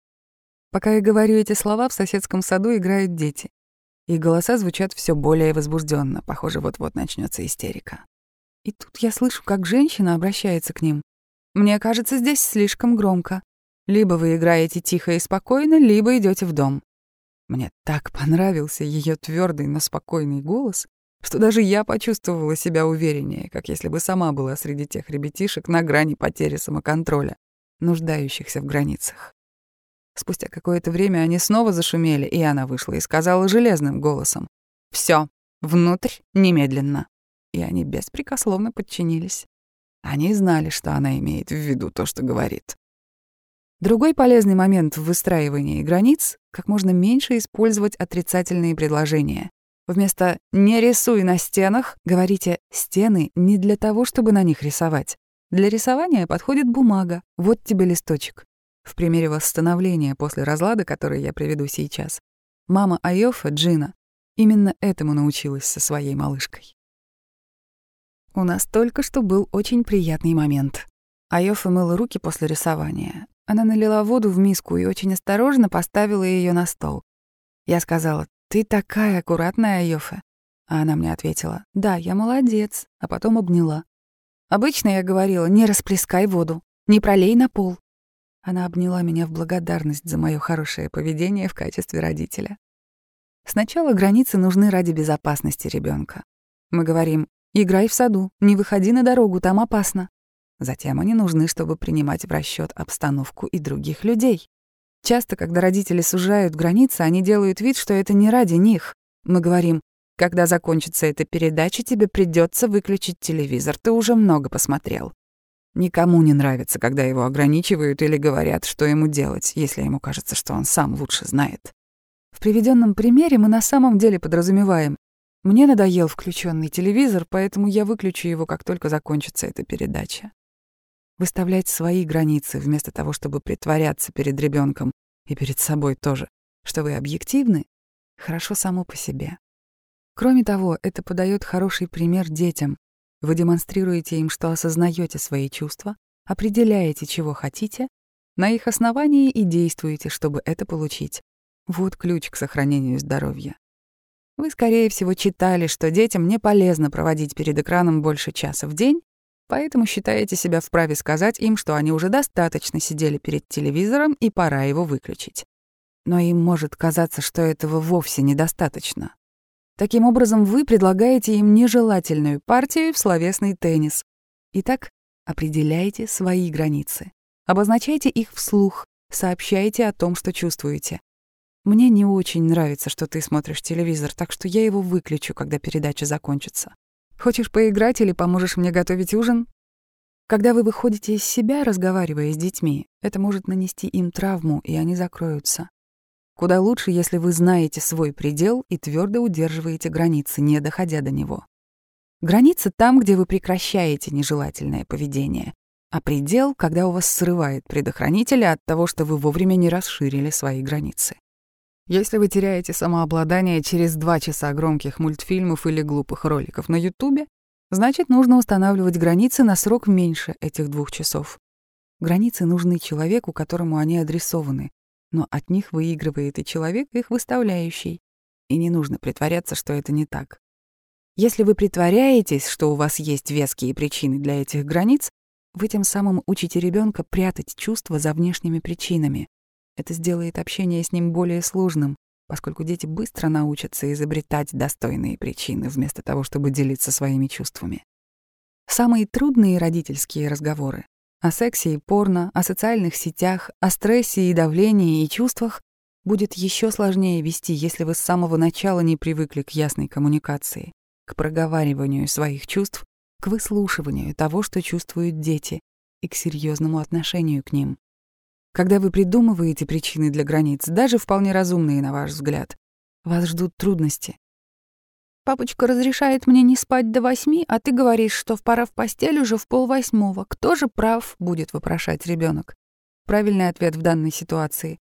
Пока я говорю эти слова, в соседском саду играют дети. Их голоса звучат все более возбужденно, похоже, вот-вот начнется истерика. И тут я слышу, как женщина обращается к ним. «Мне кажется, здесь слишком громко. Либо вы играете тихо и спокойно, либо идете в дом. Мне так понравился ее твердый, но спокойный голос, что даже я почувствовала себя увереннее, как если бы сама была среди тех ребятишек на грани потери самоконтроля, нуждающихся в границах. Спустя какое-то время они снова зашумели, и она вышла и сказала железным голосом «Всё, внутрь, немедленно». И они беспрекословно подчинились. Они знали, что она имеет в виду то, что говорит. Другой полезный момент в выстраивании границ — как можно меньше использовать отрицательные предложения. Вместо «не рисуй на стенах» говорите «стены не для того, чтобы на них рисовать». Для рисования подходит бумага. Вот тебе листочек. В примере восстановления после разлада, который я приведу сейчас, мама Айофа, Джина, именно этому научилась со своей малышкой. У нас только что был очень приятный момент. Айофа мыла руки после рисования, она налила воду в миску и очень осторожно поставила ее на стол. Я сказала, «Ты такая аккуратная, Йофе». А она мне ответила, «Да, я молодец», а потом обняла. Обычно я говорила, «Не расплескай воду, не пролей на пол». Она обняла меня в благодарность за мое хорошее поведение в качестве родителя. Сначала границы нужны ради безопасности ребенка. Мы говорим, «Играй в саду, не выходи на дорогу, там опасно». Затем они нужны, чтобы принимать в расчет обстановку и других людей. Часто, когда родители сужают границы, они делают вид, что это не ради них. Мы говорим, когда закончится эта передача, тебе придется выключить телевизор, ты уже много посмотрел. Никому не нравится, когда его ограничивают или говорят, что ему делать, если ему кажется, что он сам лучше знает. В приведенном примере мы на самом деле подразумеваем, мне надоел включенный телевизор, поэтому я выключу его, как только закончится эта передача выставлять свои границы вместо того, чтобы притворяться перед ребенком и перед собой тоже, что вы объективны, хорошо само по себе. Кроме того, это подает хороший пример детям. Вы демонстрируете им, что осознаете свои чувства, определяете, чего хотите, на их основании и действуете, чтобы это получить. Вот ключ к сохранению здоровья. Вы, скорее всего, читали, что детям не полезно проводить перед экраном больше часа в день, Поэтому считаете себя вправе сказать им, что они уже достаточно сидели перед телевизором и пора его выключить. Но им может казаться, что этого вовсе недостаточно. Таким образом, вы предлагаете им нежелательную партию в словесный теннис. Итак, определяйте свои границы. Обозначайте их вслух, сообщайте о том, что чувствуете. Мне не очень нравится, что ты смотришь телевизор, так что я его выключу, когда передача закончится. Хочешь поиграть или поможешь мне готовить ужин? Когда вы выходите из себя, разговаривая с детьми, это может нанести им травму, и они закроются. Куда лучше, если вы знаете свой предел и твердо удерживаете границы, не доходя до него. Граница там, где вы прекращаете нежелательное поведение, а предел, когда у вас срывает предохранителя от того, что вы вовремя не расширили свои границы. Если вы теряете самообладание через два часа громких мультфильмов или глупых роликов на Ютубе, значит, нужно устанавливать границы на срок меньше этих двух часов. Границы нужны человеку, которому они адресованы, но от них выигрывает и человек, их выставляющий. И не нужно притворяться, что это не так. Если вы притворяетесь, что у вас есть веские причины для этих границ, вы тем самым учите ребенка прятать чувства за внешними причинами, это сделает общение с ним более сложным, поскольку дети быстро научатся изобретать достойные причины вместо того, чтобы делиться своими чувствами. Самые трудные родительские разговоры о сексе и порно, о социальных сетях, о стрессе и давлении и чувствах будет еще сложнее вести, если вы с самого начала не привыкли к ясной коммуникации, к проговариванию своих чувств, к выслушиванию того, что чувствуют дети, и к серьезному отношению к ним. Когда вы придумываете причины для границ, даже вполне разумные, на ваш взгляд, вас ждут трудности. «Папочка разрешает мне не спать до восьми, а ты говоришь, что пора в постель уже в полвосьмого. Кто же прав?» — будет вопрошать ребенок. Правильный ответ в данной ситуации.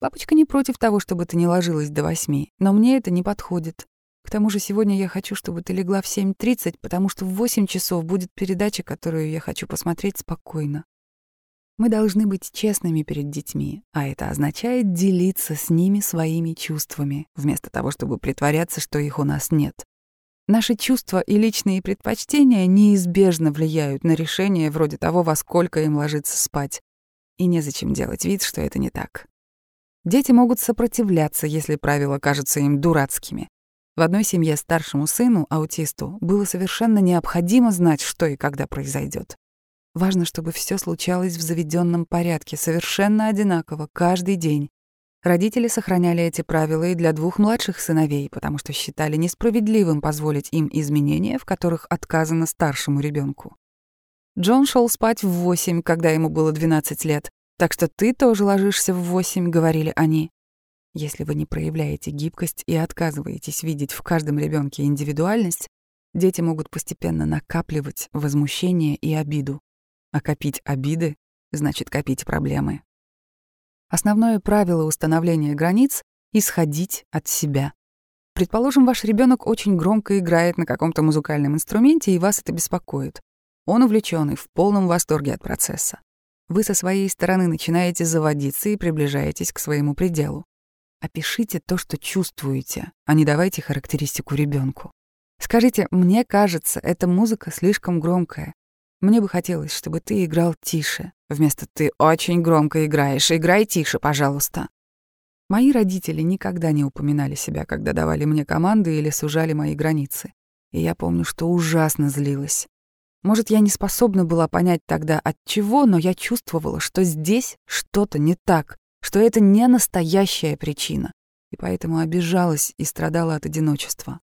«Папочка не против того, чтобы ты не ложилась до восьми, но мне это не подходит. К тому же сегодня я хочу, чтобы ты легла в 7.30, потому что в 8 часов будет передача, которую я хочу посмотреть спокойно. Мы должны быть честными перед детьми, а это означает делиться с ними своими чувствами, вместо того, чтобы притворяться, что их у нас нет. Наши чувства и личные предпочтения неизбежно влияют на решение вроде того, во сколько им ложиться спать. И незачем делать вид, что это не так. Дети могут сопротивляться, если правила кажутся им дурацкими. В одной семье старшему сыну, аутисту, было совершенно необходимо знать, что и когда произойдет. Важно, чтобы все случалось в заведенном порядке, совершенно одинаково, каждый день. Родители сохраняли эти правила и для двух младших сыновей, потому что считали несправедливым позволить им изменения, в которых отказано старшему ребенку. Джон шел спать в восемь, когда ему было 12 лет, так что ты тоже ложишься в восемь, говорили они. Если вы не проявляете гибкость и отказываетесь видеть в каждом ребенке индивидуальность, дети могут постепенно накапливать возмущение и обиду. А копить обиды значит копить проблемы. Основное правило установления границ — исходить от себя. Предположим, ваш ребенок очень громко играет на каком-то музыкальном инструменте, и вас это беспокоит. Он увлечен и в полном восторге от процесса. Вы со своей стороны начинаете заводиться и приближаетесь к своему пределу. Опишите то, что чувствуете, а не давайте характеристику ребенку. Скажите, мне кажется, эта музыка слишком громкая. Мне бы хотелось, чтобы ты играл тише. Вместо «ты очень громко играешь, играй тише, пожалуйста». Мои родители никогда не упоминали себя, когда давали мне команды или сужали мои границы. И я помню, что ужасно злилась. Может, я не способна была понять тогда от чего, но я чувствовала, что здесь что-то не так, что это не настоящая причина. И поэтому обижалась и страдала от одиночества.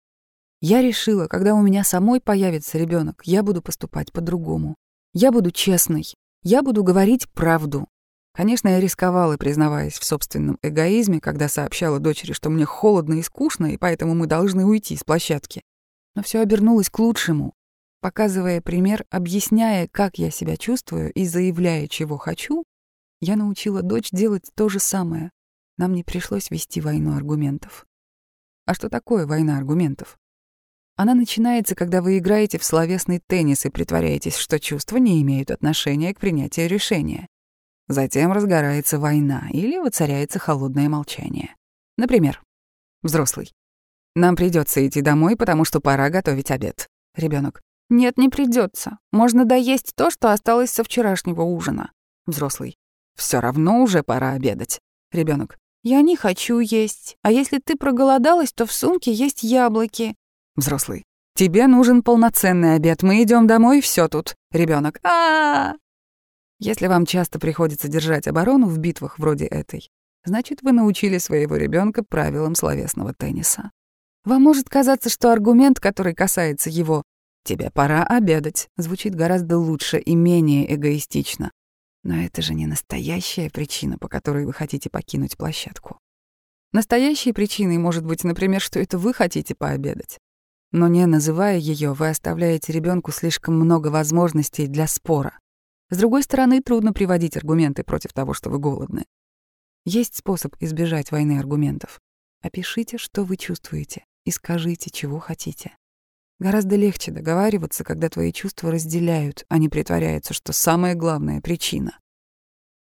Я решила, когда у меня самой появится ребенок, я буду поступать по-другому. Я буду честной. Я буду говорить правду. Конечно, я рисковала, признаваясь в собственном эгоизме, когда сообщала дочери, что мне холодно и скучно, и поэтому мы должны уйти с площадки. Но все обернулось к лучшему. Показывая пример, объясняя, как я себя чувствую и заявляя, чего хочу, я научила дочь делать то же самое. Нам не пришлось вести войну аргументов. А что такое война аргументов? Она начинается, когда вы играете в словесный теннис и притворяетесь, что чувства не имеют отношения к принятию решения. Затем разгорается война или воцаряется холодное молчание. Например, взрослый. Нам придется идти домой, потому что пора готовить обед. Ребенок. Нет, не придется. Можно доесть то, что осталось со вчерашнего ужина. Взрослый. Все равно уже пора обедать. Ребенок. Я не хочу есть. А если ты проголодалась, то в сумке есть яблоки. Взрослый. Тебе нужен полноценный обед. Мы идем домой, все тут. Ребенок. А, -а, а Если вам часто приходится держать оборону в битвах вроде этой, значит, вы научили своего ребенка правилам словесного тенниса. Вам может казаться, что аргумент, который касается его «тебе пора обедать», звучит гораздо лучше и менее эгоистично. Но это же не настоящая причина, по которой вы хотите покинуть площадку. Настоящей причиной может быть, например, что это вы хотите пообедать. Но не называя ее, вы оставляете ребенку слишком много возможностей для спора. С другой стороны, трудно приводить аргументы против того, что вы голодны. Есть способ избежать войны аргументов. Опишите, что вы чувствуете, и скажите, чего хотите. Гораздо легче договариваться, когда твои чувства разделяют, а не притворяются, что самая главная причина.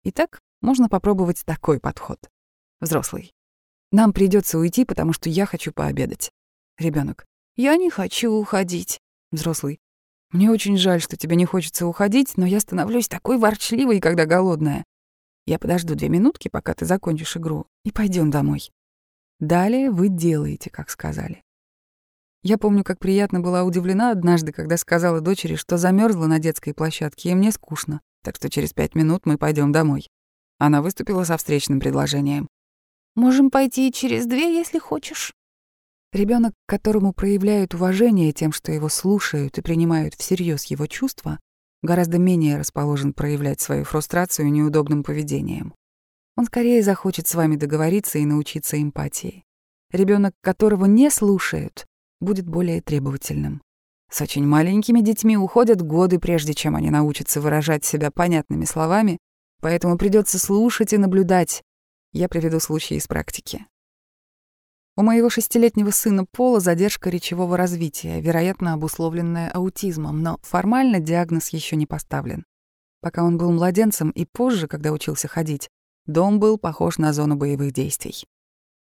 Итак, можно попробовать такой подход. Взрослый. Нам придется уйти, потому что я хочу пообедать. Ребенок. Я не хочу уходить. Взрослый. Мне очень жаль, что тебе не хочется уходить, но я становлюсь такой ворчливой, когда голодная. Я подожду две минутки, пока ты закончишь игру, и пойдем домой. Далее вы делаете, как сказали. Я помню, как приятно была удивлена однажды, когда сказала дочери, что замерзла на детской площадке, и мне скучно, так что через пять минут мы пойдем домой. Она выступила со встречным предложением. Можем пойти через две, если хочешь. Ребенок, которому проявляют уважение тем, что его слушают и принимают всерьез его чувства, гораздо менее расположен проявлять свою фрустрацию неудобным поведением. Он скорее захочет с вами договориться и научиться эмпатии. Ребенок, которого не слушают, будет более требовательным. С очень маленькими детьми уходят годы, прежде чем они научатся выражать себя понятными словами, поэтому придется слушать и наблюдать, я приведу случай из практики. У моего шестилетнего сына Пола задержка речевого развития, вероятно, обусловленная аутизмом, но формально диагноз еще не поставлен. Пока он был младенцем и позже, когда учился ходить, дом был похож на зону боевых действий.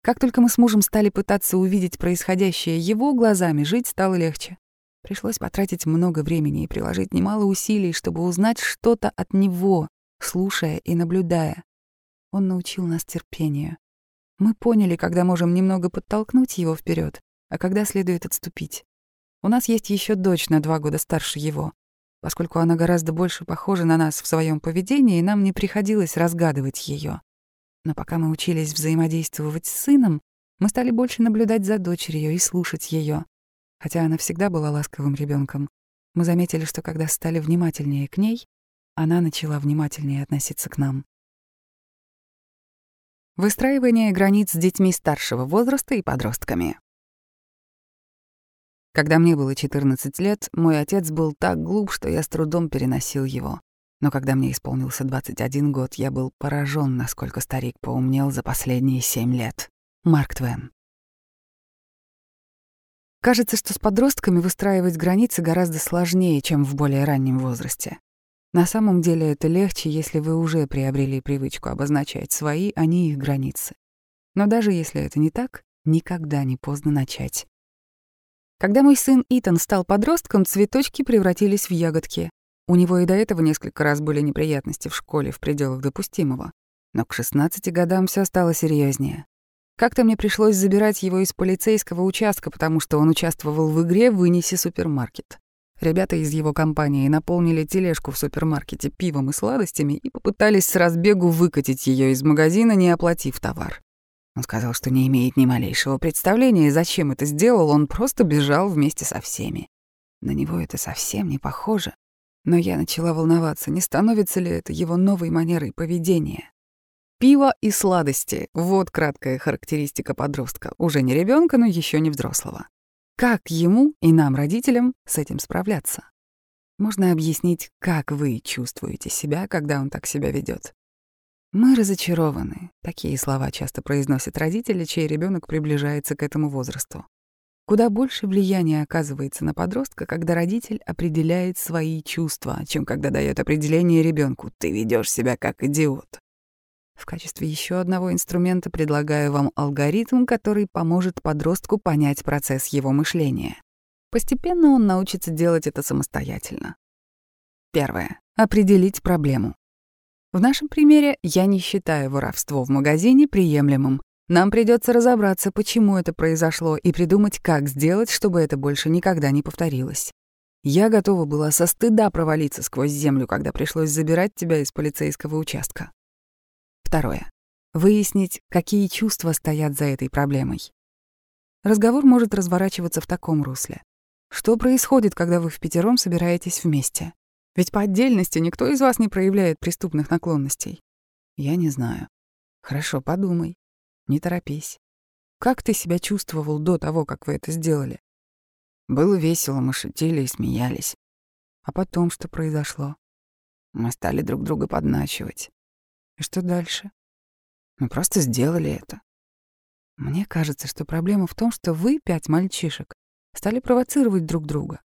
Как только мы с мужем стали пытаться увидеть происходящее его глазами, жить стало легче. Пришлось потратить много времени и приложить немало усилий, чтобы узнать что-то от него, слушая и наблюдая. Он научил нас терпению. Мы поняли, когда можем немного подтолкнуть его вперед, а когда следует отступить. У нас есть еще дочь на два года старше его. Поскольку она гораздо больше похожа на нас в своем поведении, нам не приходилось разгадывать ее. Но пока мы учились взаимодействовать с сыном, мы стали больше наблюдать за дочерью и слушать ее. Хотя она всегда была ласковым ребенком, мы заметили, что когда стали внимательнее к ней, она начала внимательнее относиться к нам. Выстраивание границ с детьми старшего возраста и подростками. Когда мне было 14 лет, мой отец был так глуп, что я с трудом переносил его. Но когда мне исполнился 21 год, я был поражен, насколько старик поумнел за последние 7 лет. Марк Твен. Кажется, что с подростками выстраивать границы гораздо сложнее, чем в более раннем возрасте. На самом деле это легче, если вы уже приобрели привычку обозначать свои, а не их границы. Но даже если это не так, никогда не поздно начать. Когда мой сын Итан стал подростком, цветочки превратились в ягодки. У него и до этого несколько раз были неприятности в школе в пределах допустимого. Но к 16 годам все стало серьезнее. Как-то мне пришлось забирать его из полицейского участка, потому что он участвовал в игре «Вынеси супермаркет». Ребята из его компании наполнили тележку в супермаркете пивом и сладостями и попытались с разбегу выкатить ее из магазина, не оплатив товар. Он сказал, что не имеет ни малейшего представления, зачем это сделал, он просто бежал вместе со всеми. На него это совсем не похоже. Но я начала волноваться, не становится ли это его новой манерой поведения. Пиво и сладости — вот краткая характеристика подростка, уже не ребенка, но еще не взрослого. Как ему и нам, родителям, с этим справляться? Можно объяснить, как вы чувствуете себя, когда он так себя ведет. Мы разочарованы. Такие слова часто произносят родители, чей ребенок приближается к этому возрасту. Куда больше влияния оказывается на подростка, когда родитель определяет свои чувства, чем когда дает определение ребенку «ты ведешь себя как идиот». В качестве еще одного инструмента предлагаю вам алгоритм, который поможет подростку понять процесс его мышления. Постепенно он научится делать это самостоятельно. Первое. Определить проблему. В нашем примере я не считаю воровство в магазине приемлемым. Нам придется разобраться, почему это произошло, и придумать, как сделать, чтобы это больше никогда не повторилось. Я готова была со стыда провалиться сквозь землю, когда пришлось забирать тебя из полицейского участка. Второе. выяснить, какие чувства стоят за этой проблемой. Разговор может разворачиваться в таком русле. Что происходит, когда вы в пятером собираетесь вместе? Ведь по отдельности никто из вас не проявляет преступных наклонностей. Я не знаю. Хорошо, подумай. Не торопись. Как ты себя чувствовал до того, как вы это сделали? Было весело, мы шутили и смеялись. А потом что произошло? Мы стали друг друга подначивать. И что дальше? Мы просто сделали это. Мне кажется, что проблема в том, что вы, пять мальчишек, стали провоцировать друг друга.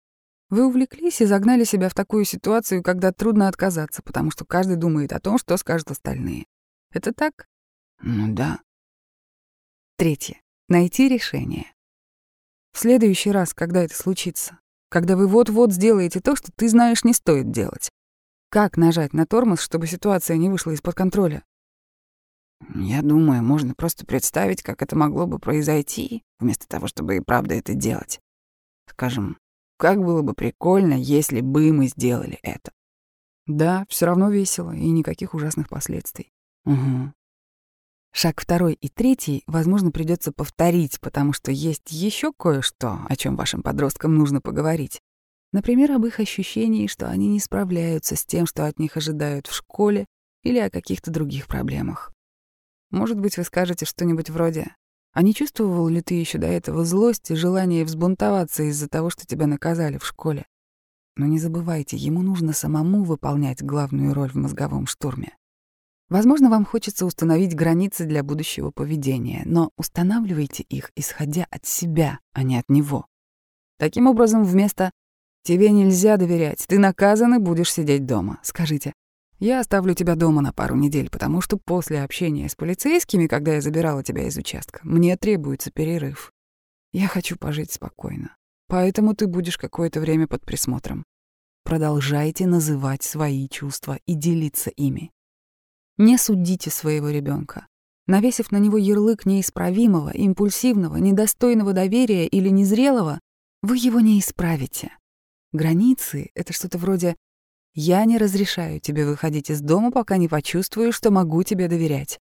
Вы увлеклись и загнали себя в такую ситуацию, когда трудно отказаться, потому что каждый думает о том, что скажут остальные. Это так? Ну да. Третье. Найти решение. В следующий раз, когда это случится, когда вы вот-вот сделаете то, что ты знаешь не стоит делать, как нажать на тормоз, чтобы ситуация не вышла из-под контроля? Я думаю, можно просто представить, как это могло бы произойти, вместо того, чтобы и правда это делать. Скажем, как было бы прикольно, если бы мы сделали это. Да, все равно весело и никаких ужасных последствий. Угу. Шаг второй и третий, возможно, придется повторить, потому что есть еще кое-что, о чем вашим подросткам нужно поговорить. Например, об их ощущении, что они не справляются с тем, что от них ожидают в школе, или о каких-то других проблемах. Может быть, вы скажете что-нибудь вроде «А не чувствовал ли ты еще до этого злость и желание взбунтоваться из-за того, что тебя наказали в школе?» Но не забывайте, ему нужно самому выполнять главную роль в мозговом штурме. Возможно, вам хочется установить границы для будущего поведения, но устанавливайте их, исходя от себя, а не от него. Таким образом, вместо Тебе нельзя доверять, ты наказан и будешь сидеть дома. Скажите, я оставлю тебя дома на пару недель, потому что после общения с полицейскими, когда я забирала тебя из участка, мне требуется перерыв. Я хочу пожить спокойно. Поэтому ты будешь какое-то время под присмотром. Продолжайте называть свои чувства и делиться ими. Не судите своего ребенка, навесив на него ярлык неисправимого, импульсивного, недостойного доверия или незрелого, вы его не исправите. Границы — это что-то вроде «я не разрешаю тебе выходить из дома, пока не почувствую, что могу тебе доверять».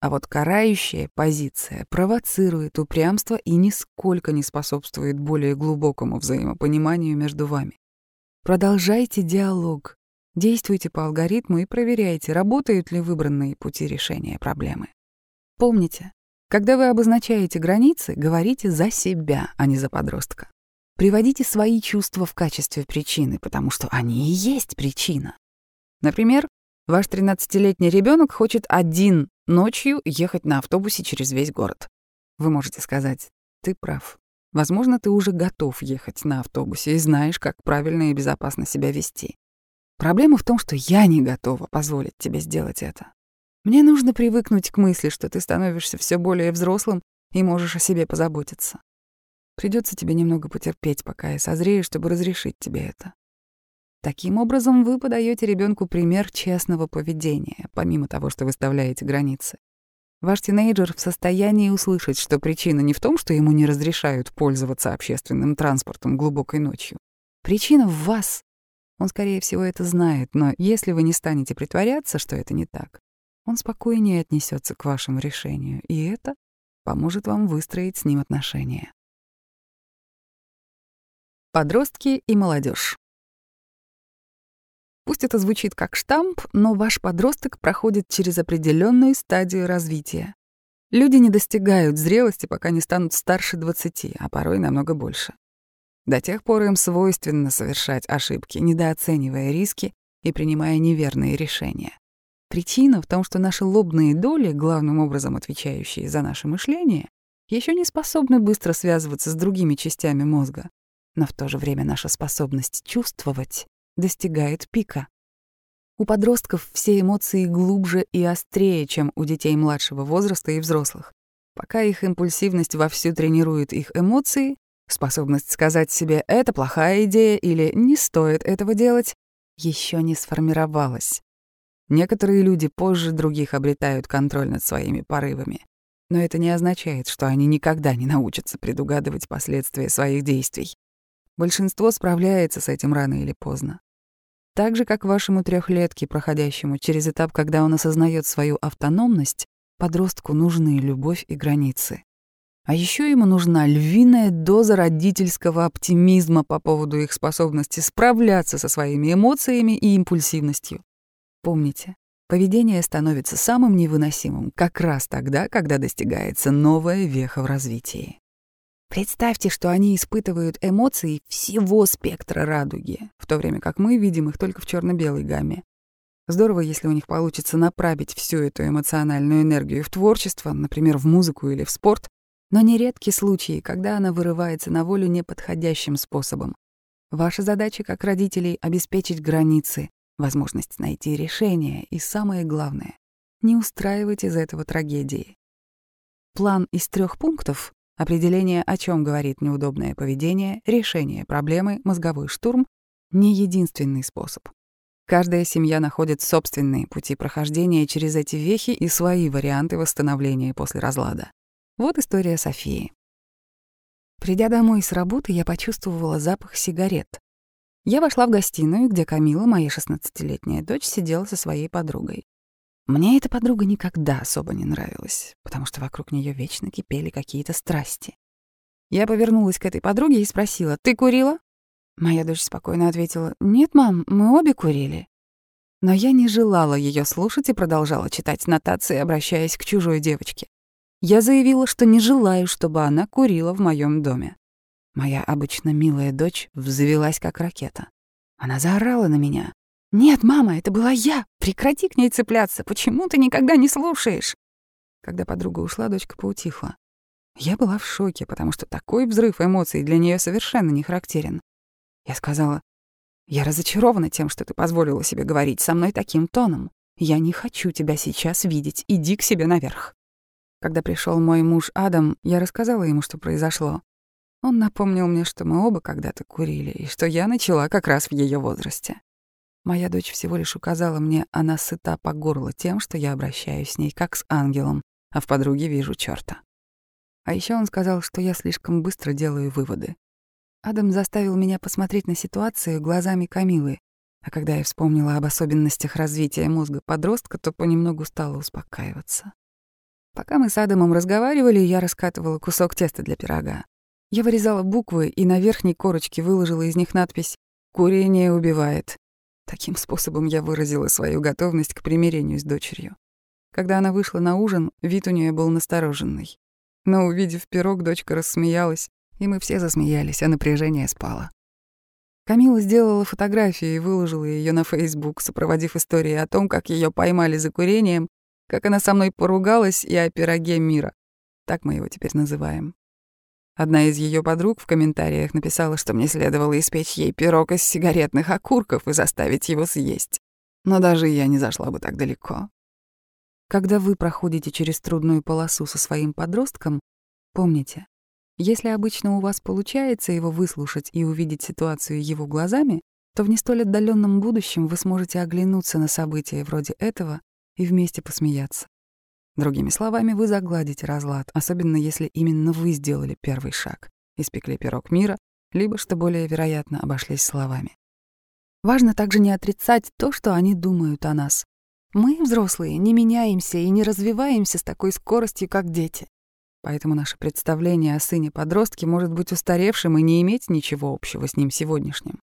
А вот карающая позиция провоцирует упрямство и нисколько не способствует более глубокому взаимопониманию между вами. Продолжайте диалог, действуйте по алгоритму и проверяйте, работают ли выбранные пути решения проблемы. Помните, когда вы обозначаете границы, говорите за себя, а не за подростка. Приводите свои чувства в качестве причины, потому что они и есть причина. Например, ваш 13-летний ребенок хочет один ночью ехать на автобусе через весь город. Вы можете сказать, ты прав. Возможно, ты уже готов ехать на автобусе и знаешь, как правильно и безопасно себя вести. Проблема в том, что я не готова позволить тебе сделать это. Мне нужно привыкнуть к мысли, что ты становишься все более взрослым и можешь о себе позаботиться. Придется тебе немного потерпеть, пока я созрею, чтобы разрешить тебе это. Таким образом, вы подаете ребенку пример честного поведения, помимо того, что выставляете границы. Ваш тинейджер в состоянии услышать, что причина не в том, что ему не разрешают пользоваться общественным транспортом глубокой ночью. Причина в вас. Он, скорее всего, это знает, но если вы не станете притворяться, что это не так, он спокойнее отнесется к вашему решению, и это поможет вам выстроить с ним отношения. Подростки и молодежь. Пусть это звучит как штамп, но ваш подросток проходит через определенную стадию развития. Люди не достигают зрелости, пока не станут старше 20, а порой намного больше. До тех пор им свойственно совершать ошибки, недооценивая риски и принимая неверные решения. Причина в том, что наши лобные доли, главным образом отвечающие за наше мышление, еще не способны быстро связываться с другими частями мозга но в то же время наша способность чувствовать достигает пика. У подростков все эмоции глубже и острее, чем у детей младшего возраста и взрослых. Пока их импульсивность вовсю тренирует их эмоции, способность сказать себе «это плохая идея» или «не стоит этого делать» еще не сформировалась. Некоторые люди позже других обретают контроль над своими порывами. Но это не означает, что они никогда не научатся предугадывать последствия своих действий. Большинство справляется с этим рано или поздно. Так же, как вашему трехлетке, проходящему через этап, когда он осознает свою автономность, Подростку нужны любовь и границы. А еще ему нужна львиная доза родительского оптимизма по поводу их способности справляться со своими эмоциями и импульсивностью. Помните, поведение становится самым невыносимым как раз тогда, когда достигается новая веха в развитии. Представьте, что они испытывают эмоции всего спектра радуги, в то время как мы видим их только в черно белой гамме. Здорово, если у них получится направить всю эту эмоциональную энергию в творчество, например, в музыку или в спорт, но нередки случаи, когда она вырывается на волю неподходящим способом. Ваша задача как родителей — обеспечить границы, возможность найти решение и, самое главное, не устраивать из этого трагедии. План из трех пунктов — определение, о чем говорит неудобное поведение, решение проблемы, мозговой штурм — не единственный способ. Каждая семья находит собственные пути прохождения через эти вехи и свои варианты восстановления после разлада. Вот история Софии. Придя домой с работы, я почувствовала запах сигарет. Я вошла в гостиную, где Камила, моя шестнадцатилетняя дочь, сидела со своей подругой. Мне эта подруга никогда особо не нравилась, потому что вокруг нее вечно кипели какие-то страсти. Я повернулась к этой подруге и спросила, «Ты курила?» Моя дочь спокойно ответила, «Нет, мам, мы обе курили». Но я не желала ее слушать и продолжала читать нотации, обращаясь к чужой девочке. Я заявила, что не желаю, чтобы она курила в моем доме. Моя обычно милая дочь взвелась как ракета. Она заорала на меня. «Нет, мама, это была я! Прекрати к ней цепляться! Почему ты никогда не слушаешь?» Когда подруга ушла, дочка поутихла. Я была в шоке, потому что такой взрыв эмоций для нее совершенно не характерен. Я сказала, «Я разочарована тем, что ты позволила себе говорить со мной таким тоном. Я не хочу тебя сейчас видеть. Иди к себе наверх». Когда пришел мой муж Адам, я рассказала ему, что произошло. Он напомнил мне, что мы оба когда-то курили, и что я начала как раз в ее возрасте. Моя дочь всего лишь указала мне, она сыта по горло тем, что я обращаюсь с ней как с ангелом, а в подруге вижу чёрта. А еще он сказал, что я слишком быстро делаю выводы. Адам заставил меня посмотреть на ситуацию глазами Камилы, а когда я вспомнила об особенностях развития мозга подростка, то понемногу стала успокаиваться. Пока мы с Адамом разговаривали, я раскатывала кусок теста для пирога. Я вырезала буквы и на верхней корочке выложила из них надпись «Курение убивает». Таким способом я выразила свою готовность к примирению с дочерью. Когда она вышла на ужин, вид у нее был настороженный. Но, увидев пирог, дочка рассмеялась, и мы все засмеялись, а напряжение спало. Камила сделала фотографию и выложила ее на Facebook, сопроводив истории о том, как ее поймали за курением как она со мной поругалась и о пироге мира. Так мы его теперь называем. Одна из ее подруг в комментариях написала, что мне следовало испечь ей пирог из сигаретных окурков и заставить его съесть. Но даже я не зашла бы так далеко. Когда вы проходите через трудную полосу со своим подростком, помните, если обычно у вас получается его выслушать и увидеть ситуацию его глазами, то в не столь отдаленном будущем вы сможете оглянуться на события вроде этого и вместе посмеяться. Другими словами, вы загладите разлад, особенно если именно вы сделали первый шаг, испекли пирог мира, либо, что более вероятно, обошлись словами. Важно также не отрицать то, что они думают о нас. Мы, взрослые, не меняемся и не развиваемся с такой скоростью, как дети. Поэтому наше представление о сыне-подростке может быть устаревшим и не иметь ничего общего с ним сегодняшним.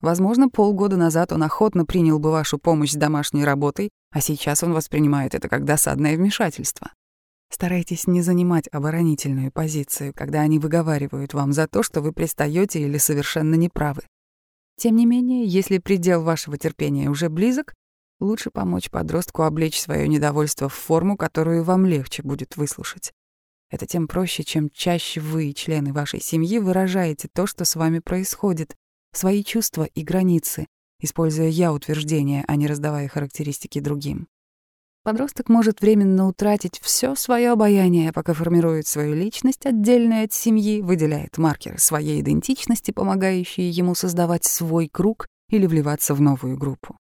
Возможно, полгода назад он охотно принял бы вашу помощь с домашней работой, а сейчас он воспринимает это как досадное вмешательство. Старайтесь не занимать оборонительную позицию, когда они выговаривают вам за то, что вы пристаете или совершенно неправы. Тем не менее, если предел вашего терпения уже близок, лучше помочь подростку облечь свое недовольство в форму, которую вам легче будет выслушать. Это тем проще, чем чаще вы, члены вашей семьи, выражаете то, что с вами происходит, свои чувства и границы, используя «я-утверждения», а не раздавая характеристики другим. Подросток может временно утратить все свое обаяние, пока формирует свою личность, отдельную от семьи, выделяет маркеры своей идентичности, помогающие ему создавать свой круг или вливаться в новую группу.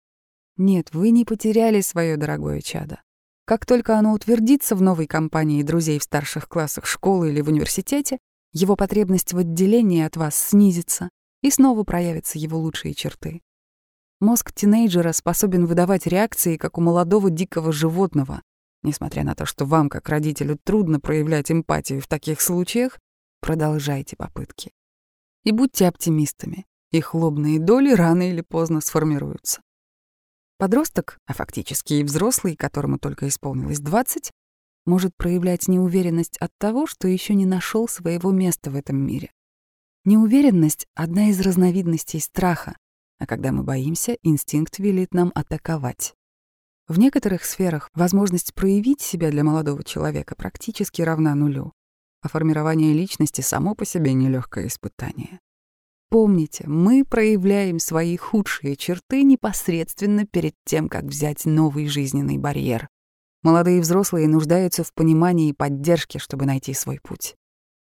Нет, вы не потеряли свое дорогое чадо. Как только оно утвердится в новой компании друзей в старших классах школы или в университете, его потребность в отделении от вас снизится, и снова проявятся его лучшие черты. Мозг тинейджера способен выдавать реакции, как у молодого дикого животного. Несмотря на то, что вам, как родителю, трудно проявлять эмпатию в таких случаях, продолжайте попытки. И будьте оптимистами. Их лобные доли рано или поздно сформируются. Подросток, а фактически и взрослый, которому только исполнилось 20, может проявлять неуверенность от того, что еще не нашел своего места в этом мире. Неуверенность — одна из разновидностей страха, а когда мы боимся, инстинкт велит нам атаковать. В некоторых сферах возможность проявить себя для молодого человека практически равна нулю, а формирование личности само по себе нелегкое испытание. Помните, мы проявляем свои худшие черты непосредственно перед тем, как взять новый жизненный барьер. Молодые взрослые нуждаются в понимании и поддержке, чтобы найти свой путь.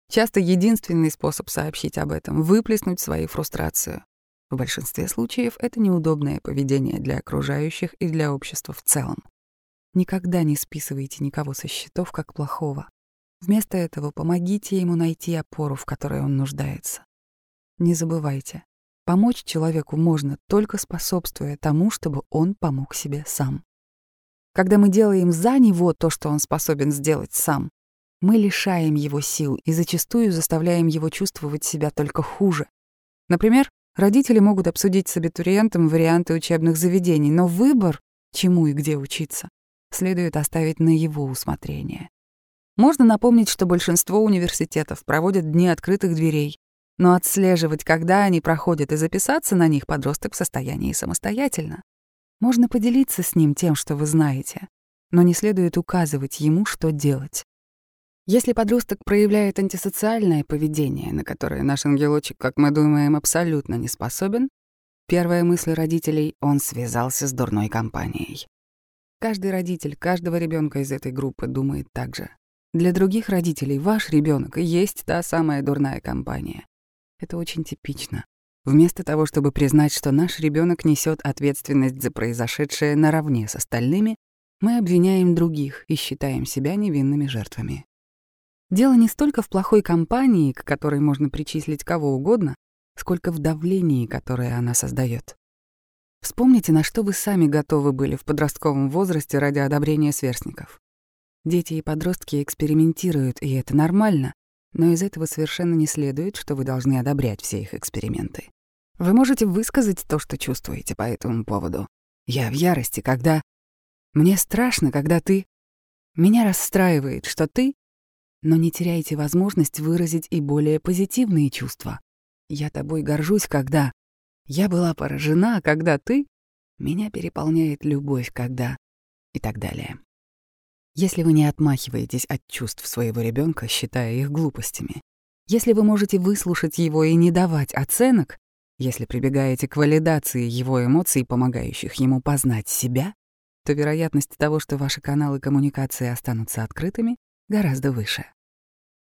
Часто единственный способ сообщить об этом — выплеснуть свою фрустрацию. В большинстве случаев это неудобное поведение для окружающих и для общества в целом. Никогда не списывайте никого со счетов как плохого. Вместо этого помогите ему найти опору, в которой он нуждается. Не забывайте, помочь человеку можно только способствуя тому, чтобы он помог себе сам. Когда мы делаем за него то, что он способен сделать сам, мы лишаем его сил и зачастую заставляем его чувствовать себя только хуже. Например, родители могут обсудить с абитуриентом варианты учебных заведений, но выбор, чему и где учиться, следует оставить на его усмотрение. Можно напомнить, что большинство университетов проводят дни открытых дверей, но отслеживать, когда они проходят, и записаться на них подросток в состоянии самостоятельно. Можно поделиться с ним тем, что вы знаете, но не следует указывать ему, что делать. Если подросток проявляет антисоциальное поведение, на которое наш ангелочек, как мы думаем, абсолютно не способен, первая мысль родителей — он связался с дурной компанией. Каждый родитель каждого ребенка из этой группы думает так же. Для других родителей ваш ребенок и есть та самая дурная компания. Это очень типично. Вместо того, чтобы признать, что наш ребенок несет ответственность за произошедшее наравне с остальными, мы обвиняем других и считаем себя невинными жертвами. Дело не столько в плохой компании, к которой можно причислить кого угодно, сколько в давлении, которое она создает. Вспомните, на что вы сами готовы были в подростковом возрасте ради одобрения сверстников. Дети и подростки экспериментируют, и это нормально, но из этого совершенно не следует, что вы должны одобрять все их эксперименты. Вы можете высказать то, что чувствуете по этому поводу. Я в ярости, когда... Мне страшно, когда ты... Меня расстраивает, что ты но не теряйте возможность выразить и более позитивные чувства. Я тобой горжусь, когда... Я была поражена, когда ты... Меня переполняет любовь, когда... И так далее. Если вы не отмахиваетесь от чувств своего ребенка, считая их глупостями, если вы можете выслушать его и не давать оценок, если прибегаете к валидации его эмоций, помогающих ему познать себя, то вероятность того, что ваши каналы коммуникации останутся открытыми, гораздо выше.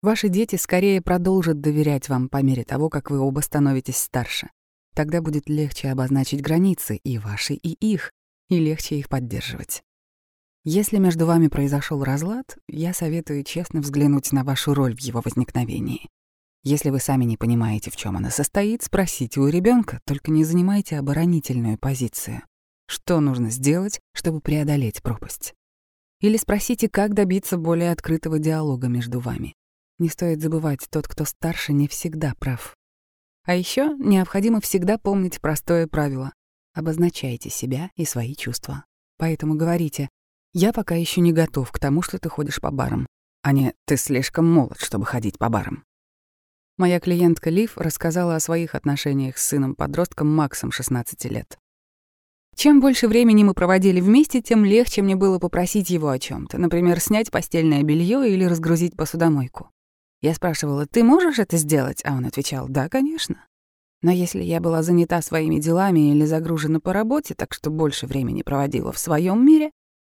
Ваши дети скорее продолжат доверять вам по мере того, как вы оба становитесь старше. Тогда будет легче обозначить границы и ваши, и их, и легче их поддерживать. Если между вами произошел разлад, я советую честно взглянуть на вашу роль в его возникновении. Если вы сами не понимаете, в чем она состоит, спросите у ребенка, только не занимайте оборонительную позицию. Что нужно сделать, чтобы преодолеть пропасть? Или спросите, как добиться более открытого диалога между вами. Не стоит забывать, тот, кто старше, не всегда прав. А еще необходимо всегда помнить простое правило. Обозначайте себя и свои чувства. Поэтому говорите «Я пока еще не готов к тому, что ты ходишь по барам», а не «Ты слишком молод, чтобы ходить по барам». Моя клиентка Лив рассказала о своих отношениях с сыном-подростком Максом 16 лет. Чем больше времени мы проводили вместе, тем легче мне было попросить его о чем то например, снять постельное белье или разгрузить посудомойку. Я спрашивала, «Ты можешь это сделать?» А он отвечал, «Да, конечно». Но если я была занята своими делами или загружена по работе, так что больше времени проводила в своем мире,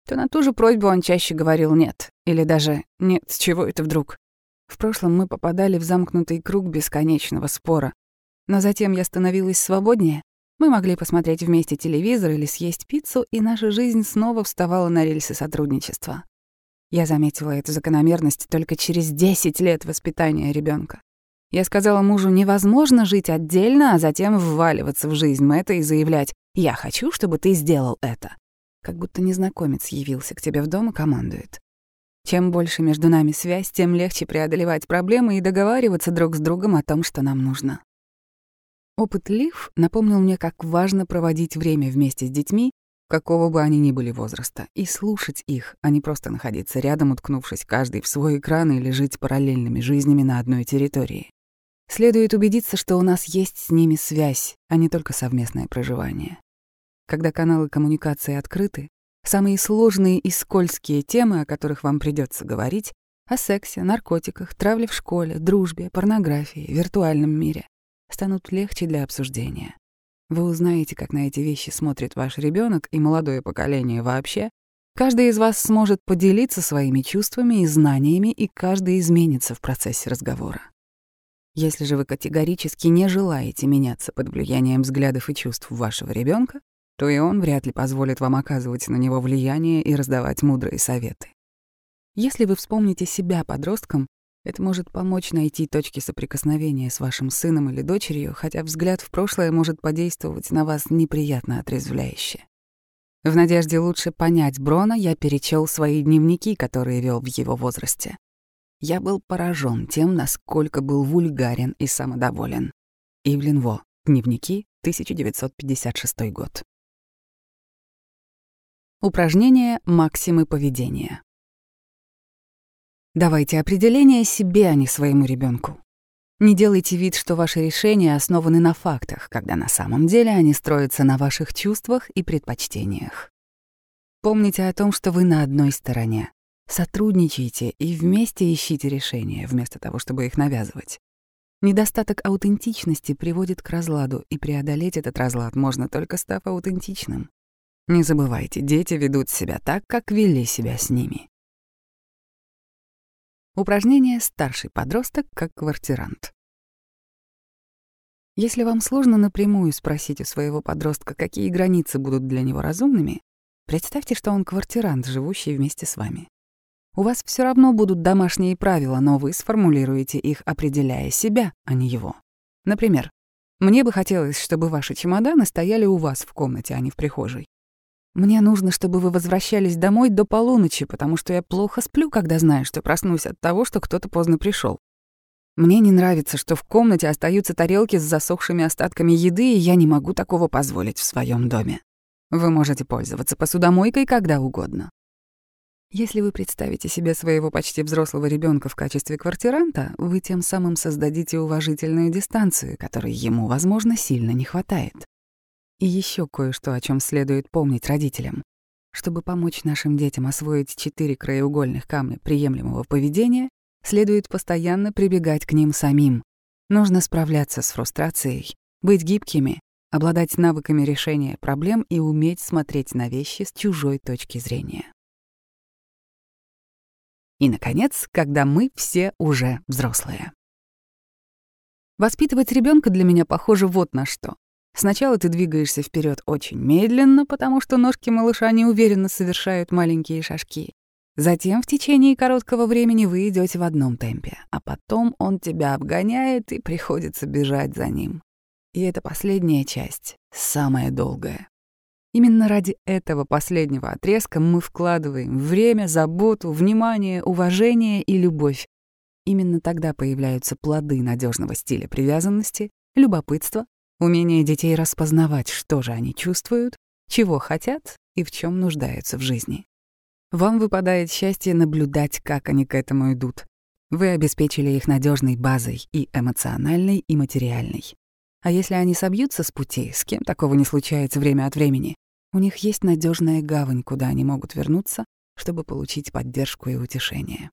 то на ту же просьбу он чаще говорил «нет» или даже «нет, с чего это вдруг?». В прошлом мы попадали в замкнутый круг бесконечного спора. Но затем я становилась свободнее, мы могли посмотреть вместе телевизор или съесть пиццу, и наша жизнь снова вставала на рельсы сотрудничества. Я заметила эту закономерность только через 10 лет воспитания ребенка. Я сказала мужу, невозможно жить отдельно, а затем вваливаться в жизнь Мэтта и заявлять «Я хочу, чтобы ты сделал это». Как будто незнакомец явился к тебе в дом и командует. Чем больше между нами связь, тем легче преодолевать проблемы и договариваться друг с другом о том, что нам нужно. Опыт Лив напомнил мне, как важно проводить время вместе с детьми, какого бы они ни были возраста, и слушать их, а не просто находиться рядом, уткнувшись каждый в свой экран или жить параллельными жизнями на одной территории. Следует убедиться, что у нас есть с ними связь, а не только совместное проживание. Когда каналы коммуникации открыты, самые сложные и скользкие темы, о которых вам придется говорить, о сексе, наркотиках, травле в школе, дружбе, порнографии, виртуальном мире, станут легче для обсуждения. Вы узнаете, как на эти вещи смотрит ваш ребенок и молодое поколение вообще. Каждый из вас сможет поделиться своими чувствами и знаниями, и каждый изменится в процессе разговора. Если же вы категорически не желаете меняться под влиянием взглядов и чувств вашего ребенка, то и он вряд ли позволит вам оказывать на него влияние и раздавать мудрые советы. Если вы вспомните себя подростком, это может помочь найти точки соприкосновения с вашим сыном или дочерью, хотя взгляд в прошлое может подействовать на вас неприятно отрезвляюще. В надежде лучше понять Брона, я перечел свои дневники, которые вел в его возрасте. Я был поражен тем, насколько был вульгарен и самодоволен. Ивлин Во. Дневники, 1956 год. Упражнение «Максимы поведения». Давайте определение себе, а не своему ребенку. Не делайте вид, что ваши решения основаны на фактах, когда на самом деле они строятся на ваших чувствах и предпочтениях. Помните о том, что вы на одной стороне, Сотрудничайте и вместе ищите решения, вместо того, чтобы их навязывать. Недостаток аутентичности приводит к разладу, и преодолеть этот разлад можно только став аутентичным. Не забывайте, дети ведут себя так, как вели себя с ними. Упражнение «Старший подросток как квартирант». Если вам сложно напрямую спросить у своего подростка, какие границы будут для него разумными, представьте, что он квартирант, живущий вместе с вами. У вас все равно будут домашние правила, но вы сформулируете их, определяя себя, а не его. Например, мне бы хотелось, чтобы ваши чемоданы стояли у вас в комнате, а не в прихожей. Мне нужно, чтобы вы возвращались домой до полуночи, потому что я плохо сплю, когда знаю, что проснусь от того, что кто-то поздно пришел. Мне не нравится, что в комнате остаются тарелки с засохшими остатками еды, и я не могу такого позволить в своем доме. Вы можете пользоваться посудомойкой когда угодно. Если вы представите себе своего почти взрослого ребенка в качестве квартиранта, вы тем самым создадите уважительную дистанцию, которой ему, возможно, сильно не хватает. И еще кое-что, о чем следует помнить родителям. Чтобы помочь нашим детям освоить четыре краеугольных камня приемлемого поведения, следует постоянно прибегать к ним самим. Нужно справляться с фрустрацией, быть гибкими, обладать навыками решения проблем и уметь смотреть на вещи с чужой точки зрения. И, наконец, когда мы все уже взрослые. Воспитывать ребенка для меня похоже вот на что. Сначала ты двигаешься вперед очень медленно, потому что ножки малыша неуверенно совершают маленькие шажки. Затем в течение короткого времени вы идете в одном темпе, а потом он тебя обгоняет и приходится бежать за ним. И это последняя часть, самая долгая. Именно ради этого последнего отрезка мы вкладываем время, заботу, внимание, уважение и любовь. Именно тогда появляются плоды надежного стиля привязанности, любопытства, умение детей распознавать, что же они чувствуют, чего хотят и в чем нуждаются в жизни. Вам выпадает счастье наблюдать, как они к этому идут. Вы обеспечили их надежной базой и эмоциональной, и материальной. А если они собьются с пути, с кем такого не случается время от времени, у них есть надежная гавань, куда они могут вернуться, чтобы получить поддержку и утешение.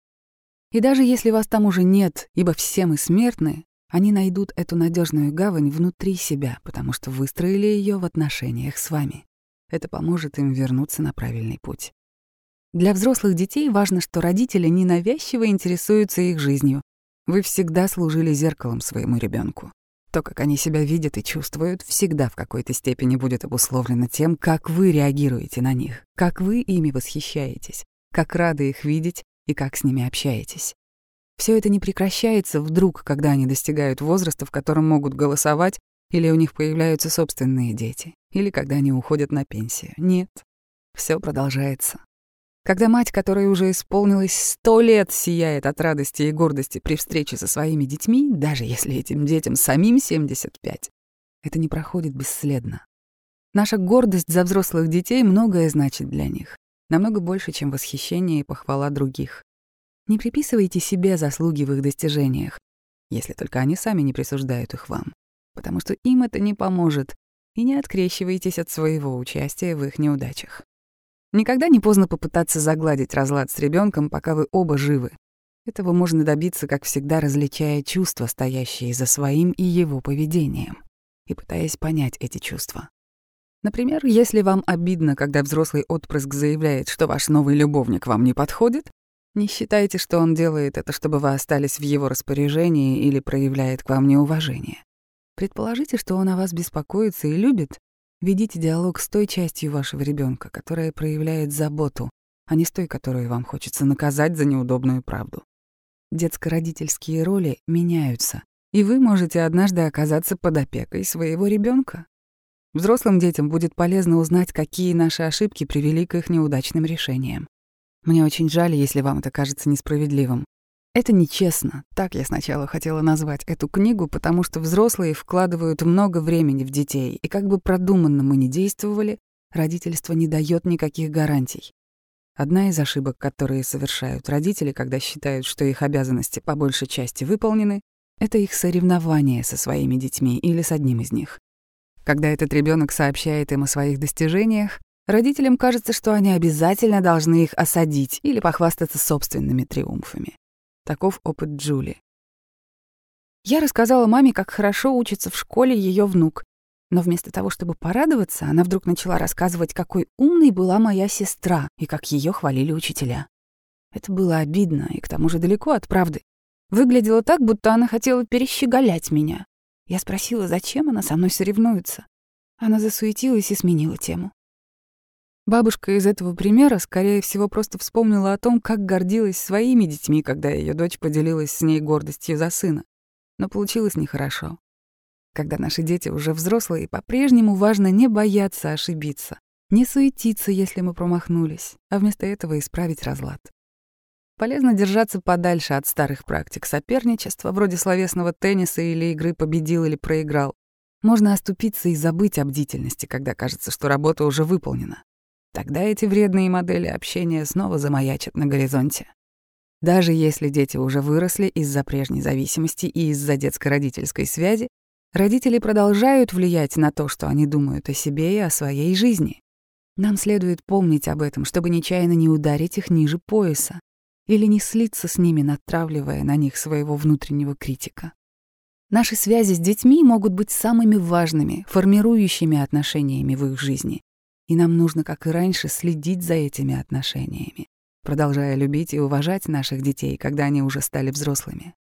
И даже если вас там уже нет, ибо все мы смертны, они найдут эту надежную гавань внутри себя, потому что выстроили ее в отношениях с вами. Это поможет им вернуться на правильный путь. Для взрослых детей важно, что родители ненавязчиво интересуются их жизнью. Вы всегда служили зеркалом своему ребенку. То, как они себя видят и чувствуют, всегда в какой-то степени будет обусловлено тем, как вы реагируете на них, как вы ими восхищаетесь, как рады их видеть и как с ними общаетесь. Все это не прекращается вдруг, когда они достигают возраста, в котором могут голосовать, или у них появляются собственные дети, или когда они уходят на пенсию. Нет, все продолжается. Когда мать, которой уже исполнилось сто лет, сияет от радости и гордости при встрече со своими детьми, даже если этим детям самим 75, это не проходит бесследно. Наша гордость за взрослых детей многое значит для них, намного больше, чем восхищение и похвала других. Не приписывайте себе заслуги в их достижениях, если только они сами не присуждают их вам, потому что им это не поможет, и не открещивайтесь от своего участия в их неудачах. Никогда не поздно попытаться загладить разлад с ребенком, пока вы оба живы. Этого можно добиться, как всегда, различая чувства, стоящие за своим и его поведением, и пытаясь понять эти чувства. Например, если вам обидно, когда взрослый отпрыск заявляет, что ваш новый любовник вам не подходит, не считайте, что он делает это, чтобы вы остались в его распоряжении или проявляет к вам неуважение. Предположите, что он о вас беспокоится и любит. Ведите диалог с той частью вашего ребенка, которая проявляет заботу, а не с той, которую вам хочется наказать за неудобную правду. Детско-родительские роли меняются, и вы можете однажды оказаться под опекой своего ребенка. Взрослым детям будет полезно узнать, какие наши ошибки привели к их неудачным решениям. Мне очень жаль, если вам это кажется несправедливым. Это нечестно. Так я сначала хотела назвать эту книгу, потому что взрослые вкладывают много времени в детей, и как бы продуманно мы ни действовали, родительство не дает никаких гарантий. Одна из ошибок, которые совершают родители, когда считают, что их обязанности по большей части выполнены, это их соревнование со своими детьми или с одним из них. Когда этот ребенок сообщает им о своих достижениях, Родителям кажется, что они обязательно должны их осадить или похвастаться собственными триумфами. Таков опыт Джули. Я рассказала маме, как хорошо учится в школе ее внук. Но вместо того, чтобы порадоваться, она вдруг начала рассказывать, какой умной была моя сестра и как ее хвалили учителя. Это было обидно и к тому же далеко от правды. Выглядело так, будто она хотела перещеголять меня. Я спросила, зачем она со мной соревнуется. Она засуетилась и сменила тему. Бабушка из этого примера, скорее всего, просто вспомнила о том, как гордилась своими детьми, когда ее дочь поделилась с ней гордостью за сына. Но получилось нехорошо. Когда наши дети уже взрослые, по-прежнему важно не бояться ошибиться, не суетиться, если мы промахнулись, а вместо этого исправить разлад. Полезно держаться подальше от старых практик соперничества, вроде словесного тенниса или игры «победил» или «проиграл». Можно оступиться и забыть о бдительности, когда кажется, что работа уже выполнена. Тогда эти вредные модели общения снова замаячат на горизонте. Даже если дети уже выросли из-за прежней зависимости и из-за детско-родительской связи, родители продолжают влиять на то, что они думают о себе и о своей жизни. Нам следует помнить об этом, чтобы нечаянно не ударить их ниже пояса или не слиться с ними, натравливая на них своего внутреннего критика. Наши связи с детьми могут быть самыми важными, формирующими отношениями в их жизни. И нам нужно, как и раньше, следить за этими отношениями, продолжая любить и уважать наших детей, когда они уже стали взрослыми.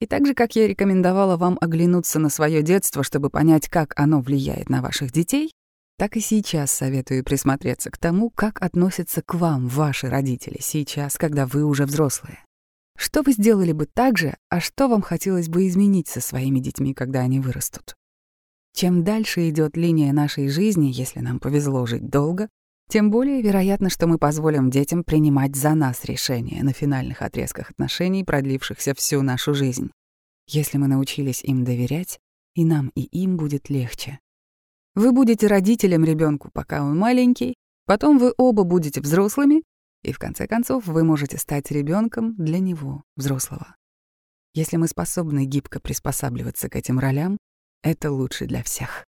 И так же, как я рекомендовала вам оглянуться на свое детство, чтобы понять, как оно влияет на ваших детей, так и сейчас советую присмотреться к тому, как относятся к вам ваши родители сейчас, когда вы уже взрослые. Что вы сделали бы так же, а что вам хотелось бы изменить со своими детьми, когда они вырастут? Чем дальше идет линия нашей жизни, если нам повезло жить долго, тем более вероятно, что мы позволим детям принимать за нас решения на финальных отрезках отношений, продлившихся всю нашу жизнь. Если мы научились им доверять, и нам, и им будет легче. Вы будете родителем ребенку, пока он маленький, потом вы оба будете взрослыми, и в конце концов вы можете стать ребенком для него, взрослого. Если мы способны гибко приспосабливаться к этим ролям, это лучше для всех.